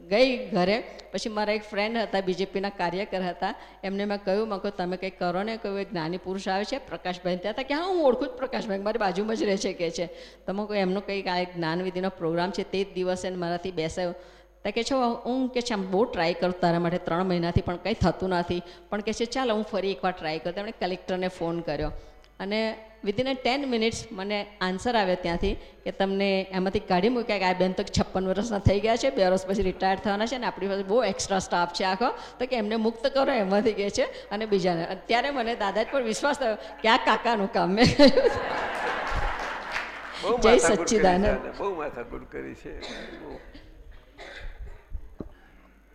ગઈ ઘરે. પછી મારા એક ફ્રેન્ડ હતા, બીજેપીના કાર્યકર હતા. એમને મેં કહ્યું મેં કહ્યું, તમે કંઈક કરો ને કહ્યું એક જ્ઞાની પુરુષ આવે છે? પ્રકાશભાઈ ત્યાં હતા કે, હા, હું ઓળખું જ પ્રકાશભાઈ, મારી બાજુમાં જ રહે છે, કે છે. તમે કોઈ એમનો કંઈક આ એક જ્ઞાનવિધિનો પ્રોગ્રામ છે, તે જ દિવસે મારાથી બેસાયો. તો કે છે હું કે છે આમ બહુ ટ્રાય કરું તારા માટે ત્રણ મહિનાથી પણ કંઈ થતું નથી. પણ કે છે ચાલો હું ફરી એકવાર ટ્રાય કરું. તેમણે કલેક્ટરને ફોન કર્યો. અને વિધિન અ ટેન મિનિટ્સ મને આન્સર આવ્યો ત્યાંથી કે તમને એમાંથી કાઢી મૂક્યા કે આ બેન તો છપ્પન વર્ષના થઈ ગયા છે બે વર્ષ પછી રિટાયર થવાના છે ને આપણી પાસે બહુ એક્સ્ટ્રા સ્ટાફ છે આખો. તો કે એમને મુક્ત કરો એમાંથી કહે છે અને બીજાને. અત્યારે મને દાદા જ પર વિશ્વાસ થયો કે આ કાકાનું કામ મેં જય સચ્ચિદાનંદ. બહુ માથાકૂટ કરી છે.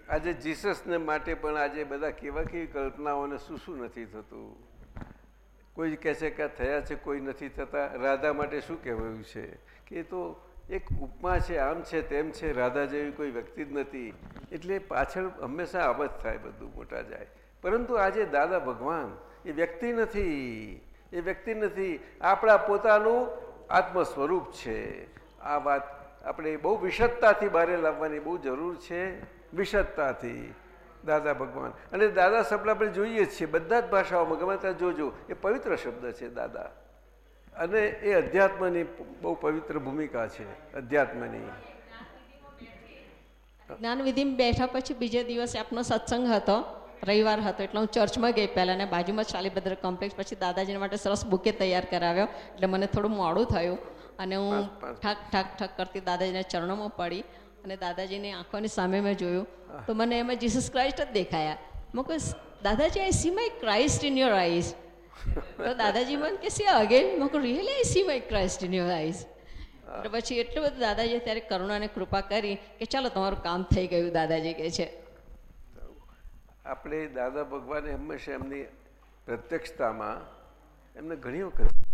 આજે જીસસને માટે પણ આજે બધા કેવા કેવી કલ્પનાઓને શું શું નથી થતું? કોઈ કહે છે કે થયા છે, કોઈ નથી થતા. રાધા માટે શું કહેવાયું છે? કે તો એક ઉપમા છે, આમ છે, તેમ છે, રાધા જેવી કોઈ વ્યક્તિ જ નથી. એટલે પાછળ હંમેશા આમ થાય બધું મોટા જાય. પરંતુ આજે દાદા ભગવાન એ વ્યક્તિ નથી. એ વ્યક્તિ નથી. આપણા પોતાનું આત્મ સ્વરૂપ છે. આ વાત આપણે બહુ વિશદતાથી બહાર લાવવાની બહુ જરૂર છે. વિશદતાથી દાદા ભગવાન. અને દાદા શબ્દ આપણે જોઈએ જ છીએ બધા જ ભાષાઓમાં ગમે ત્યાં જોજો એ પવિત્ર શબ્દ છે દાદા. અને એ અધ્યાત્મની બહુ પવિત્ર ભૂમિકા છે અધ્યાત્મની. જ્ઞાનવિધિ બેઠા પછી બીજે દિવસે આપનો સત્સંગ હતો રવિવાર હતો એટલે હું ચર્ચમાં ગઈ પહેલાં અને બાજુમાં શાલીભદ્ર કોમ્પ્લેક્સ પછી દાદાજીને માટે સરસ બુકે તૈયાર કરાવ્યો એટલે મને થોડું મોડું થયું. અને હું ઠાક ઠાક ઠાક કરતી દાદાજીના ચરણોમાં પડી. અને દાદાજીની આંખોની સામે મેં જોયું. તો મને એમાં જીસસ ક્રાઇસ્ટ જ દેખાયા. મેં દાદાજી I see my Christ in your eyes તો દાદાજી મને કે સી અગેન મેં really I see my Christ in your eyes એટલે પછી એટલું બધું દાદાજીએ ત્યારે કરુણાને કૃપા કરી કે, ચાલો, તમારું કામ થઈ ગયું, દાદાજી કે છે. આપણે દાદા ભગવાને હંમેશા એમની પ્રત્યક્ષતામાં એમને ઘણી વખત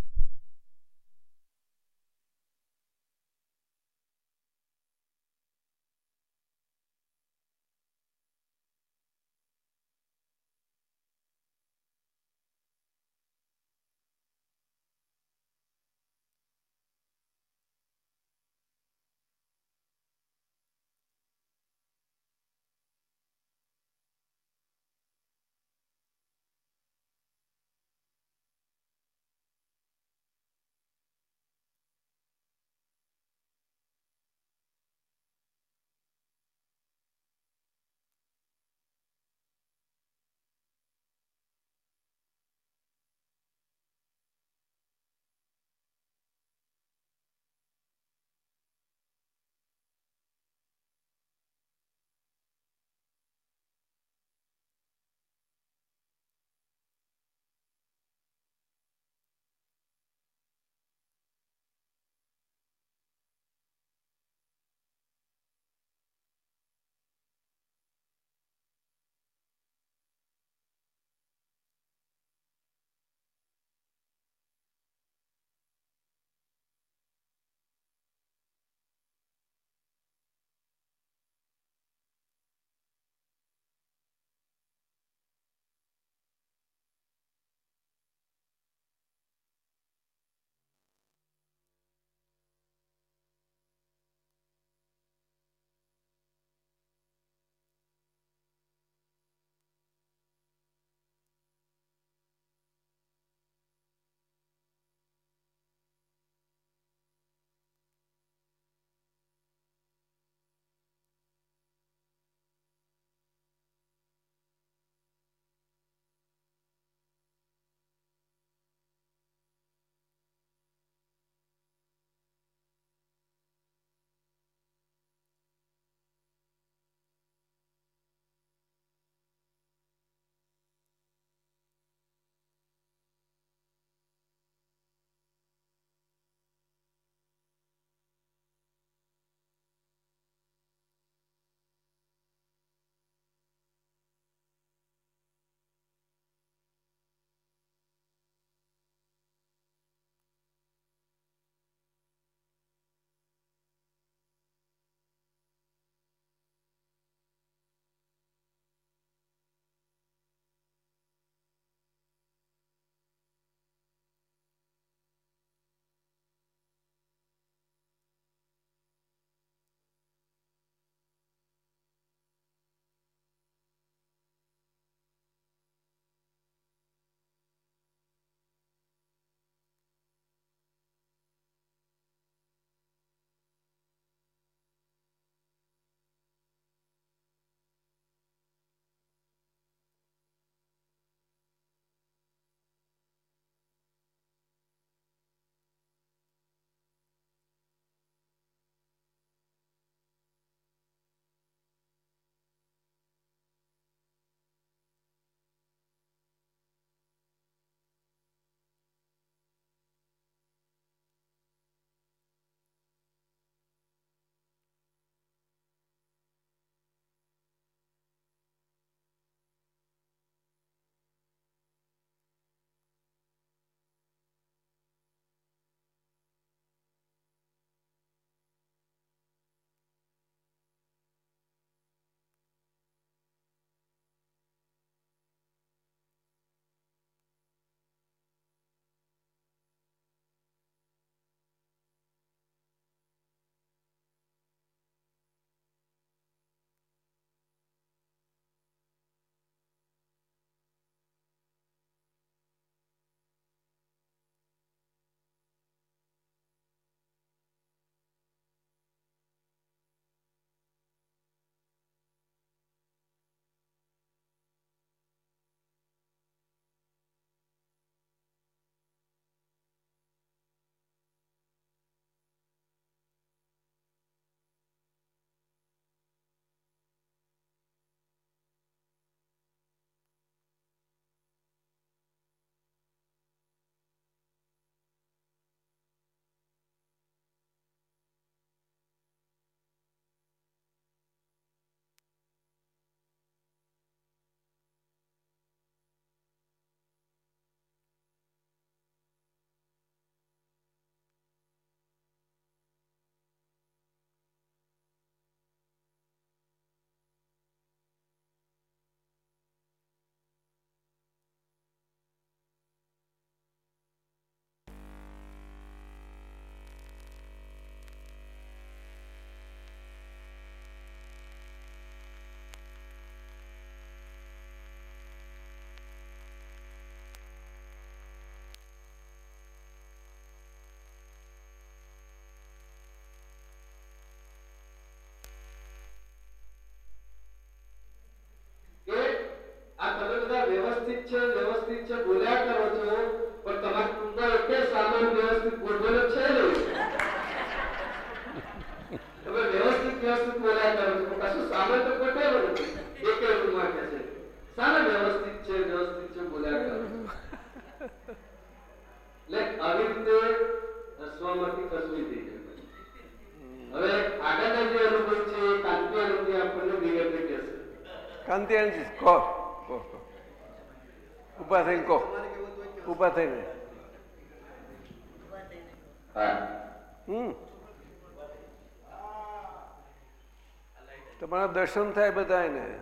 દર્શન થાય બધાને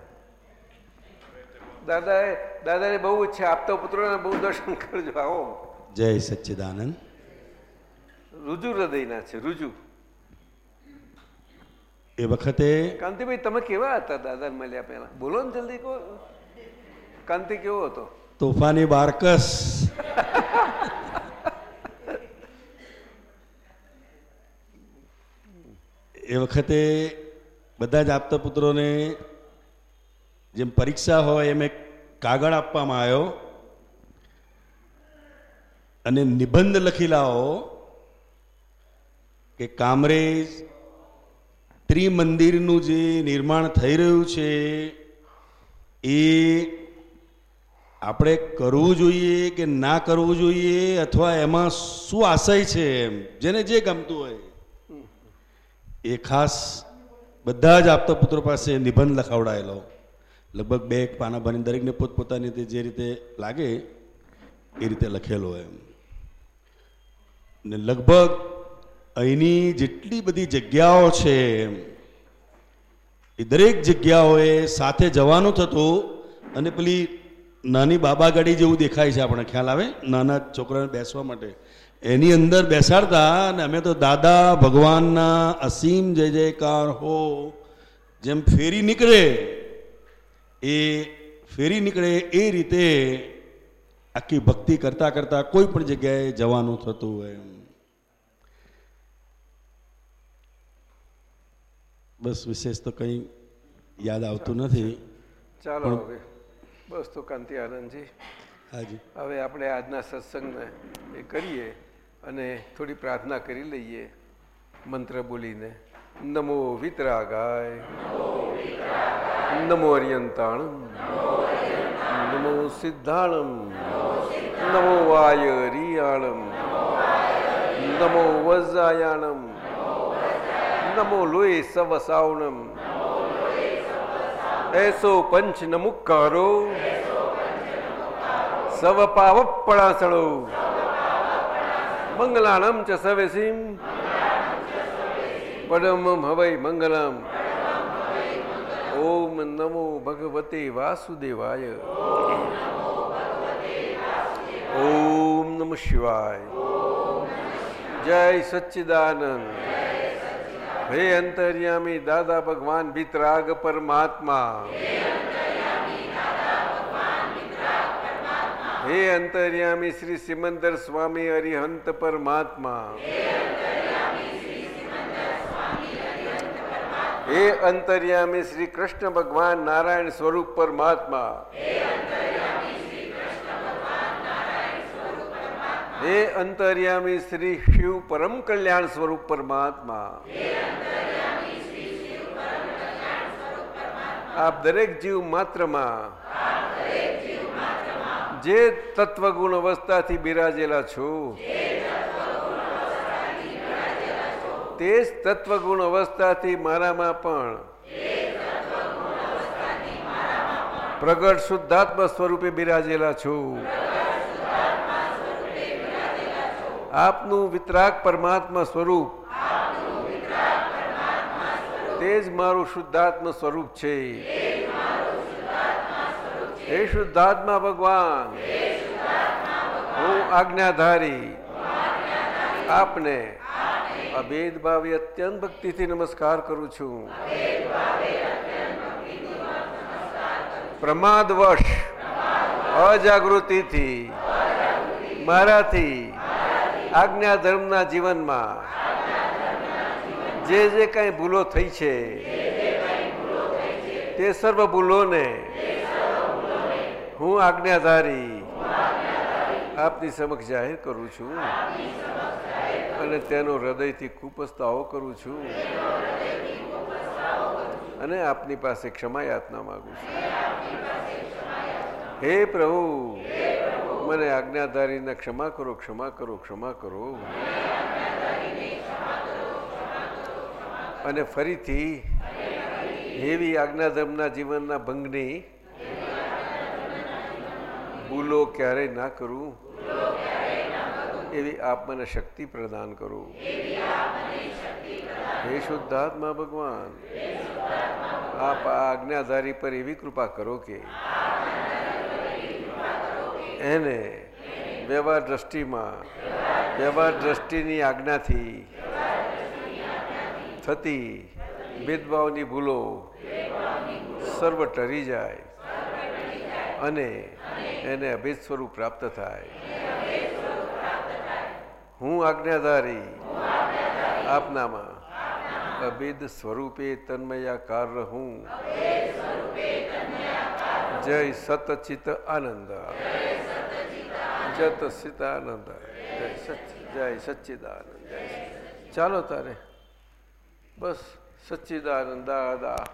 દાદાએ દાદાને બહુ ઈચ્છા આપતો પુત્રોને બહુ દર્શન કરજો આવો. જય સચ્ચિદાનંદ. રુજુ હૃદયના છે રુજુ. એ વખતે કાંતિભાઈ તમે કેવા હતા દાદાને મળ્યા પહેલા? બોલો ને જલ્દી કહો. કાંતિ કેવો હતો? તોફાની બારકસ. એ વખતે બધા જ આપતા પુત્રોને જેમ પરીક્ષા હોય એમ એક કાગળ આપવામાં આવ્યો. અને નિબંધ લખી લાવો કે કામરેજ ત્રિમંદિરનું જે નિર્માણ થઈ રહ્યું છે, એ આપણે કરવું જોઈએ કે ના કરવું જોઈએ અથવા એમાં શું આશય છે એમ? જેને જે ગમતું હોય. એ ખાસ બધા જ આપતા પુત્રો પાસે નિબંધ લખાવડાયેલો. લગભગ બે એક પાના ભરીને દરેકને પોતપોતાની રીતે જે રીતે લાગે, એ રીતે લખેલો એમ. ને લગભગ અહીંની જેટલી બધી જગ્યાઓ છે એ દરેક જગ્યાઓએ સાથે જવાનું થતું અને પેલી નાની બાબા ગાડી જેવું દેખાય છે આપણે ખ્યાલ આવે? નાના છોકરાને બેસવા માટે. એની અંદર બેસાડતા અને અમે તો દાદા ભગવાનના અસીમ જય જયકાર હો જેમ ફેરી નીકળે એ ફેરી નીકળે એ રીતે આખી ભક્તિ કરતા કરતા કોઈ પણ જગ્યાએ જવાનું થતું હોય એમ. બસ વિશેષ તો કંઈ યાદ આવતું નથી ચાલો હવે. બસ તો કાંતિ આનંદજી. હાજી હવે આપણે આજના સત્સંગને એ કરીએ. અને થોડી પ્રાર્થના કરી લઈએ. મંત્ર બોલીને, નમો વિતરાગાય. નમો અર્યંતાણમ. નમો સિદ્ધાણમ. નમો વાય રિયાણમ નમો વજ્રાયાણમ નમો લોય સવસાવણમ એસો પંચ નમુકારો. સવ પાવપણાસણો મંગલાણમ ચ સવેસીમ પરમમ હવૈ મંગલમ. ઓમ નમો ભગવતે વાસુદેવાય. ઓમ નમ શિવાય. જય સચ્ચિદાનંદ. હે અંતર્યામી દાદા ભગવાન ભીતરાગ પરમાત્મા. હે અંતર્યામી શ્રી સિમંદર સ્વામી હરિહંત પરમાત્મા. હે અંતર્યામી શ્રી કૃષ્ણ ભગવાન નારાયણ સ્વરૂપ પરમાત્મા. હે અંતર્યામી શ્રી શિવ પરમ કલ્યાણ સ્વરૂપ પરમાત્મા. આપ દરેક જીવ માત્રમાં જે તત્વગુણ અવસ્થાથી બિરાજેલા છો, તે જ તત્વગુણ અવસ્થાથી મારામાં પણ, પ્રગટ શુદ્ધાત્મ સ્વરૂપે બિરાજેલા છો. આપનું વિતરાગ પરમાત્મા સ્વરૂપ, તે જ મારું શુદ્ધાત્મ સ્વરૂપ છે. હે શુદ્ધાત્મા ભગવાન. હું આજ્ઞાધારી. આપને અભેદભાવી અત્યંત ભક્તિથી નમસ્કાર કરું છું. પ્રમાદવશ અજાગૃતિથી મારાથી આજ્ઞા ધર્મના જીવનમાં જે જે કાંઈ ભૂલો થઈ છે, તે સર્વ ભૂલોને હું આજ્ઞાધારી. આપની સમક્ષ જાહેર કરું છું. અને તેનો હૃદયથી કુપસ્તાવો કરું છું. અને આપની પાસે ક્ષમા યાતના માગું છું. હે પ્રભુ, મને આજ્ઞાધારીને ક્ષમા કરો ક્ષમા કરો ક્ષમા કરો. અને ફરીથી, એવી આજ્ઞાધર્મના જીવનના ભંગની ભૂલો ક્યારેય ના કરું? એવી આપ મને શક્તિ પ્રદાન કરો. હે શુદ્ધાત્મા ભગવાન, આપ આ આજ્ઞાધારી પર એવી કૃપા કરો કે એને વ્યવહાર દ્રષ્ટિમાં, વ્યવહાર દ્રષ્ટિની આજ્ઞાથી થતી ભેદભાવની ભૂલો સર્વ ટરી જાય. અને એને અભેદ સ્વરૂપ પ્રાપ્ત થાય. હું આજ્ઞાધારી આપનામાં અભેદ સ્વરૂપે તન્મયાકાર રહું. જય સતચિત આનંદ. જત સિતાનંદ. જય સચ, જય સચ્ચિદાનંદ. જય ચાલો તારે. બસ સચ્ચિદાનંદ દાદા